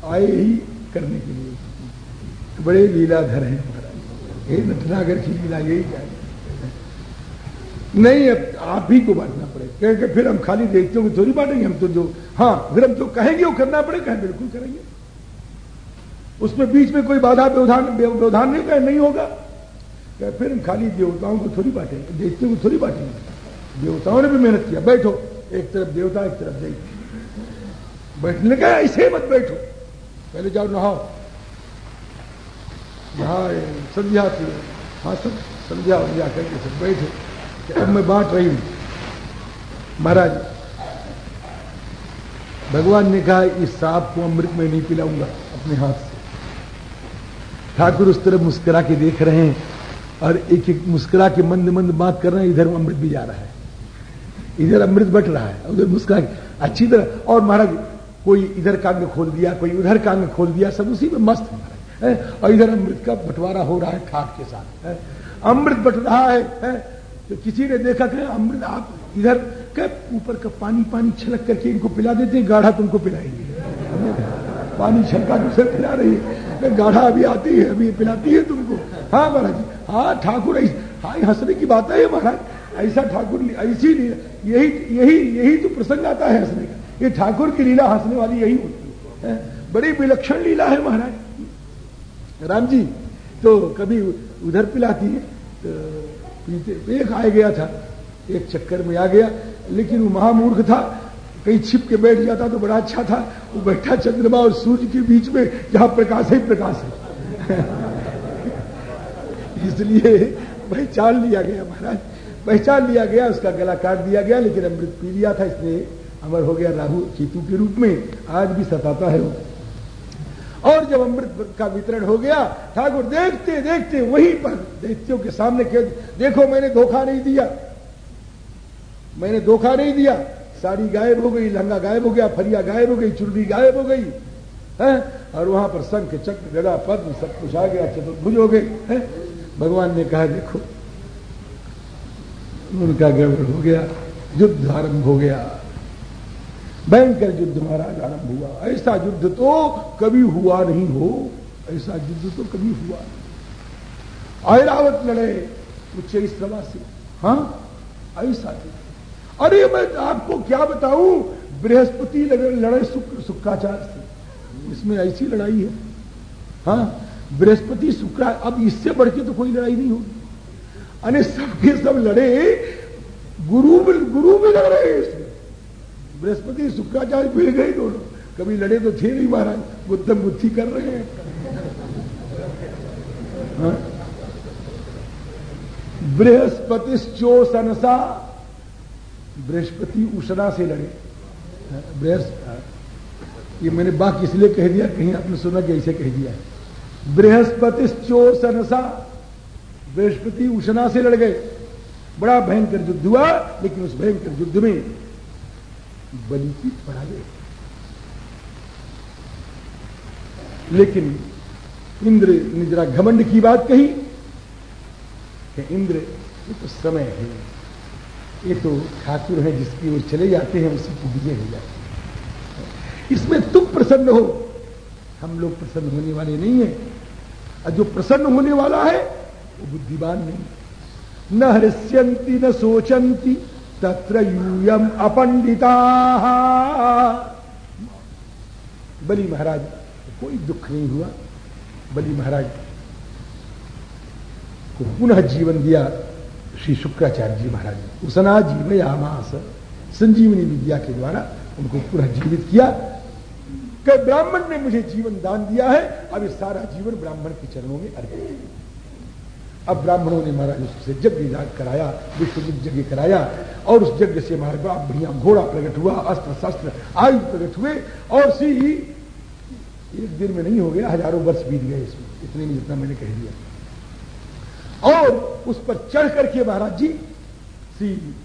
Speaker 1: आए ही करने के लिए। बड़े लीलाधर हैं। महाराज ये नटनागर की लीला यही क्या नहीं, अब आप ही को बांटना पड़ेगा क्योंकि फिर हम खाली देखते हो थोड़ी बांटेंगे हम तो जो हाँ फिर हम जो कहेंगे, वो करना पड़ेगा। बिल्कुल करेंगे। उसमें बीच में कोई बाधा, व्यवधान व्यवधान नहीं कहे नहीं होगा। क्या फिर हम खाली देवताओं को थोड़ी बांटेंगे देखते को थोड़ी बांटेंगे देवताओं ने भी मेहनत किया, बैठो। एक तरफ़ देवता, एक तरफ़ दैत्य बैठने का ऐसे मत बैठो। पहले जाओ, नहाओ। नहाए संध्या थी। हाँ सब संध्या वंध्या करके सब बैठे। अब मैं बांट रही हूँ। महाराज, भगवान ने कहा, इस सांप को अमृत में नहीं पिलाऊँगा, अपने हाथ से। ठाकुर उस तरफ़ मुस्कुरा के देख रहे हैं और एक एक मुस्कुरा के मंद मंद बात कर रहे हैं इधर अमृत भी जा रहा है। इधर अमृत बट रहा है उधर मुस्कुरा अच्छी तरह और महाराज कोई इधर कांग खोल दिया कोई उधर कांग खोल दिया सब उसी में मस्त है और इधर अमृत का बंटवारा हो रहा है ठाक के साथ अमृत बट रहा है, है? तो किसी ने देखा कि अमृत आप इधर के ऊपर का पानी पानी छलक करके इनको पिला देते हैं गाढ़ा तुमको पिलाएँगे। पानी छलका दूसरे पिला रही है। गाढ़ा अभी आती है, अभी पिलाती है तुमको। हाँ महाराज जी। हाँ ठाकुर हाँ हंसने की बात है, महाराज। ऐसा ठाकुर ऐसी यही यही यही तो प्रसंग आता है हंसने का। ये ठाकुर की लीला हंसने वाली यही होती है। बड़ी विलक्षण लीला है, महाराज। राम जी तो कभी उधर पिलाती है तो पीते एक आ गया था, एक चक्कर में आ गया, लेकिन वो महामूर्ख था। कहीं छिप के बैठ जाता तो बड़ा अच्छा था। वो बैठा चंद्रमा और सूर्य के बीच में, जहाँ प्रकाश ही, प्रकाश है। इसलिए पहचान लिया गया महाराज। पहचान लिया गया, उसका गला काट दिया गया, लेकिन अमृत पी लिया था इसलिए अमर हो गया राहु केतु के रूप में। आज भी सताता है वो। और जब अमृत का वितरण हो गया, ठाकुर देखते देखते वहीं पर दैत्यों के सामने के देखो, मैंने धोखा नहीं दिया। मैंने धोखा नहीं दिया। साड़ी गायब हो गई, लहंगा गायब हो गया, फरिया गायब हो गई चुर्री गायब हो गई, है? और वहाँ पर संख चक्र, गदा, पद्म, सब कुछ आ गया, चतुर्भुज हो गए भगवान ने कहा, देखो, उनका गड़बड़ हो गया, युद्ध आरंभ हो गया। भयंकर युद्ध महाराज आरंभ हुआ। ऐसा युद्ध तो कभी हुआ नहीं हो। ऐसा युद्ध तो कभी हुआ नहीं। ऐरावत लड़े उच्च सभा से हाँ? ऐसा युद्ध। अरे मैं आपको क्या बताऊँ? बृहस्पति लड़े शुक्र से। इसमें ऐसी लड़ाई है। हाँ बृहस्पति शुक्र अब इससे बढ़ के तो कोई लड़ाई नहीं होगी। अरे सबके सब लड़े, गुरु गुरु भी लड़ रहे इसमें। बृहस्पति शुक्राचार्य भिड़ गए दोनों। कभी लड़े तो थे नहीं महाराज बुद्धम बुद्धि कर रहे हैं। हाँ? बृहस्पति चोसनसा बृहस्पति उषणा से लड़े। बृहस्पति ये मैंने बात इसलिए कह दिया, कहीं आपने सुना कि ऐसे कह दिया। बृहस्पति चोसनसा बृहस्पति उषणा से लड़ गए। बड़ा भयंकर युद्ध हुआ, लेकिन उस भयंकर युद्ध में बलि की गए लेकिन इंद्र ने जरा घमंड की बात कही कि इंद्र, ये तो समय है। ये तो ठाकुर है जिसकी ओर चले जाते हैं, उसी को विजय हो जाते हैं। इसमें तुम प्रसन्न हो। हम लोग प्रसन्न होने वाले नहीं है। और जो प्रसन्न होने वाला है, वो बुद्धिमान नहीं न हृष्यंती न सोचंती तत्र यूयम अपंडिता बलि महाराज, कोई दुख नहीं हुआ। बलि महाराज को पुनः जीवन दिया श्री शुक्राचार्य जी महाराज उसना जीवयामास संजीवनी विद्या के द्वारा उनको पुनः जीवित किया। कि ब्राह्मण ने मुझे जीवन दान दिया है, अब ये सारा जीवन ब्राह्मण के चरणों में अर्पित अब ब्राह्मणों ने महाराज उससे यज्ञ कराया विश्वजित यज्ञ कराया, और उस यज्ञ से महाराज बड़ा बढ़िया घोड़ा प्रकट हुआ अस्त्र शस्त्र आयु प्रकट हुए, और सी एक दिन में नहीं हो गया, हज़ारों वर्ष बीत गए इसमें, इतने में जितना मैंने कह दिया। और उस पर चढ़ करके महाराज जी सी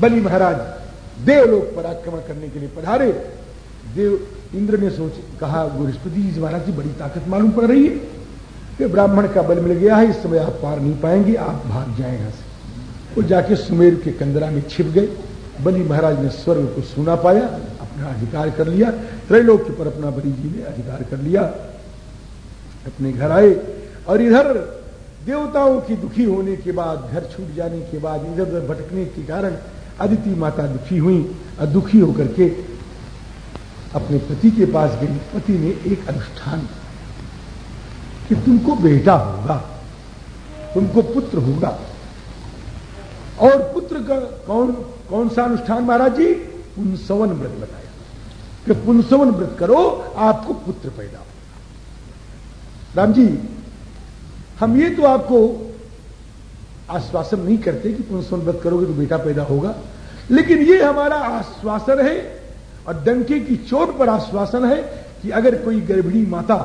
Speaker 1: बलि महाराज, देवलोक पर आक्रमण करने के लिए पधारे। देव इंद्र ने सोच, कहा, बृहस्पति जी, महाराज जी, बड़ी ताकत मालूम पड़ रही है। कि ब्राह्मण का बल मिल गया है, इस समय आप पार नहीं पाएँगे, आप भाग जाए यहाँ से। वो जाके सुमेर के कंदरा में छिप गए। बलि महाराज ने स्वर्ग को सुना पाया, अपना अधिकार कर लिया। त्रैलोक्य पर अपना बलि जी ने अधिकार कर लिया। अपने घर आए और इधर देवताओं की दुखी होने के बाद, घर छूट जाने के बाद, इधर उधर भटकने के कारण अदिति माता दुखी हुई और दुखी होकर के अपने पति के पास गई। पति ने एक अनुष्ठान कि तुमको बेटा होगा, तुमको पुत्र होगा। और पुत्र का कौन कौन सा अनुष्ठान महाराज जी? पुंसवन व्रत बताया। कि पुंसवन व्रत करो, आपको पुत्र पैदा होगा। राम जी हम ये तो आपको आश्वासन नहीं करते कि पुनस्वन व्रत करोगे तो बेटा पैदा होगा। लेकिन ये हमारा आश्वासन है और डंके की चोट पर आश्वासन है कि अगर कोई गर्भिणी माता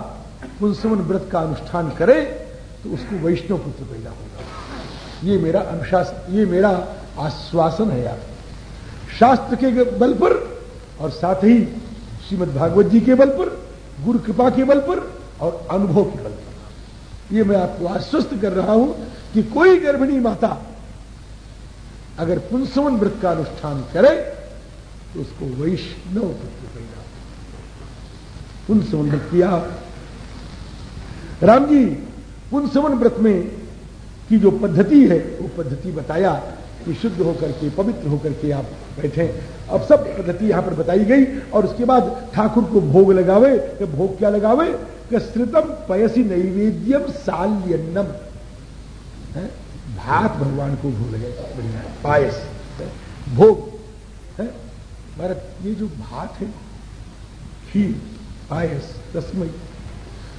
Speaker 1: पुंसवन व्रत का अनुष्ठान करे तो उसको वैष्णव पुत्र पैदा होगा। ये मेरा अनुशासन, ये मेरा आश्वासन है आप शास्त्र के बल पर और साथ ही श्रीमद भागवत जी के बल पर, गुरु कृपा के बल पर और अनुभव के बल पर। यह मैं आपको आश्वस्त कर रहा हूँ कि कोई गर्भिणी माता अगर पुंसवन व्रत का अनुष्ठान करे तो उसको वैष्णव पुत्र पैदा पुंसवन व्रत किया। राम जी, पुंसवन व्रत में की जो पद्धति है, वो पद्धति बताया कि शुद्ध होकर के, पवित्र होकर के आप बैठे अब सब पद्धति यहाँ पर बताई गई और उसके बाद ठाकुर को भोग लगावे कि भोग क्या लगावे? श्रितम पयसी नैवेद्यम साल्यन्नम भात भगवान को भोग लगे बढ़िया। पायस। भोग। है? महाराज ये जो भात है, खीर, पायस रसमई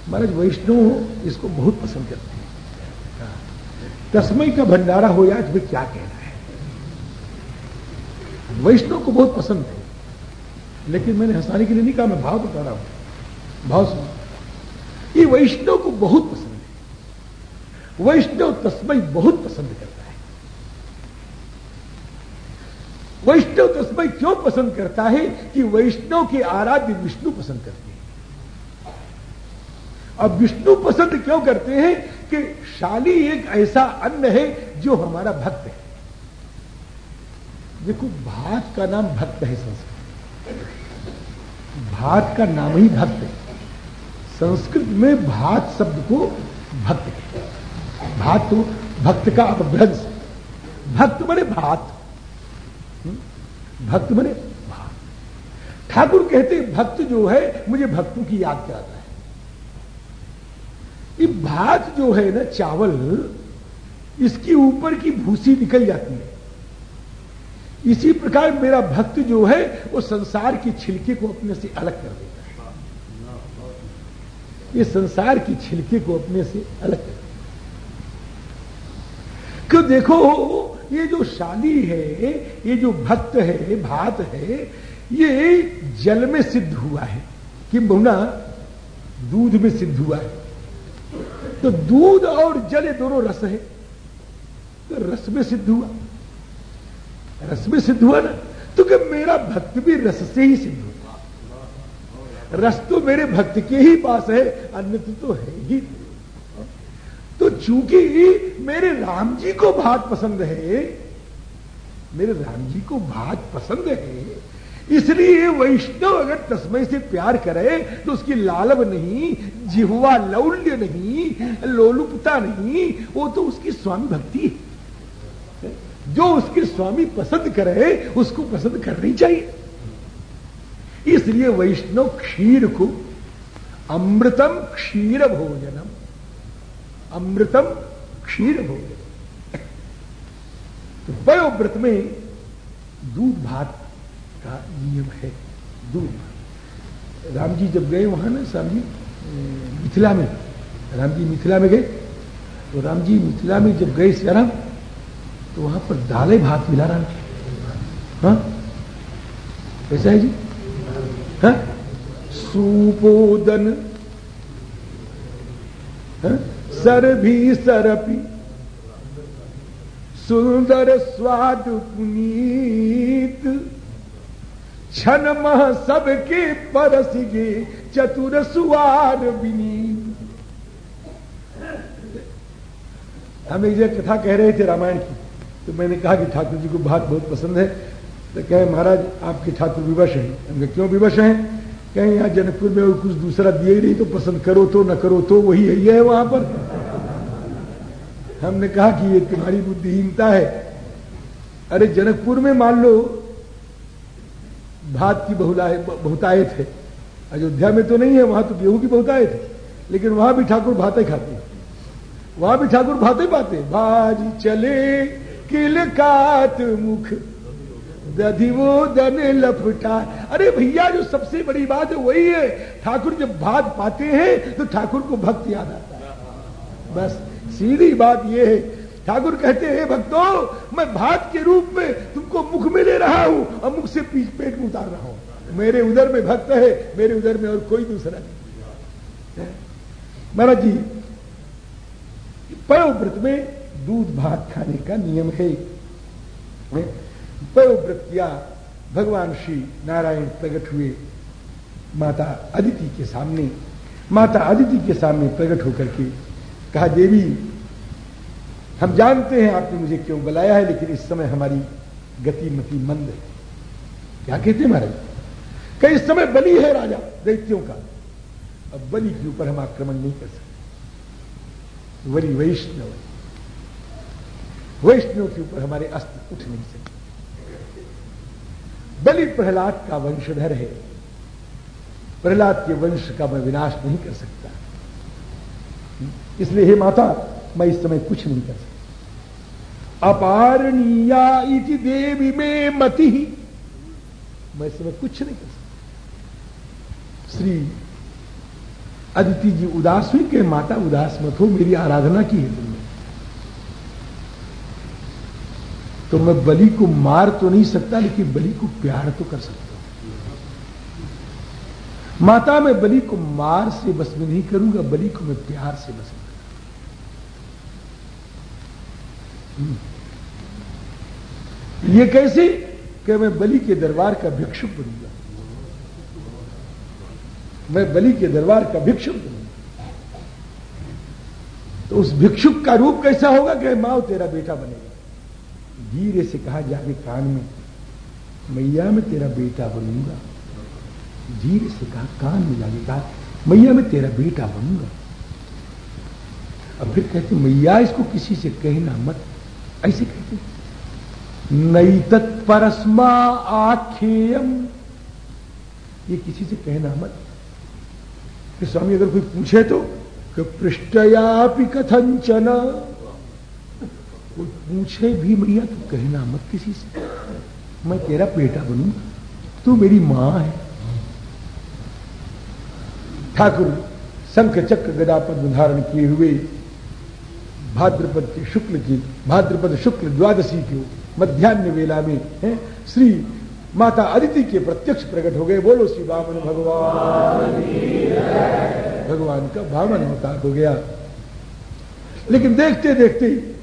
Speaker 1: महाराज वैष्णव इसको बहुत पसंद करते हैं। तस्मई का भंडारा हो या तुम्हें क्या कहना है? वैष्णव को बहुत पसंद है। लेकिन मैंने हंसाने के लिए नहीं कहा, मैं भाव बता रहा हूँ। भाव सुनो। ये वैष्णव को बहुत पसंद है। वैष्णव तस्मई बहुत पसंद करता है। वैष्णव तस्मई क्यों पसंद करता है कि वैष्णव के आराध्य विष्णु पसंद करते हैं? अब विष्णु पसंद क्यों करते हैं कि शाली एक ऐसा अन्न है जो हमारा भक्त है? देखो, भात का नाम भक्त है संस्कृत। भात का नाम ही भक्त है। संस्कृत में भात शब्द को भक्त है। भात तो भक्त का अपभ्रंश भक्त बने भात। हम्म? भक्त बने भात। ठाकुर कहते, भक्त जो है, मुझे भक्तों की याद कराता है। ये भात जो है ना, चावल, इसकी ऊपर की भूसी निकल जाती है। इसी प्रकार मेरा भक्त जो है, वो संसार की छिलके को अपने से अलग कर देता है। ये संसार की छिलके को अपने से अलग कर क्यों देखो, ये जो शादी है, ये जो भक्त है भात है, ये जल में सिद्ध हुआ है। कि बहुना दूध में सिद्ध हुआ है। तो दूध और जल दोनों रस है। तो रस में सिद्ध हुआ। रस में सिद्ध हुआ ना तो क्या मेरा भक्त भी रस से ही सिद्ध हुआ रस तो मेरे भक्त के ही पास है अन्य तो है ही। तो चूँकि मेरे राम जी को भात पसंद है, मेरे राम जी को भात पसंद है, इसलिए वैष्णव अगर तस्मय से प्यार करे तो उसकी लालब नहीं, जिहवा लौल्य नहीं, लोलुपता नहीं, वो तो उसकी स्वामी भक्ति है। जो उसके स्वामी पसंद करे, उसको पसंद करनी चाहिए। इसलिए वैष्णव क्षीर को अमृतम क्षीर भोजनम, अमृतम क्षीर भोजन तो वयोव्रत में दूध भात का नियम है, दूध भात। राम जी जब गए वहाँ ना स्वामी मिथिला में राम जी मिथिला में गए। तो राम जी मिथिला में जब गए सियाराम तो वहाँ पर दाले भात मिला रहा हाँ? कैसा है जी? हाँ? सुपोदन हाँ? सर भी सरपी सुंदर स्वाद पुनीत। क्षण मह सबके परस गे चतुर सुवार विनीत। हम एक कथा कह रहे थे रामायण की। तो मैंने कहा कि ठाकुर जी को बात बहुत पसंद है। तो कहे, महाराज, आपके ठाकुर विवश हैं। हमने क्यों विवश हैं? कहीं, यहाँ जनकपुर में कुछ दूसरा दिए ही नहीं तो पसंद करो तो न करो तो वही है, ये है वहाँ पर। हमने कहा कि ये तुम्हारी बुद्धिहीनता है। अरे, जनकपुर में मान लो, भात की बहुलाए बहुतायत थे अयोध्या में तो नहीं है, वहाँ तो गेहूँ की बहुताए थे लेकिन वहाँ भी ठाकुर भाते खाते वहाँ भी ठाकुर भाते पाते भाजी चले किलकात मुख। दधिवोदन लपटा। अरे भैया, जो सबसे बड़ी बात है, वही है। ठाकुर जब भात पाते हैं तो ठाकुर को भक्त याद आता है। बस, सीधी बात यह है। ठाकुर कहते हैं, भक्तों, मैं भात के रूप में तुमको मुख में ले रहा हूँ और मुख से पीछ पेट में उतार रहा हूँ। मेरे उधर में भक्त है, मेरे उधर में और कोई दूसरा नहीं। महाराज जी पयोव्रत में दूध भात खाने का नियम है। पयोव्रत भगवान श्री नारायण प्रकट हुए माता अदिति के सामने, माता अदिति के सामने प्रकट होकर के कहा, देवी, हम जानते हैं आपने मुझे क्यों बुलाया है, लेकिन इस समय हमारी गति मति मंद है। क्या कहते हैं महाराज? कई इस समय बलि है राजा, दैत्यों का। अब बलि के ऊपर हम आक्रमण नहीं कर सकते। वरी वैष्णव वैष्णव के ऊपर हमारे अस्त्र उठ नहीं सकते। बलि प्रहलाद का वंशधर है। प्रहलाद के वंश का मैं विनाश नहीं कर सकता। इसलिए हे माता, मैं इस समय कुछ नहीं कर सकता। अपारणीया इति देवी में मति। ही मैं इस समय कुछ नहीं कर सकता। श्री अदिति जी उदास हुई कि माता उदास मत हो, मेरी आराधना की है तुमने तो मैं बलि को मार तो नहीं सकता, लेकिन बलि को प्यार तो कर सकता माता, मैं बलि को मार से बस में नहीं करूँगा, बलि को मैं प्यार से बस में हम्म। ये कैसे कि मैं बलि के दरबार का भिक्षुक बनूँगा? मैं बलि के दरबार का भिक्षुक बनूँगा। तो उस भिक्षुक का रूप कैसा होगा कि माओ तेरा बेटा बनेगा? धीरे से कहा जाके कान में, मैया, मैं तेरा बेटा बनूँगा। धीरे से कहा, कान में जाके कहा, मैया, मैं तेरा बेटा बनूँगा। अब फिर कहते, मैया, इसको किसी से कहना मत। ऐसे कहते, नई तत्परस्मा आखेयम। ये किसी से कहना मत। स्वामी, अगर कोई पूछे तो पृष्ठया कथंचन कोई पूछे भी मैया, तू कहना मत किसी से। मैं तेरा बेटा बनू तू मेरी माँ है। ठाकुर, शंख चक्र गदा पद्म धारण किए हुए भाद्रपद के शुक्ल की, भाद्रपद शुक्ल द्वादशी की मध्यान्ह वेला में, है, श्री माता अदिति के प्रत्यक्ष प्रकट हो गए। बोलो, श्री बामन भगवान। भगवान का बामन अवतार हो गया। लेकिन देखते देखते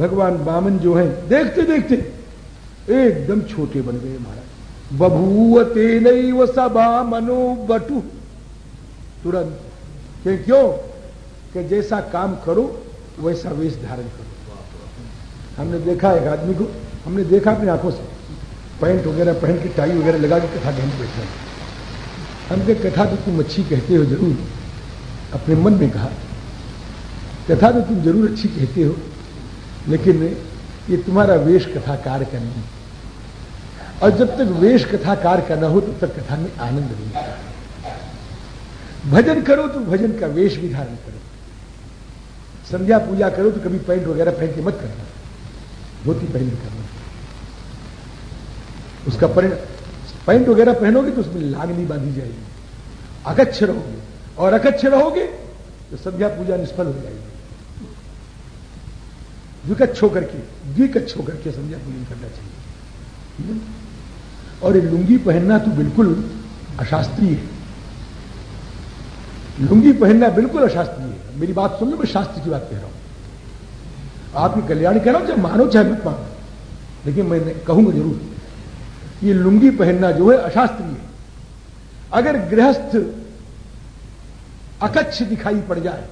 Speaker 1: भगवान बामन जो है, देखते देखते, एकदम छोटे बन गए महाराज। बभूवते नहीं वो सबा मनो बटू तुरंत, कि क्यों? कि जैसा काम करो, वैसा वेश धारण करो। हमने देखा एक आदमी को, हमने देखा अपनी आँखों से। पैंट वगैरह पहन के, टाई वगैरह लगा के कथा कहने बैठा हमने कथा तो तुम अच्छी कहते हो ज़रूर। अपने मन में कहा, कथा तो तुम ज़रूर अच्छी कहते हो। लेकिन ये तुम्हारा वेश कथाकार का नहीं। और जब तक वेश कथाकार का न हो, तब तक कथा में आनंद नहीं आता। भजन करो तो भजन का वेश भी धारण करो। संध्या पूजा करो तो कभी पैंट वगैरह पहन के मत करना। धोती पहन करना। उसका पैंट वगैरह पहनोगे तो उसमें लागनी बांधी जाएगी। अकच्छ रहोगे। और अकच्छ रहोगे तो संध्या पूजा निष्फल हो जाएगी। द्विकच्छ होकर के द्विकच्छ होकर के संध्या पूजन करना चाहिए। और ये लुंगी पहनना तो बिल्कुल अशास्त्रीय है। लुंगी पहनना बिल्कुल अशास्त्रीय है। मेरी बात सुन लो, मैं शास्त्र की बात कह रहा हूँ। आपकी कल्याण कह रहा हूँ, चाहे मानो, चाहे मत मानो। लेकिन मैं कहूँगा ज़रूर, ये लुंगी पहनना जो है अशास्त्रीय है। अगर गृहस्थ अकच्छ दिखाई पड़ जाए,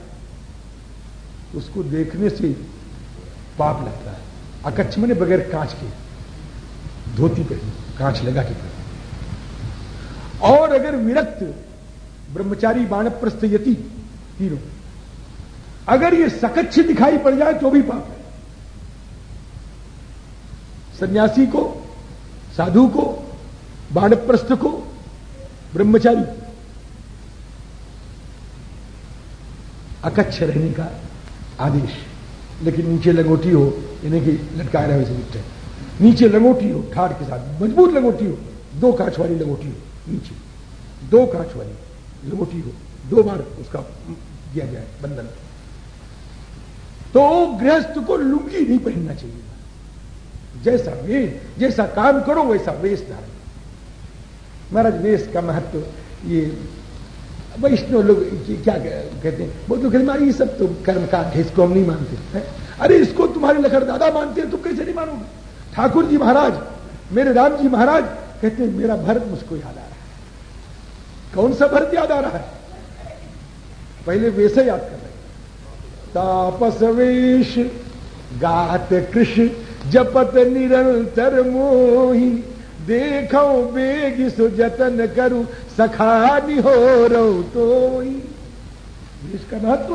Speaker 1: उसको देखने से पाप लगता है। अकच्छ मैंने बगैर कांच के, धोती पहनी कांच लगा के पहनी और अगर विरक्त ब्रह्मचारी बाणप्रस्थ यति तीनों, अगर ये सकच्छ दिखाई पड़ जाए तो भी पाप है। सन्यासी को, साधु को, बाणप्रस्थ को, ब्रह्मचारी अकच्छ रहने का आदेश। लेकिन नीचे लंगोटी हो, इन्हें की लटकाए रहे वैसे दिखते नीचे लंगोटी हो ठाड़ के साथ, मज़बूत लंगोटी हो, दो कांच वाली लंगोटी हो, नीचे। दो कांच वाली लंगोटी हो, दो बार उसका किया जाए बंधन। तो गृहस्थ को लुंगी नहीं पहनना चाहिए। जैसा वेश जैसा काम करो, वैसा वेश धारण। महाराज, वेश का महत्व ये वैष्णव लोग क्या कहते हैं? वो तो कहते ये सब तो कर्म का है, इसको हम नहीं मानते, है? अरे, इसको तुम्हारे लखर दादा मानते हैं, तुम कैसे नहीं मानोगे? ठाकुर जी महाराज, मेरे राम जी महाराज, कहते हैं, मेरा भरत मुझको याद आ रहा है। कौन सा भरत याद आ रहा है? पहले वैसे याद कर रहे तापस वेश, गात कृष्ण जपत निरंतर मोही देखो बेग सो जतन करू सखानी हो रो तो वेश का महत्व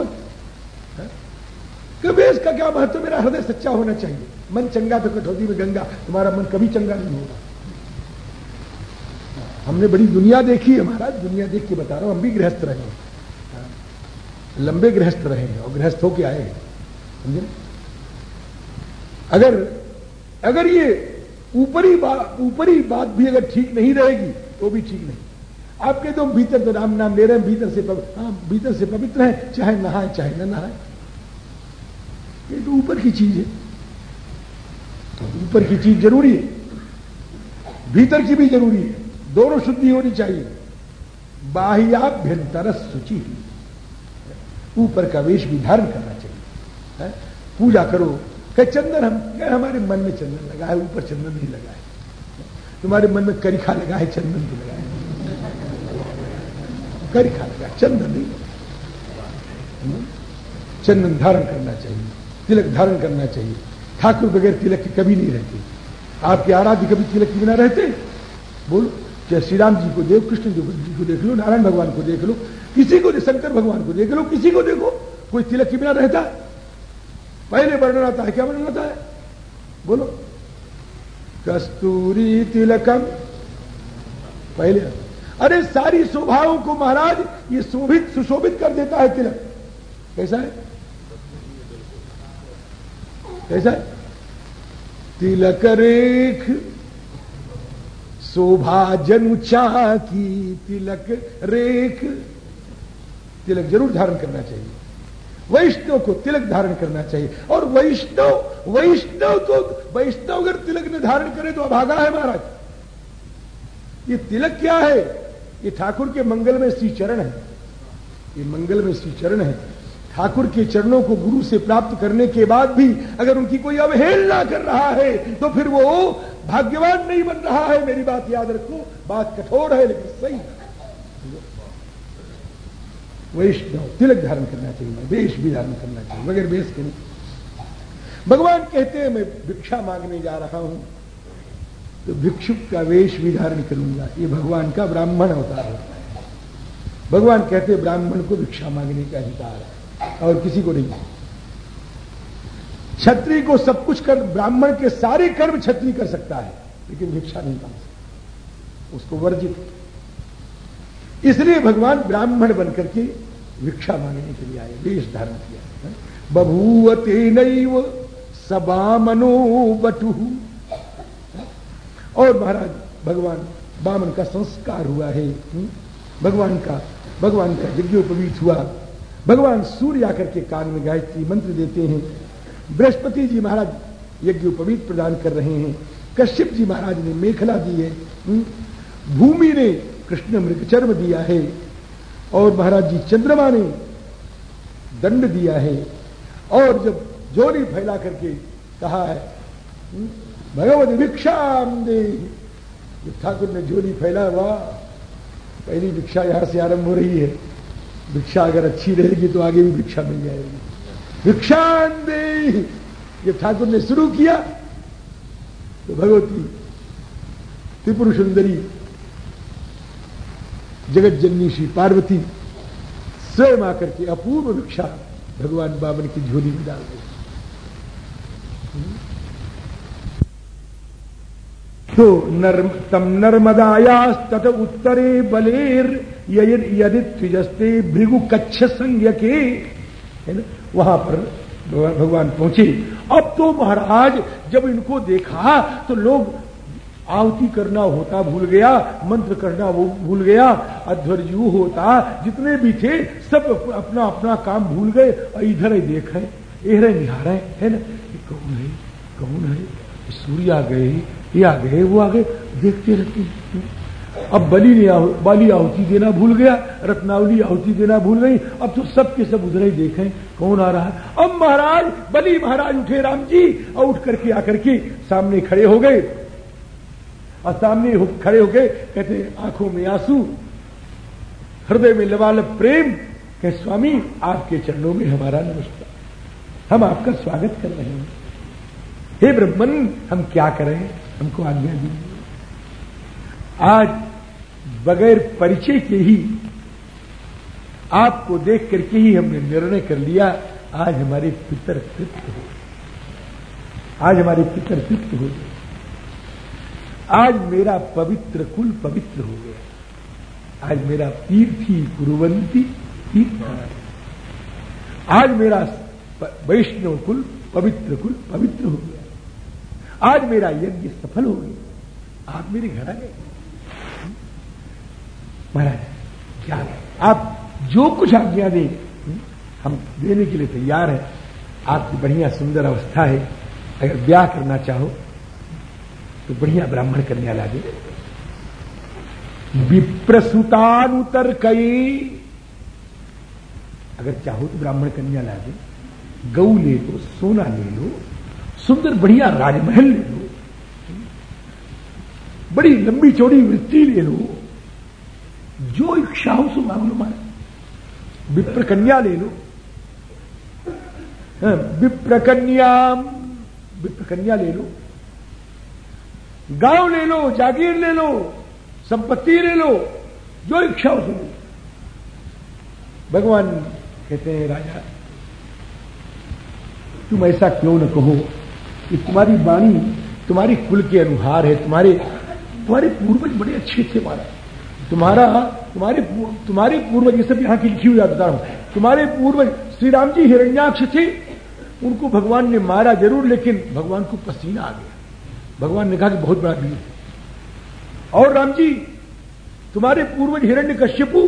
Speaker 1: वेश का क्या महत्व? मेरा हृदय सच्चा होना चाहिए। मन चंगा तो कठौती में गंगा, तुम्हारा मन कभी चंगा नहीं होगा। हमने बड़ी दुनिया देखी है महाराज, दुनिया देख के बता रहा हूँ, हम भी गृहस्थ रहे हैं, लंबे गृहस्थ रहे हैं और गृहस्थ होके आए हैं। समझे? अगर अगर ये ऊपरी बात ऊपरी बात भी अगर ठीक नहीं रहेगी तो भी ठीक नहीं। आपके तो भीतर तो राम नाम ले रहे हैं, भीतर से पवित्र हाँ भीतर से पवित्र है, चाहे नहाए, चाहे न नहाए। ये तो ऊपर की चीज़ है। ऊपर की चीज़ ज़रूरी है। भीतर की भी ज़रूरी है। दोनों शुद्धि होनी चाहिए। बाह्याभ्यंतर सूची ऊपर का वेश भी धारण करना चाहिए। है? पूजा करो। कह, चंदन, हम हमारे मन में चंदन लगा है ऊपर चंदन नहीं लगा है तुम्हारे मन में करिखा लगा है चंदन नहीं लगा है करिखा लगा चंदन नहीं लगा चंदन धारण करना चाहिए, तिलक धारण करना चाहिए। ठाकुर बगैर तिलक के कभी नहीं रहते। आपके आराध्य कभी तिलक के बिना रहते? बोलो, चाहे श्री राम जी को देखो, कृष्ण जी को देख लो, नारायण भगवान को देख लो, किसी को शंकर भगवान को देख लो, किसी को देखो, कोई तिलक के बिना रहता? है पहले वर्णन आता है, क्या वर्णन आता है? बोलो। कस्तूरी तिलकम। पहले। अरे सारी शोभाओं को महाराज, ये शोभित, सुशोभित कर देता है तिलक। कैसा है? कैसा है? तिलक रेख, शोभा जनुचा की तिलक रेख। तिलक ज़रूर धारण करना चाहिए। वैष्णव को तिलक धारण करना चाहिए। और वैष्णव वैष्णव को, वैष्णव अगर तिलक ने धारण करे तो अभागा है महाराज। ये तिलक क्या है? ये ठाकुर के मंगल में श्री चरण है। ये मंगल में श्री चरण है। ठाकुर के चरणों को गुरु से प्राप्त करने के बाद भी अगर उनकी कोई अवहेलना कर रहा है तो फिर वो भाग्यवान नहीं बन रहा है। मेरी बात याद रखो। बात कठोर है, लेकिन सही। वैष्णव, तिलक धारण करना चाहिए, वेश भी धारण करना चाहिए, मगर वेश के नहीं। भगवान कहते हैं, मैं भिक्षा मांगने जा रहा हूँ तो भिक्षुक का वेश भी धारण करूँगा। ये भगवान का ब्राह्मण अवतार होता है। भगवान कहते ब्राह्मण को भिक्षा मांगने का अधिकार है, और किसी को नहीं। छत्री को सब कुछ कर, ब्राह्मण के सारे कर्म छत्री कर सकता है, लेकिन भिक्षा नहीं मांग सकता। उसको वर्जित। इसलिए भगवान ब्राह्मण बनकर के भिक्षा मांगने के लिए आए वेश धारण किया बभूवते नैव सबामनो बटु। और महाराज, भगवान, बामन का संस्कार हुआ है भगवान का भगवान का यज्ञोपवीत हुआ। भगवान सूर्य आकर के कान में गायत्री मंत्र देते हैं। बृहस्पति जी महाराज यज्ञोपवीत प्रदान कर रहे हैं। कश्यप जी महाराज ने मेखला दी है भूमि ने कृष्ण मृग चर्म दिया है। और महाराज जी चंद्रमा ने दंड दिया है। और जब जोरी फैला करके कहा है, भगवत भिक्षाम दे। ठाकुर ने झोली फैला हुआ पहली भिक्षा यहाँ से आरंभ हो रही है। भिक्षा अगर अच्छी रहेगी तो आगे भी भिक्षा मिल जाएगी। भिक्षान दे। जब ठाकुर ने शुरू किया तो भगवती त्रिपुर सुंदरी जगत जननी श्री पार्वती स्वयं आकर के अपूर्व भिक्षा भगवान बाबन की झोली में डाल दी। तो नर्म तम नर्मदायास तट उत्तरे बलेर यदि त्रिजस्ते भृगु कच्छ संज्ञ के है ना? वहाँ पर भगवान पहुँचे। अब तो महाराज, जब इनको देखा तो लोग आहुति करना होता भूल गया, मंत्र करना वो भूल गया, अध्वर्यु होता, जितने भी थे, सब अपना अपना काम भूल गए, और इधर ही देख रहे, इधर निहार है है ना? कौन है? कौन है? सूर्य आ गए, ये आ गए, वो आ गए, देखते रहते अब बलि ने बाली आहुति देना भूल गया, रत्नावली आहुति देना भूल गई, अब तो सब के सब उधर ही देखें कौन आ रहा? है अब महाराज, बलि महाराज उठे राम जी, और उठ करके आकर के सामने खड़े हो गए। और सामने हो, खड़े हो गए कहते आँखों में आँसू हृदय में लवाल प्रेम कह स्वामी आपके चरणों में हमारा नमस्कार। हम आपका स्वागत कर रहे हैं। हे ब्रह्मन हम क्या करें? हमको आज्ञा दी आज बगैर परिचय के ही आपको देख करके ही हमने निर्णय कर लिया आज हमारे पितर तृप्त हो। आज हमारे पितर तृप्त हो। गए आज मेरा पवित्र कुल पवित्र हो गया। आज मेरा तीर्थी कुरुवंती तीर्थ आज मेरा वैष्णव कुल पवित्र कुल पवित्र हो गया। आज मेरा यज्ञ सफल हो गया। आप मेरे घर आ गए। महाराज, क्या आप जो कुछ आज्ञा दें हम देने के लिए तैयार हैं। आपकी बढ़िया सुंदर अवस्था है। अगर ब्याह करना चाहो तो बढ़िया ब्राह्मण कन्या ला दे विप्रसुतानुतर कई अगर चाहो तो ब्राह्मण कन्या ला दे गऊ ले लो सोना ले लो सुंदर बढ़िया राजमहल ले लो बड़ी लंबी चौड़ी वृत्ति ले लो जो इच्छा हो सो मांग लो मारे विप्र कन्या ले लो। हाँ, विप्र कन्या विप्र कन्या ले लो। गाँव ले लो, जागीर ले लो, संपत्ति ले लो, जो इच्छा हो। सो भगवान कहते हैं, राजा, तुम ऐसा क्यों न कहो कि तुम्हारी वाणी, तुम्हारी कुल के अनुहार है, तुम्हारे तुम्हारे पूर्वज बड़े अच्छे थे महाराज। तुम्हारा, तुम्हारे तुम्हारे पूर्वज, ये सब यहाँ की लिखी हुई बता रहा हूँ। तुम्हारे पूर्वज श्री राम जी हिरण्याक्ष थे, उनको भगवान ने मारा ज़रूर, लेकिन भगवान को पसीना आ गया। भगवान ने कहा कि बहुत बड़ा वीर और राम जी तुम्हारे पूर्वज हिरण्य कश्यपु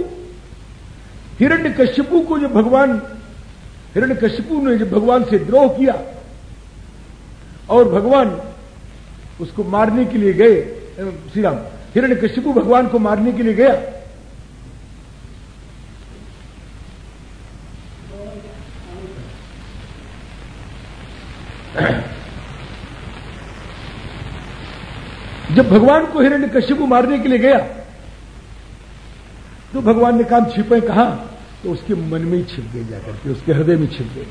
Speaker 1: हिरण्य कश्यपु को जब भगवान हिरण्य कश्यपु ने जब भगवान से द्रोह किया और भगवान उसको मारने के लिए गए श्री राम हिरण्य कश्यपु भगवान को मारने के लिए गया जब भगवान को हिरण्य कश्यपु मारने के लिए गया तो भगवान ने काम छिपे कहा तो उसके मन में ही छिप गए जाकर के, उसके हृदय में छिप गए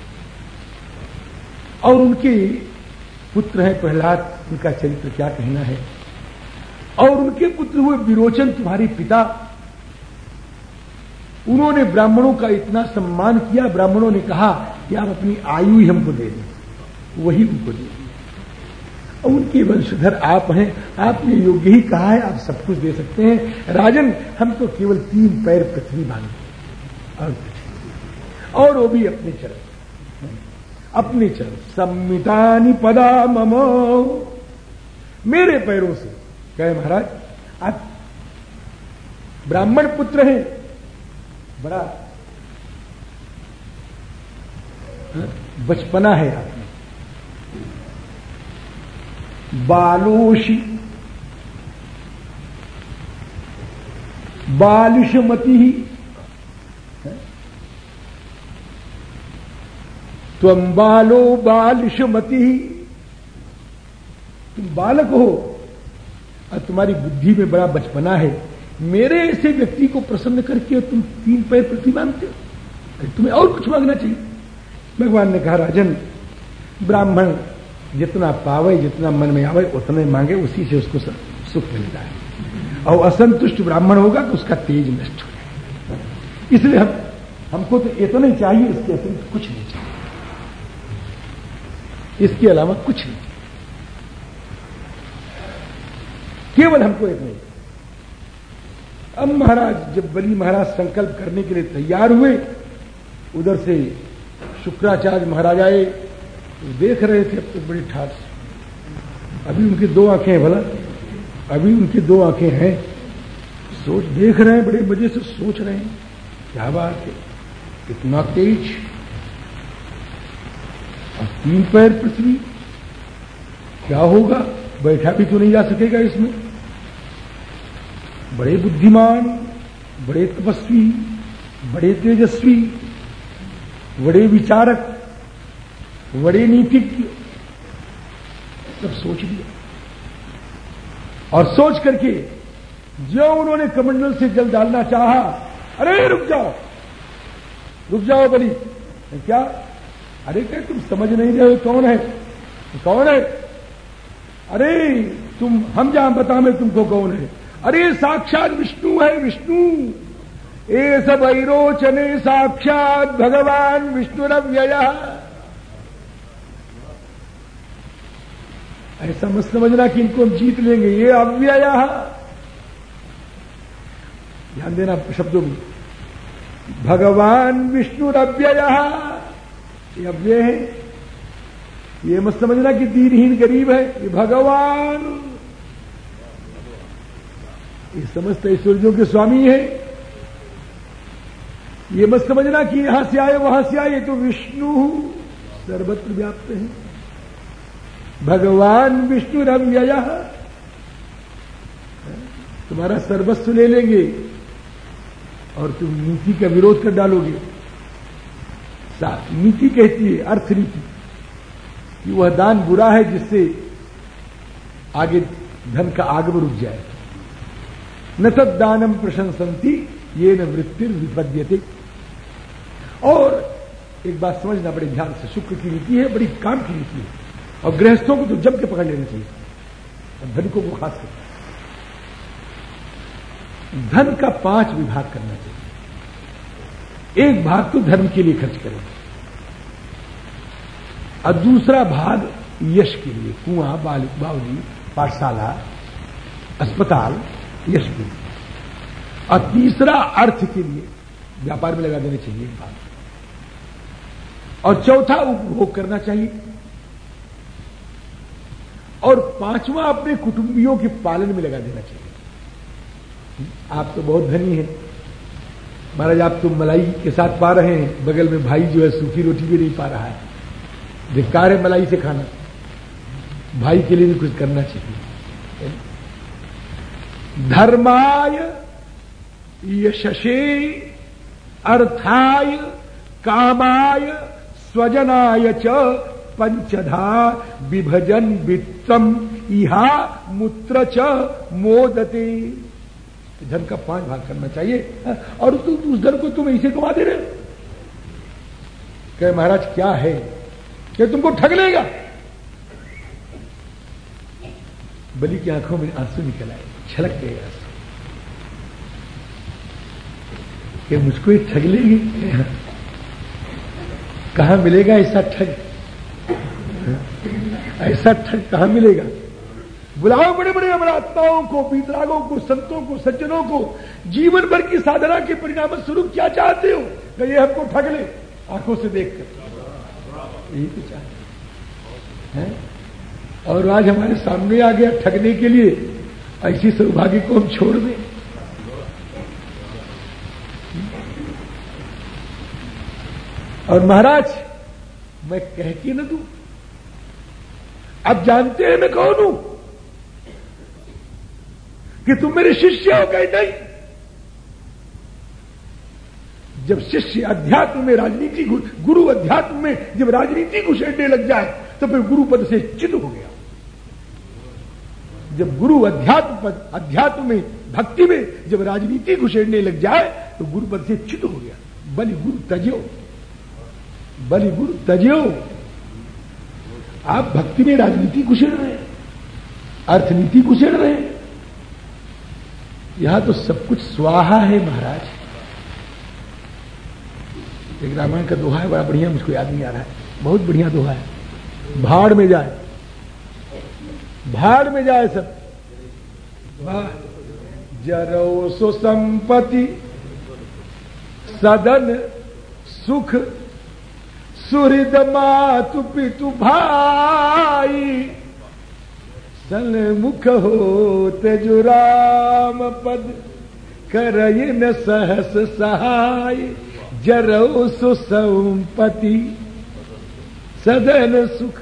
Speaker 1: और उनके पुत्र हैं प्रहलाद, उनका चरित्र क्या कहना है? और उनके पुत्र हुए विरोचन तुम्हारे पिता। उन्होंने ब्राह्मणों का इतना सम्मान किया, ब्राह्मणों ने कहा कि आप अपनी आयु ही हमको दे दें, वही उनको दी। और उनके वंशधर आप हैं आपने योग्य ही कहा है आप सब कुछ दे सकते हैं। राजन हम तो केवल तीन पैर पृथ्वी मांगे और और वो भी अपने चरण। अपने चरण। सम्मितानी पदा ममो। मेरे पैरों से। कहे महाराज आप ब्राह्मण पुत्र हैं। बड़ा हाँ, बचपना है आप। बालोशी बालिशमती ही तुम बालो बालिशमती ही तुम बालक हो, और तुम्हारी बुद्धि में बड़ा बचपना है। मेरे ऐसे व्यक्ति को प्रसन्न करके तुम तीन पैर प्रति मांगते हो। तुम्हें और कुछ मांगना चाहिए। भगवान ने कहा, राजन, ब्राह्मण जितना पावे, जितना मन में आवे, उतने मांगे, उसी से उसको सुख मिलता है। और असंतुष्ट ब्राह्मण होगा तो उसका तेज नष्ट हो जाएगा। इसलिए हम, हमको तो इतना ही चाहिए, इसके अतिरिक्त कुछ नहीं चाहिए। इसके अलावा कुछ नहीं केवल हमको एक नहीं अब महाराज, जब बलि महाराज संकल्प करने के लिए तैयार हुए, उधर से शुक्राचार्य महाराज आए तो देख रहे थे अब तक बड़ी ठाट अभी उनकी दो आँखें हैं भला। अभी उनकी दो आँखें हैं। सोच देख रहे हैं, बड़े मज़े से सोच रहे हैं। क्या बात है। इतना तेज। और तीन पैर पृथ्वी। क्या होगा? बैठा भी तो नहीं जा सकेगा इसमें। बड़े बुद्धिमान, बड़े तपस्वी, बड़े तेजस्वी, बड़े विचारक बड़े नीतिज्ञ सब सोच लिया और सोच करके जो उन्होंने कमंडल से जल डालना चाहा, अरे रुक जाओ। रुक जाओ बली। क्या? अरे क्या तुम समझ नहीं रहे कौन है? कौन है? अरे तुम, हम जहाँ बता में तुमको कौन है? अरे साक्षात विष्णु है विष्णु। ए सब ऐरोचने साक्षात भगवान विष्णु ऐसा मत समझना कि इनको हम जीत लेंगे। ये अव्यय ध्यान देना शब्दों में। भगवान विष्णु अव्यय ये अव्यय है। ये मत समझना कि दीनहीन गरीब है। ये भगवान। ये समस्त ऐश्वर्यों के स्वामी है। ये मत समझना कि यहाँ से आए, वहाँ से आए तो विष्णु सर्वत्र व्याप्त है। भगवान विष्णु रव्यय तुम्हारा सर्वस्व ले लेंगे और तुम नीति का विरोध कर डालोगे। नीति कहती है, अर्थ नीति। कि वह दान बुरा है जिससे आगे धन का आगम रुक जाए। न तद दानम प्रशंसंती ये न वृत्ति विपद्यते। और एक बात समझना बड़े ध्यान से, शुक्र की नीति है, बड़ी काम की नीति है। और गृहस्थों को तो जम के पकड़ लेना चाहिए। और धनिकों को खास कर धन का पाँच विभाग करना चाहिए। एक भाग तो धर्म के लिए खर्च करें। और दूसरा भाग यश के लिए, कुआँ बावली, पाठशाला, अस्पताल, यश के लिए। और तीसरा अर्थ के लिए व्यापार में लगा देने चाहिए भाग। और चौथा उपभोग करना चाहिए। और पांचवा अपने कुटुंबियों के पालन में लगा देना चाहिए। आप तो बहुत धनी हैं। महाराज, आप तो मलाई के साथ पा रहे हैं। बगल में भाई जो है, सूखी रोटी भी नहीं पा रहा है। धिक्कार है मलाई से खाना। भाई के लिए भी कुछ करना चाहिए। धर्माय यशसे अर्थाय कामाय स्वजनाय च पंचधा विभजन वित्तम। इहा मूत्र च मोदते। धन का पाँच भाग करना चाहिए और तुम उस धन को तुम ऐसे कमा दे रहे कहे, महाराज, क्या है? क्या तुमको ठग लेगा? बलि की आँखों में आँसू निकल आए, छलक गए आँसू। मुझको ही ठग लेगी? कहा मिलेगा ऐसा ठग? ऐसा ठग कहाँ मिलेगा? बुलाओ बड़े बड़े अमरात्माओं को, पीतरागों को, संतों को, सज्जनों को। जीवन भर की साधना के परिणाम स्वरूप क्या चाहते हो? कि ये हमको ठग ले। आँखों से देखकर यही तो चाहते हैं? और आज हमारे सामने आ गया ठगने के लिए। ऐसी सौभाग्य को हम छोड़ दें। और महाराज, मैं कह के न दू अब जानते हैं मैं कौन हूँ? कि तुम मेरे शिष्य हो गए नहीं? जब शिष्य अध्यात्म में राजनीति गुरु अध्यात्म में जब राजनीति घुसेड़ने लग जाए तो फिर गुरु पद से चित हो गया। जब गुरु अध्यात्म पद, अध्यात्म में, भक्ति में जब राजनीति घुसेड़ने लग जाए तो गुरु पद से चित हो गया। बलि गुरु तजो। बलि गुरु तजो। आप भक्ति में राजनीति घुसेड़ रहे हैं, अर्थनीति घुसेड़ रहे हैं। यहाँ तो सब कुछ स्वाहा है, महाराज। एक रामायण का दोहा है, बड़ा बढ़िया, मुझको याद नहीं आ रहा है। बहुत बढ़िया दोहा है। भाड़ में जाए। भाड़ में जाए सब। जरो सुसंपति सदन सुख सुहृद मातु पितु भाई मुख हो तेजु राम पद कर सहस सहाय जरो सुसंपति सदन सुख।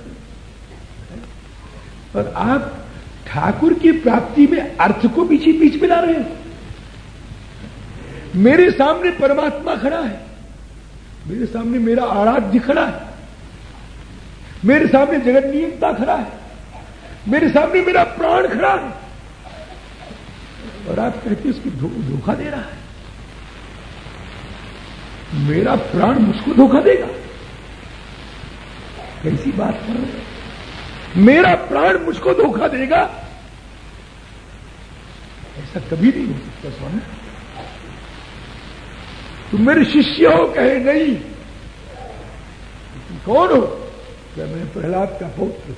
Speaker 1: और आप ठाकुर की प्राप्ति में अर्थ को बीच बीच मिला रहे हैं। मेरे सामने परमात्मा खड़ा है। मेरे सामने मेरा आराध्य खड़ा है। मेरे सामने जगत नियमता खड़ा है। मेरे सामने मेरा प्राण खड़ा है। और आप कहते उसको धोखा दो, दे रहा है। मेरा प्राण मुझको धोखा देगा। कैसी बात कर रहे मेरा प्राण मुझको धोखा देगा। ऐसा कभी नहीं हो सकता स्वामी। तुम मेरे शिष्य हो कहे नहीं तुम कौन हो? क्या मैं प्रहलाद का पौत्र हूँ?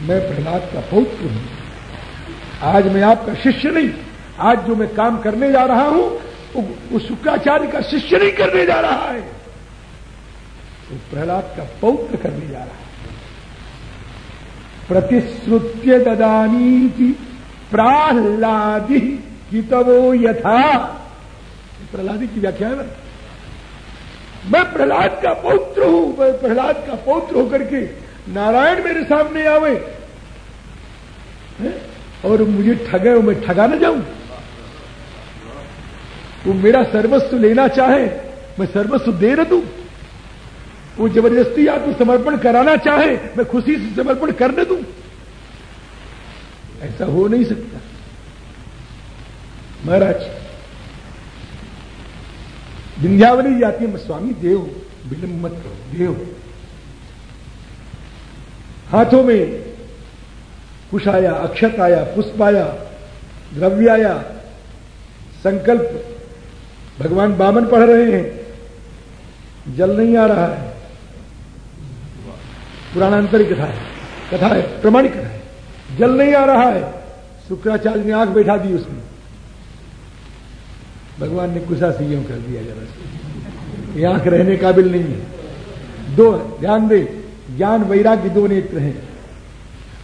Speaker 1: मैं प्रहलाद का पौत्र हूँ। आज मैं आपका शिष्य नहीं, आज जो मैं काम करने जा रहा हूँ, वो शुक्राचार्य का शिष्य नहीं करने जा रहा है। वो प्रहलाद का पौत्र करने जा रहा है। प्रतिश्रुत्य ददानी प्रहलादि की तवो यथा। प्रहलादी की व्याख्या है। मैं प्रहलाद का पौत्र हूँ, मैं प्रहलाद का पौत्र होकर के नारायण मेरे सामने आवे। और मुझे ठगे, मैं ठगा ना जाऊँ। वो मेरा सर्वस्व लेना चाहे, मैं सर्वस्व दे न दू। वो ज़बरदस्ती आपको समर्पण कराना चाहे, मैं खुशी से समर्पण कर न दू। ऐसा हो नहीं सकता। महाराज विंध्यावली जाती है स्वामी, देव विलंब मत करो, देव हाथों में कुश आया, अक्षत आया, पुष्प आया, द्रव्य आया, संकल्प। भगवान बामन पढ़ रहे हैं, जल नहीं आ रहा है। पुराणांतरिक कथा है कथा है, प्रमाणिक कथा है। जल नहीं आ रहा है, शुक्राचार्य ने आँख बैठा दी उसमें। भगवान ने कुशा से यूँ कर दिया जरा ये आँख रहने काबिल नहीं है। दो, ध्यान दे, ज्ञान वैराग्य दो नेत्र हैं।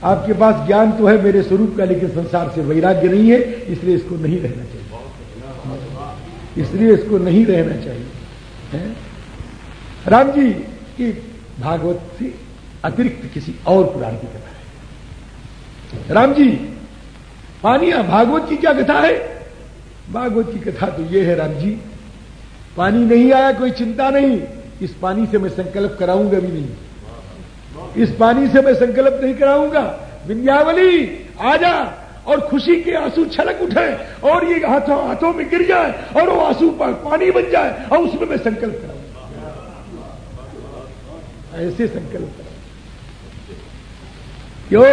Speaker 1: आपके पास ज्ञान तो है मेरे स्वरूप का, लेकिन संसार से वैराग्य नहीं है, इसलिए इसको नहीं रहना चाहिए। इसलिए इसको नहीं रहना चाहिए। है? राम जी की भागवत से अतिरिक्त किसी और पुराण की कथा है। राम जी पानिया भागवत की क्या कथा है? भागवत की कथा तो ये है, राम जी, पानी नहीं आया, कोई चिंता नहीं। इस पानी से मैं संकल्प कराऊँगा भी नहीं। इस पानी से मैं संकल्प नहीं कराऊँगा। विंध्यावली आजा, और खुशी के आँसू छलक उठे, और ये हाथों हाथों में गिर जाए, और वो आँसू पानी बन जाए, और उसमें मैं संकल्प कराऊँगा। ऐसे संकल्प क्यों?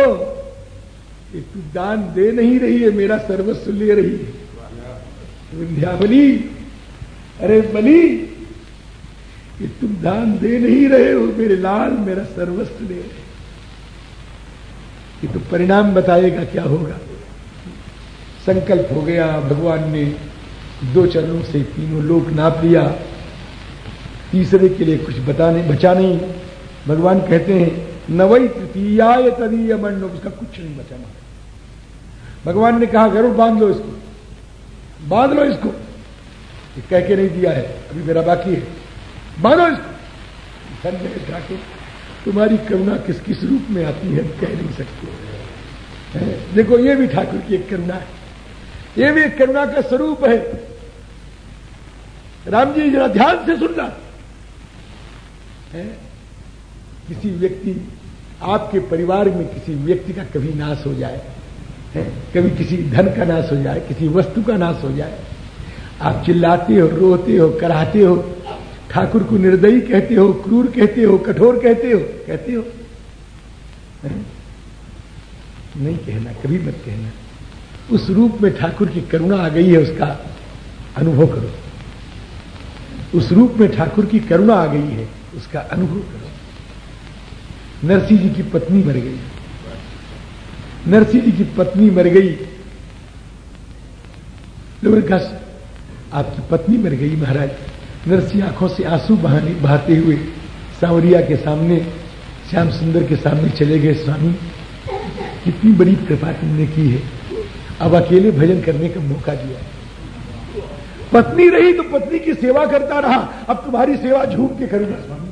Speaker 1: तू दान दे नहीं रही है, मेरा सर्वस्व ले रही है। विंध्यावली अरे बली कि तुम दान दे नहीं रहे हो, मेरे लाल, मेरा सर्वस्व ले रहे कि तो परिणाम बताएगा क्या होगा? संकल्प हो गया, भगवान ने दो चरणों से तीनों लोक नाप लिया। तीसरे के लिए कुछ बताने, बचा नहीं। भगवान कहते हैं नवई तृतीयाय तदीय मंड उसका कुछ नहीं बचाना भगवान ने कहा गरुड़ बाँध लो इसको। बाँध लो इसको। कह के नहीं दिया है, अभी मेरा बाकी है। मानो इसको। संजय ठाकुर तुम्हारी करुणा किस किस रूप में आती है कह नहीं सकते। देखो, ये भी ठाकुर की एक करुणा है। ये भी एक करुणा का स्वरूप है। राम जी, जरा ध्यान से सुनना। है? किसी व्यक्ति, आपके परिवार में किसी व्यक्ति का कभी नाश हो जाए। है? कभी किसी धन का नाश हो जाए, किसी वस्तु का नाश हो जाए। आप चिल्लाते हो, रोते हो कराते हो, ठाकुर को निर्दयी कहते हो, क्रूर कहते हो, कठोर कहते हो कहते हो। है? नहीं कहना, कभी मत कहना। उस रूप में ठाकुर की करुणा आ गई है, उसका अनुभव करो। उस रूप में ठाकुर की करुणा आ गई है, उसका अनुभव करो। नरसिंह जी की पत्नी मर गई। नरसिंह जी की पत्नी मर गई। लोगों ने कहा, आपकी पत्नी मर गई महाराज। नरसिंह आँखों से आँसू बहाने बहाते हुए सांवरिया के सामने, श्याम सुंदर के सामने चले गए, स्वामी, कितनी बड़ी कृपा तुमने की है। अब अकेले भजन करने का मौका दिया। पत्नी रही तो पत्नी की सेवा करता रहा। अब तुम्हारी सेवा झूम के करूँगा, स्वामी।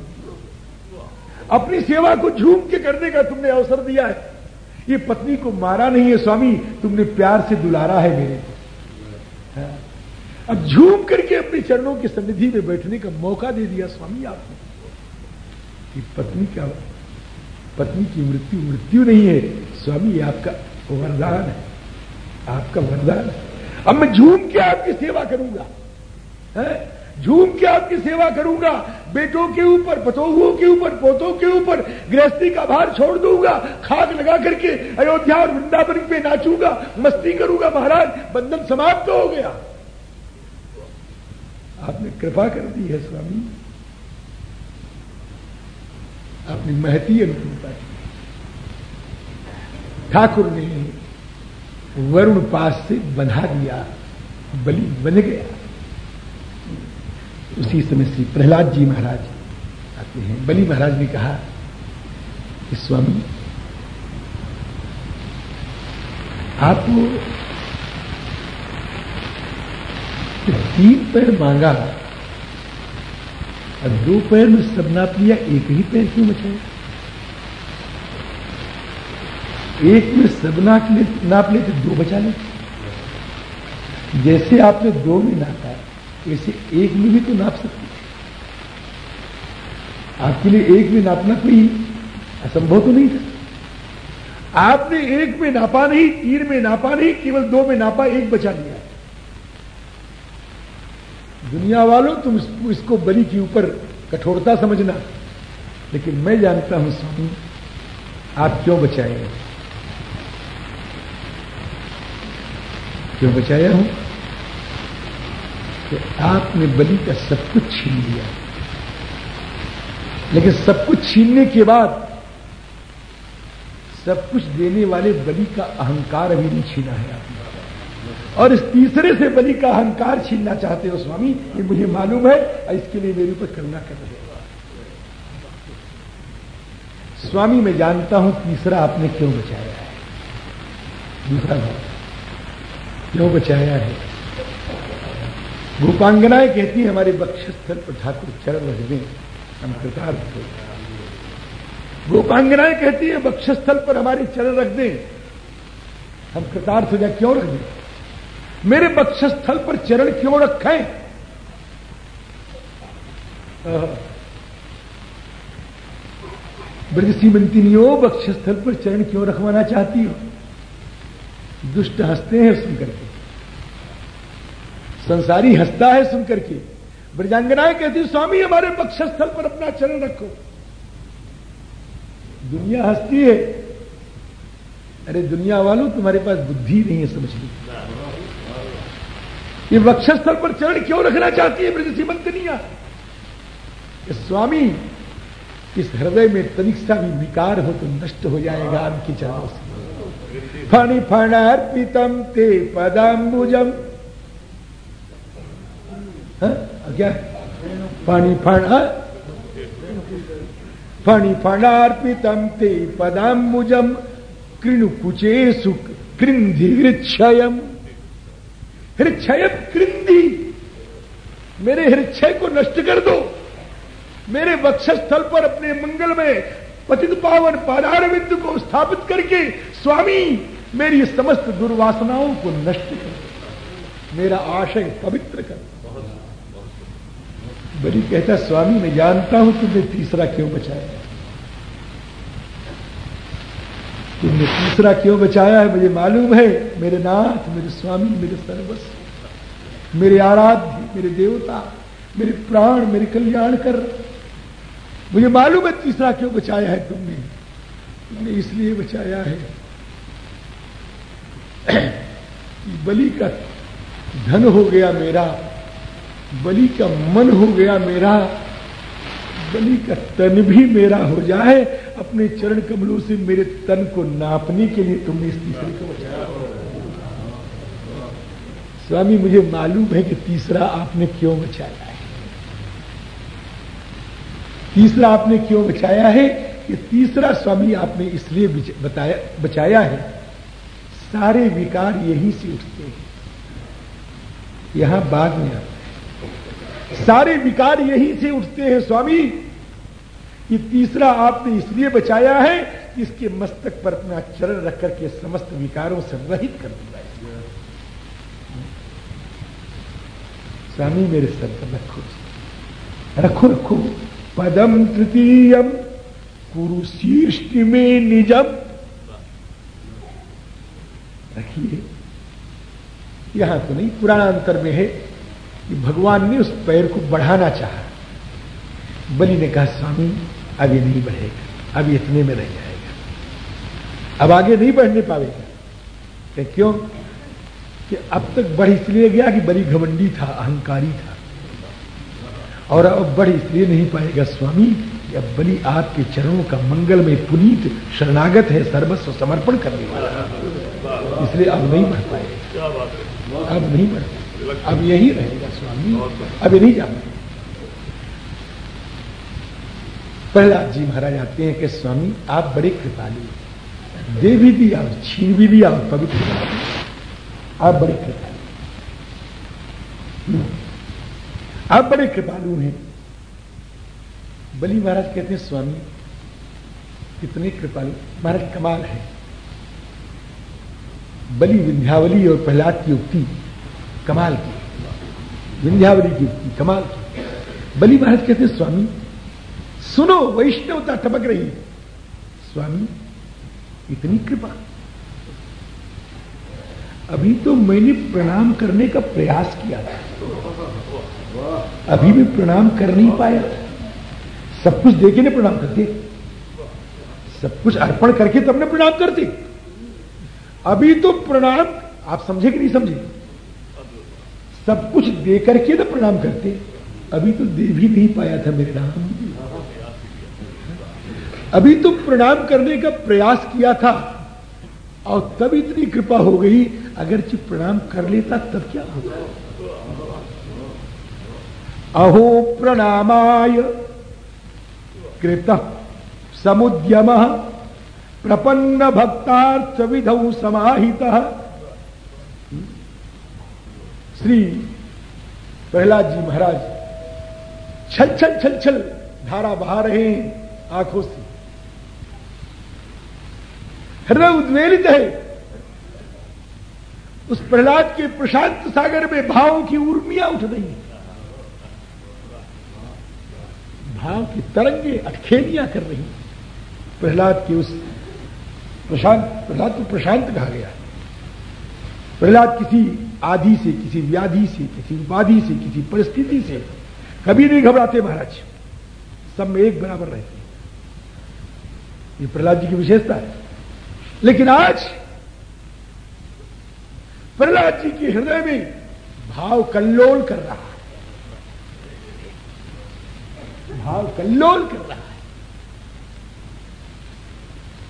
Speaker 1: अपनी सेवा को झूम के करने का तुमने अवसर दिया है। ये पत्नी को मारा नहीं है, स्वामी। तुमने प्यार से दुलारा है मेरे। को हाँ। अब झूम करके अपने चरणों की सन्निधि में बैठने का मौका दे दिया, स्वामी, आपने। कि पत्नी का पत्नी की मृत्यु मृत्यु नहीं है। स्वामी आपका वरदान है। आपका वरदान है। अब मैं झूम के आपकी सेवा करूँगा। झूम के आपकी सेवा करूँगा। बेटों के ऊपर, पतोहुओं के ऊपर, पोतों के ऊपर गृहस्थी का भार छोड़ दूँगा। खाक लगा करके अयोध्या और वृंदावन पे नाचूँगा। मस्ती करूँगा। महाराज, बंधन समाप्त तो हो गया। आपने कृपा कर दी है, स्वामी। आपने महती अनुकूलता की। ठाकुर ने वरुण पास से बंधा दिया, बलि बन गया। उसी समय श्री प्रहलाद जी महाराज आते हैं। बलि महाराज ने कहा कि स्वामी, आप तीन पैर मांगा और दो पैर में सब नाप लिया, एक ही पैर क्यों बचाया एक में सब नाप ले तो दो बचा ले जैसे आपने दो में नापा वैसे एक में भी तो नाप सकते आपके लिए एक में नापना कोई असंभव तो नहीं था। आपने एक में नापा नहीं, तीन में नापा नहीं, केवल दो में नापा, एक बचा लिया। दुनिया वालों, तुम इसको बलि के ऊपर कठोरता समझना। लेकिन मैं जानता हूँ, स्वामी, आप क्यों बचाए क्यों बचाया हूँ? कि आपने बलि का सब कुछ छीन लिया। लेकिन सब कुछ छीनने के बाद सब कुछ देने वाले बलि का अहंकार अभी नहीं छीना है आपने। और इस तीसरे से बलि का अहंकार छीनना चाहते हो स्वामी, ये मुझे मालूम है इसके लिए मेरे ऊपर करुणा कर रहे स्वामी, मैं जानता हूँ तीसरा आपने क्यों बचाया है? दूसरा क्यों बचाया है? गोपांगनाएँ कहती है हमारे बक्षस्थल पर ठाकुर चरण रख दें हम कृतार्थ हो गोपांगनाएँ कहती है बक्षस्थल पर हमारे चरण रख दें, हम कृतार्थ हो जाए, क्यों रख दें? मेरे बक्षस्थल पर चरण क्यों रखे? ब्रज हो बक्षस्थल पर चरण क्यों रखवाना चाहती हो? दुष्ट हँसते हैं सुनकर के। संसारी हंसता है सुनकर के। ब्रजांगनाएँ कहती स्वामी, हमारे बक्षस्थल पर अपना चरण रखो। दुनिया हंसती है। अरे, दुनिया वालों, तुम्हारे पास बुद्धि नहीं है, समझ ये वक्षस्थल पर चरण क्यों रखना चाहती है, ब्रज सीमंतनिया स्वामी, इस हृदय में तनिक सा भी विकार हो तो नष्ट हो जाएगा उनकी चरणों से। फणि फणार्पितम ते पदाम्बुजम। हाँ? क्या फणि फण फणि फणार्पितम ते पदाम्बुजम कृणु कुचे सुख कृंधिक्षयम हृक्षय कृंदी मेरे हृक्षय को नष्ट कर दो मेरे वक्षस्थल पर अपने मंगल में पतित पावन पादारविंद को स्थापित करके स्वामी मेरी समस्त दुर्वासनाओं को नष्ट कर मेरा आशय पवित्र कर बड़ी कहता, स्वामी, मैं जानता हूँ तुमने तीसरा क्यों बचाया तुमने तीसरा क्यों बचाया है, मुझे मालूम है। मेरे नाथ, मेरे स्वामी, मेरे सर्वस्व, मेरे आराध्य, मेरे देवता, मेरे प्राण, मेरे कल्याण कर मुझे मालूम है तीसरा क्यों बचाया है तुमने। तुमने इसलिए बचाया है बलि का धन हो गया मेरा बलि का मन हो गया मेरा, बलि का तन भी मेरा हो जाए, अपने चरण कमलों से मेरे तन को नापने के लिए तुमने इस तीसरे को बचाया स्वामी, मुझे मालूम है कि तीसरा आपने क्यों बचाया है? तीसरा आपने क्यों बचाया है? कि तीसरा स्वामी आपने इसलिए बताया, बचाया है। सारे विकार यहीं से उठते हैं। यहाँ बाद में आते सारे विकार यहीं से उठते हैं, स्वामी। ये तीसरा आपने इसलिए बचाया है कि इसके मस्तक पर अपना चरण रख करके समस्त विकारों से रहित कर दिया स्वामी, मेरे सर पर रखो। रखो रखो। पदम तृतीय कुरु शीर्ष में निजम। रखिए। यहाँ तो नहीं, पुराणांतर में है। भगवान ने उस पैर को बढ़ाना चाहा। बलि ने कहा, स्वामी, अब ये नहीं बढ़ेगा, अब इतने में रह जाएगा। अब आगे नहीं बढ़ने पाएगा क्यों? कि अब तक बढ़ इसलिए गया कि बलि घमंडी था, अहंकारी था। और अब बढ़ इसलिए नहीं पाएगा, स्वामी, कि अब बलि आपके चरणों का मंगल में पुनीत शरणागत है, सर्वस्व समर्पण करने वाला इसलिए अब नहीं बढ़ पाएगा। अब नहीं बढ़ अब यही रहेगा स्वामी। अब ये नहीं जाना। प्रहलाद जी महाराज आते हैं कि स्वामी आप बड़े कृपालु दे भी दिया और छीन भी दिया और पवित्र आप बड़े कृपालु आप बड़े कृपालु हैं। बलि महाराज कहते हैं स्वामी कितने कृपालु महाराज कमाल है। बलि विंध्यावली और प्रहलाद की उक्ति कमाल की। विंध्यावली की, कमाल की। बलि महाराज कहते स्वामी, सुनो वैष्णवता टपक रही स्वामी, इतनी कृपा। अभी तो मैंने प्रणाम करने का प्रयास किया था। अभी भी प्रणाम कर नहीं पाया। सब कुछ देखे ने प्रणाम करते सब कुछ अर्पण करके तब ने प्रणाम करते अभी तो प्रणाम, आप समझे कि नहीं समझे? सब कुछ दे करके तो प्रणाम करते। अभी तो दे भी नहीं पाया था मेरे नाम। अभी तो प्रणाम करने का प्रयास किया था, और तब इतनी कृपा हो गई अगर चिप प्रणाम कर लेता तब क्या होगा? अहो प्रणामाय। कृत समुद्यम प्रपन्न विधौ समाहित। श्री प्रहलाद जी महाराज छल छल छल छल धारा बहा रहे हैं आँखों से। हृदय उद्वेलित है। उस प्रहलाद के प्रशांत सागर में भावों की उर्मियाँ उठ रही भाव की तरंगे अटखेलियाँ कर रही। प्रहलाद की उस प्रशांत, प्रहलाद को प्रशांत कहा गया। प्रहलाद किसी आदि से, किसी व्याधि से, किसी उपाधि से, किसी परिस्थिति से। कभी नहीं घबराते महाराज। सब में एक बराबर रहते ये प्रहलाद जी की विशेषता है। लेकिन आज प्रहलाद जी के हृदय में भाव कल्लोल कर रहा है। भाव कल्लोल कर रहा है।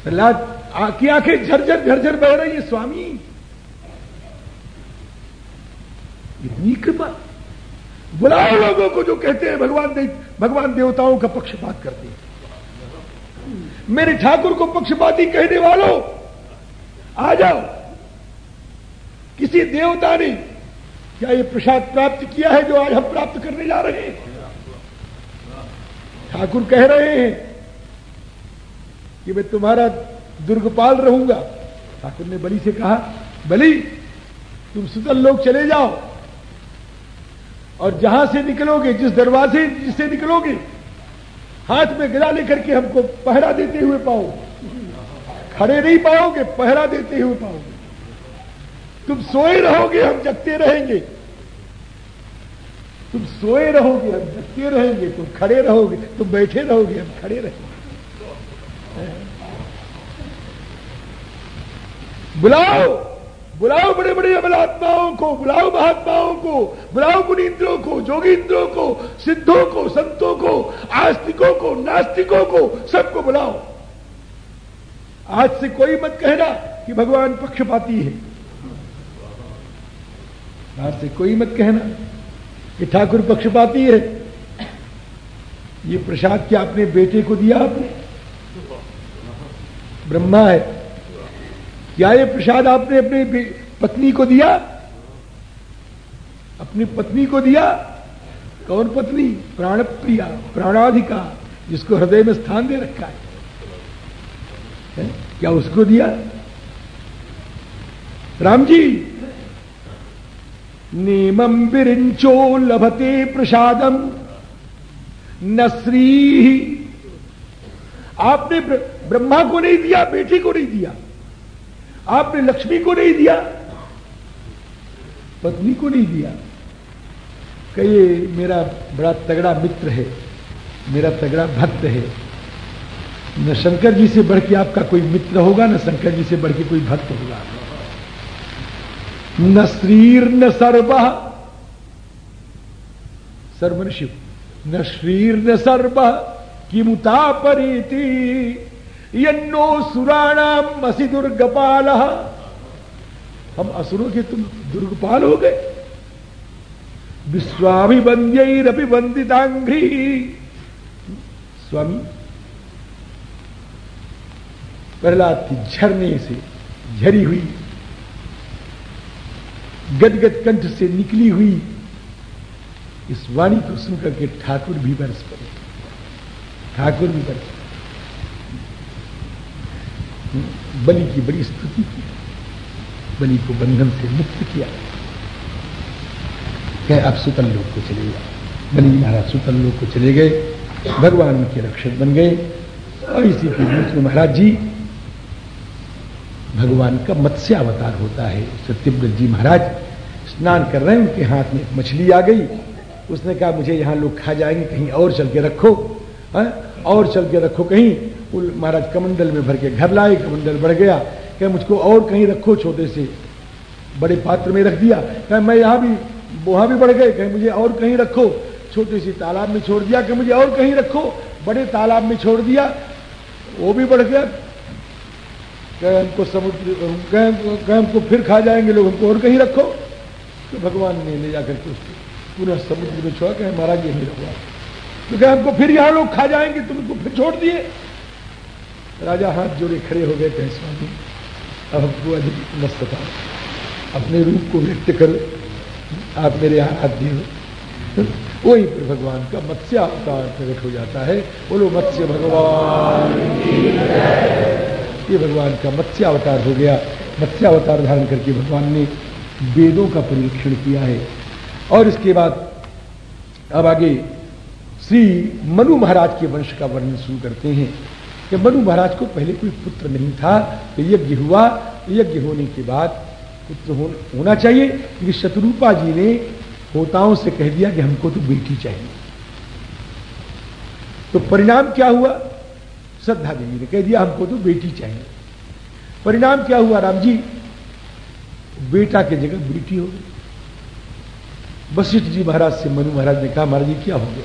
Speaker 1: प्रहलाद की आँखें झरझर झरझर बह रही है, स्वामी। इतनी कृपा बुलाओ लोगों को जो कहते हैं भगवान दे, भगवान देवताओं का पक्षपात करते हैं। मेरे ठाकुर को पक्षपाती कहने वालों आ जाओ। किसी देवता ने क्या ये प्रसाद प्राप्त किया है जो आज हम प्राप्त करने जा रहे हैं? ठाकुर कह रहे हैं कि मैं तुम्हारा दुर्गपाल रहूँगा। ठाकुर ने बलि से कहा बलि तुम सुतल लोग चले जाओ। और जहाँ से निकलोगे, जिस दरवाजे जिससे निकलोगे, हाथ में गिरा लेकर के हमको पहरा देते हुए पाओ। खड़े नहीं पाओगे, पहरा देते हुए पाओगे। तुम सोए रहोगे, हम जगते रहेंगे। तुम सोए रहोगे, हम जगते रहेंगे। तुम खड़े रहोगे, तुम बैठे रहोगे, हम खड़े रहेंगे। बुलाओ। बुलाओ बड़े बड़े अमलात्माओं को, बुलाओ महात्माओं को, बुलाओ मुनिंद्रों को, जोगिंद्रों को, सिद्धों को, संतों को, आस्तिकों को, नास्तिकों को, सबको बुलाओ। आज से कोई मत कहना कि भगवान पक्षपाती है। आज से कोई मत कहना कि ठाकुर पक्षपाती है। ये प्रसाद क्या अपने बेटे को दिया आपने? ब्रह्मा है। क्या ये प्रसाद आपने अपने पत्नी को दिया? अपनी पत्नी को दिया? कौन पत्नी? प्राण प्रिया प्राणाधिका जिसको हृदय में स्थान दे रखा है, है? क्या उसको दिया? राम जी नेमम विरिंचो लभते प्रसादम। न श्री। आपने ब्रह्मा को नहीं दिया बेटी को नहीं दिया। आपने लक्ष्मी को नहीं दिया, पत्नी को नहीं दिया। कहिए, मेरा बड़ा तगड़ा मित्र है, मेरा तगड़ा भक्त है। न शंकर जी से बढ़ के आपका कोई मित्र होगा, न शंकर जी से बढ़ के कोई भक्त होगा। न शरीर, न सर्व। सर्वन शिव न श्रीर, न सर्व। किमुता परीति। यन्नो सुराणाम मसी दुर्गपाल हम असुरों के तुम दुर्गपाल हो गए। विश्वाभिवंद्यरपि वंदितांग्री स्वामी, प्रहलाद की झरने से झरी हुई, गदगद कंठ से निकली हुई इस वाणी को सुनकर के ठाकुर भी बरस पड़े। ठाकुर भी बरस बलि की बड़ी स्तुति की, बलि को बंधन से मुक्त किया। कहे आप सुतल लोग को चले गए। बलि महाराज सुतल लोग को चले गए, भगवान के रक्षक बन गए। और इसी के बीच में महाराज जी, भगवान का मत्स्य अवतार होता है। सत्यव्रत जी महाराज स्नान कर रहे हैं, उनके हाथ में मछली आ गई। उसने कहा, मुझे यहाँ लोग खा जाएँगे, कहीं और चल के रखो। हा? और चल के रखो कहीं। महाराज कमंडल में भर के घर लाए, कमंडल बढ़ गया। क्या मुझको और कहीं रखो छोटे से। बड़े पात्र में रख दिया। क्या मैं यहाँ भी, वहाँ भी बढ़ गए। कहीं, मुझे और कहीं रखो। छोटी सी तालाब में छोड़ दिया। कि मुझे और कहीं रखो। बड़े तालाब में छोड़ दिया। वो भी बढ़ गया। कह, हमको समुद्र, कह हमको फिर खा जाएँगे लोग। हमको और कहीं रखो। तो भगवान ने ले जाकर के उसको पूरा समुद्र में छोड़ा। कहे, महाराज, ये नहीं रखवा तो कह, हमको फिर यहाँ लोग खा जाएँगे। तुमको फिर छोड़ दिए। राजा हाथ जोड़े खड़े हो गए, कहे, स्वामी, अब हमको अधिक मस्त था। अपने रूप को व्यक्त कर, आप मेरे यहाँ हाथ दिए। वही भगवान का मत्स्य अवतार प्रकट हो जाता है। बोलो, मत्स्य भगवान ये भगवान का मत्स्य अवतार हो गया। मत्स्य अवतार धारण करके भगवान ने वेदों का परीक्षण किया है। और इसके बाद अब आगे श्री मनु महाराज के वंश का वर्णन शुरू करते हैं। कि मनु महाराज को पहले कोई पुत्र नहीं था यज्ञ हुआ। यज्ञ होने के बाद पुत्र होना चाहिए, क्योंकि शत्रुपा जी ने होताओं से कह दिया कि हमको तो बेटी चाहिए। तो परिणाम क्या हुआ? श्रद्धा देवी ने कह दिया, हमको तो बेटी चाहिए। परिणाम क्या हुआ राम जी? बेटा की जगह बेटी हो गई। वशिष्ठ जी महाराज से मनु महाराज ने कहा, महाराज जी, क्या हो गया?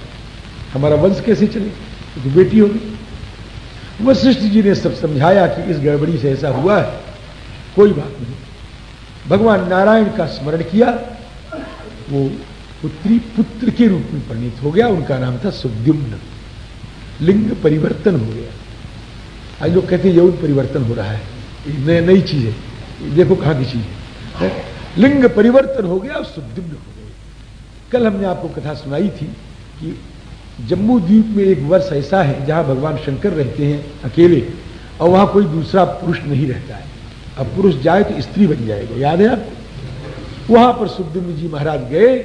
Speaker 1: हमारा वंश कैसे चले? तो बेटी हो गई। वशिष्ठ जी ने सब समझाया कि इस गड़बड़ी से ऐसा हुआ है। कोई बात नहीं। भगवान नारायण का स्मरण किया। वो पुत्री पुत्र के रूप में परिणित हो गया। उनका नाम था सुद्युम्न लिंग परिवर्तन हो गया। आज लोग कहते हैं, यौन परिवर्तन हो रहा है। नई चीज़ है। देखो कहाँ की चीज़ है। लिंग परिवर्तन हो गया और सुद्युम्न हो गए कल हमने आपको कथा सुनाई थी कि जम्मू द्वीप में एक वर्ष ऐसा है जहाँ भगवान शंकर रहते हैं अकेले, और वहाँ कोई दूसरा पुरुष नहीं रहता है। अब पुरुष जाए तो स्त्री बन जाएगा, याद है आपको? वहाँ पर सुखदेव जी महाराज गए,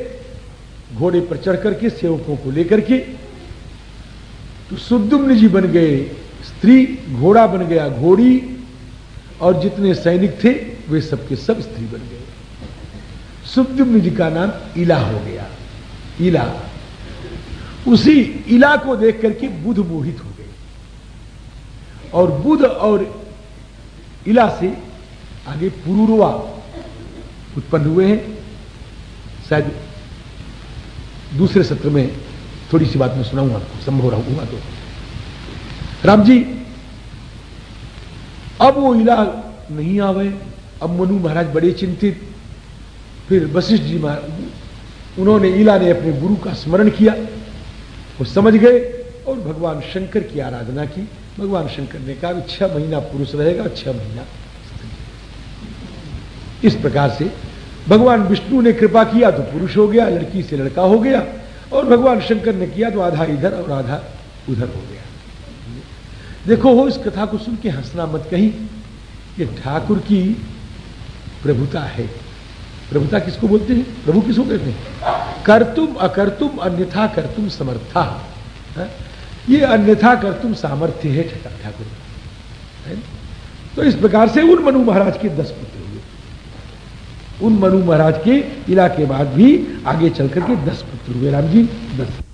Speaker 1: घोड़े पर चढ़ करके, सेवकों को लेकर के तो सुखदुम्न जी बन गए स्त्री, घोड़ा बन गया घोड़ी, और जितने सैनिक थे, वे सबके सब स्त्री बन गए। सुखदुम्न जी का नाम इला हो गया, इला। उसी इला को देख करके बुध मोहित हो गए। और बुध और इला से आगे पुरुरवा उत्पन्न हुए हैं। शायद दूसरे सत्र में थोड़ी सी बात मैं सुनाऊँगा आपको संभव रहूँगा तो। राम जी, अब वो इला नहीं आवे। अब मनु महाराज बड़े चिंतित। फिर वशिष्ठ जी उन्होंने इला ने अपने गुरु का स्मरण किया। वो समझ गए और भगवान शंकर की आराधना की। भगवान शंकर ने कहा छह महीना पुरुष रहेगा छह महीना इस प्रकार से भगवान विष्णु ने कृपा किया तो पुरुष हो गया, लड़की से लड़का हो गया और भगवान शंकर ने किया तो आधा इधर और आधा उधर हो गया। देखो, हो, इस कथा को सुन के हंसना मत कहीं। ये ठाकुर की प्रभुता है। प्रभुता किसको बोलते हैं? प्रभु किसको कहते हैं? कर्तुम अकर्तुम अन्यथा कर्तुम समर्था। है? ये अन्यथा कर्तुम सामर्थ्य है ठाकुर। है? तो इस प्रकार से उन मनु महाराज के दस पुत्र हुए। उन मनु महाराज के इलाके बाद भी आगे चल करके दस पुत्र हुए। राम जी, दस।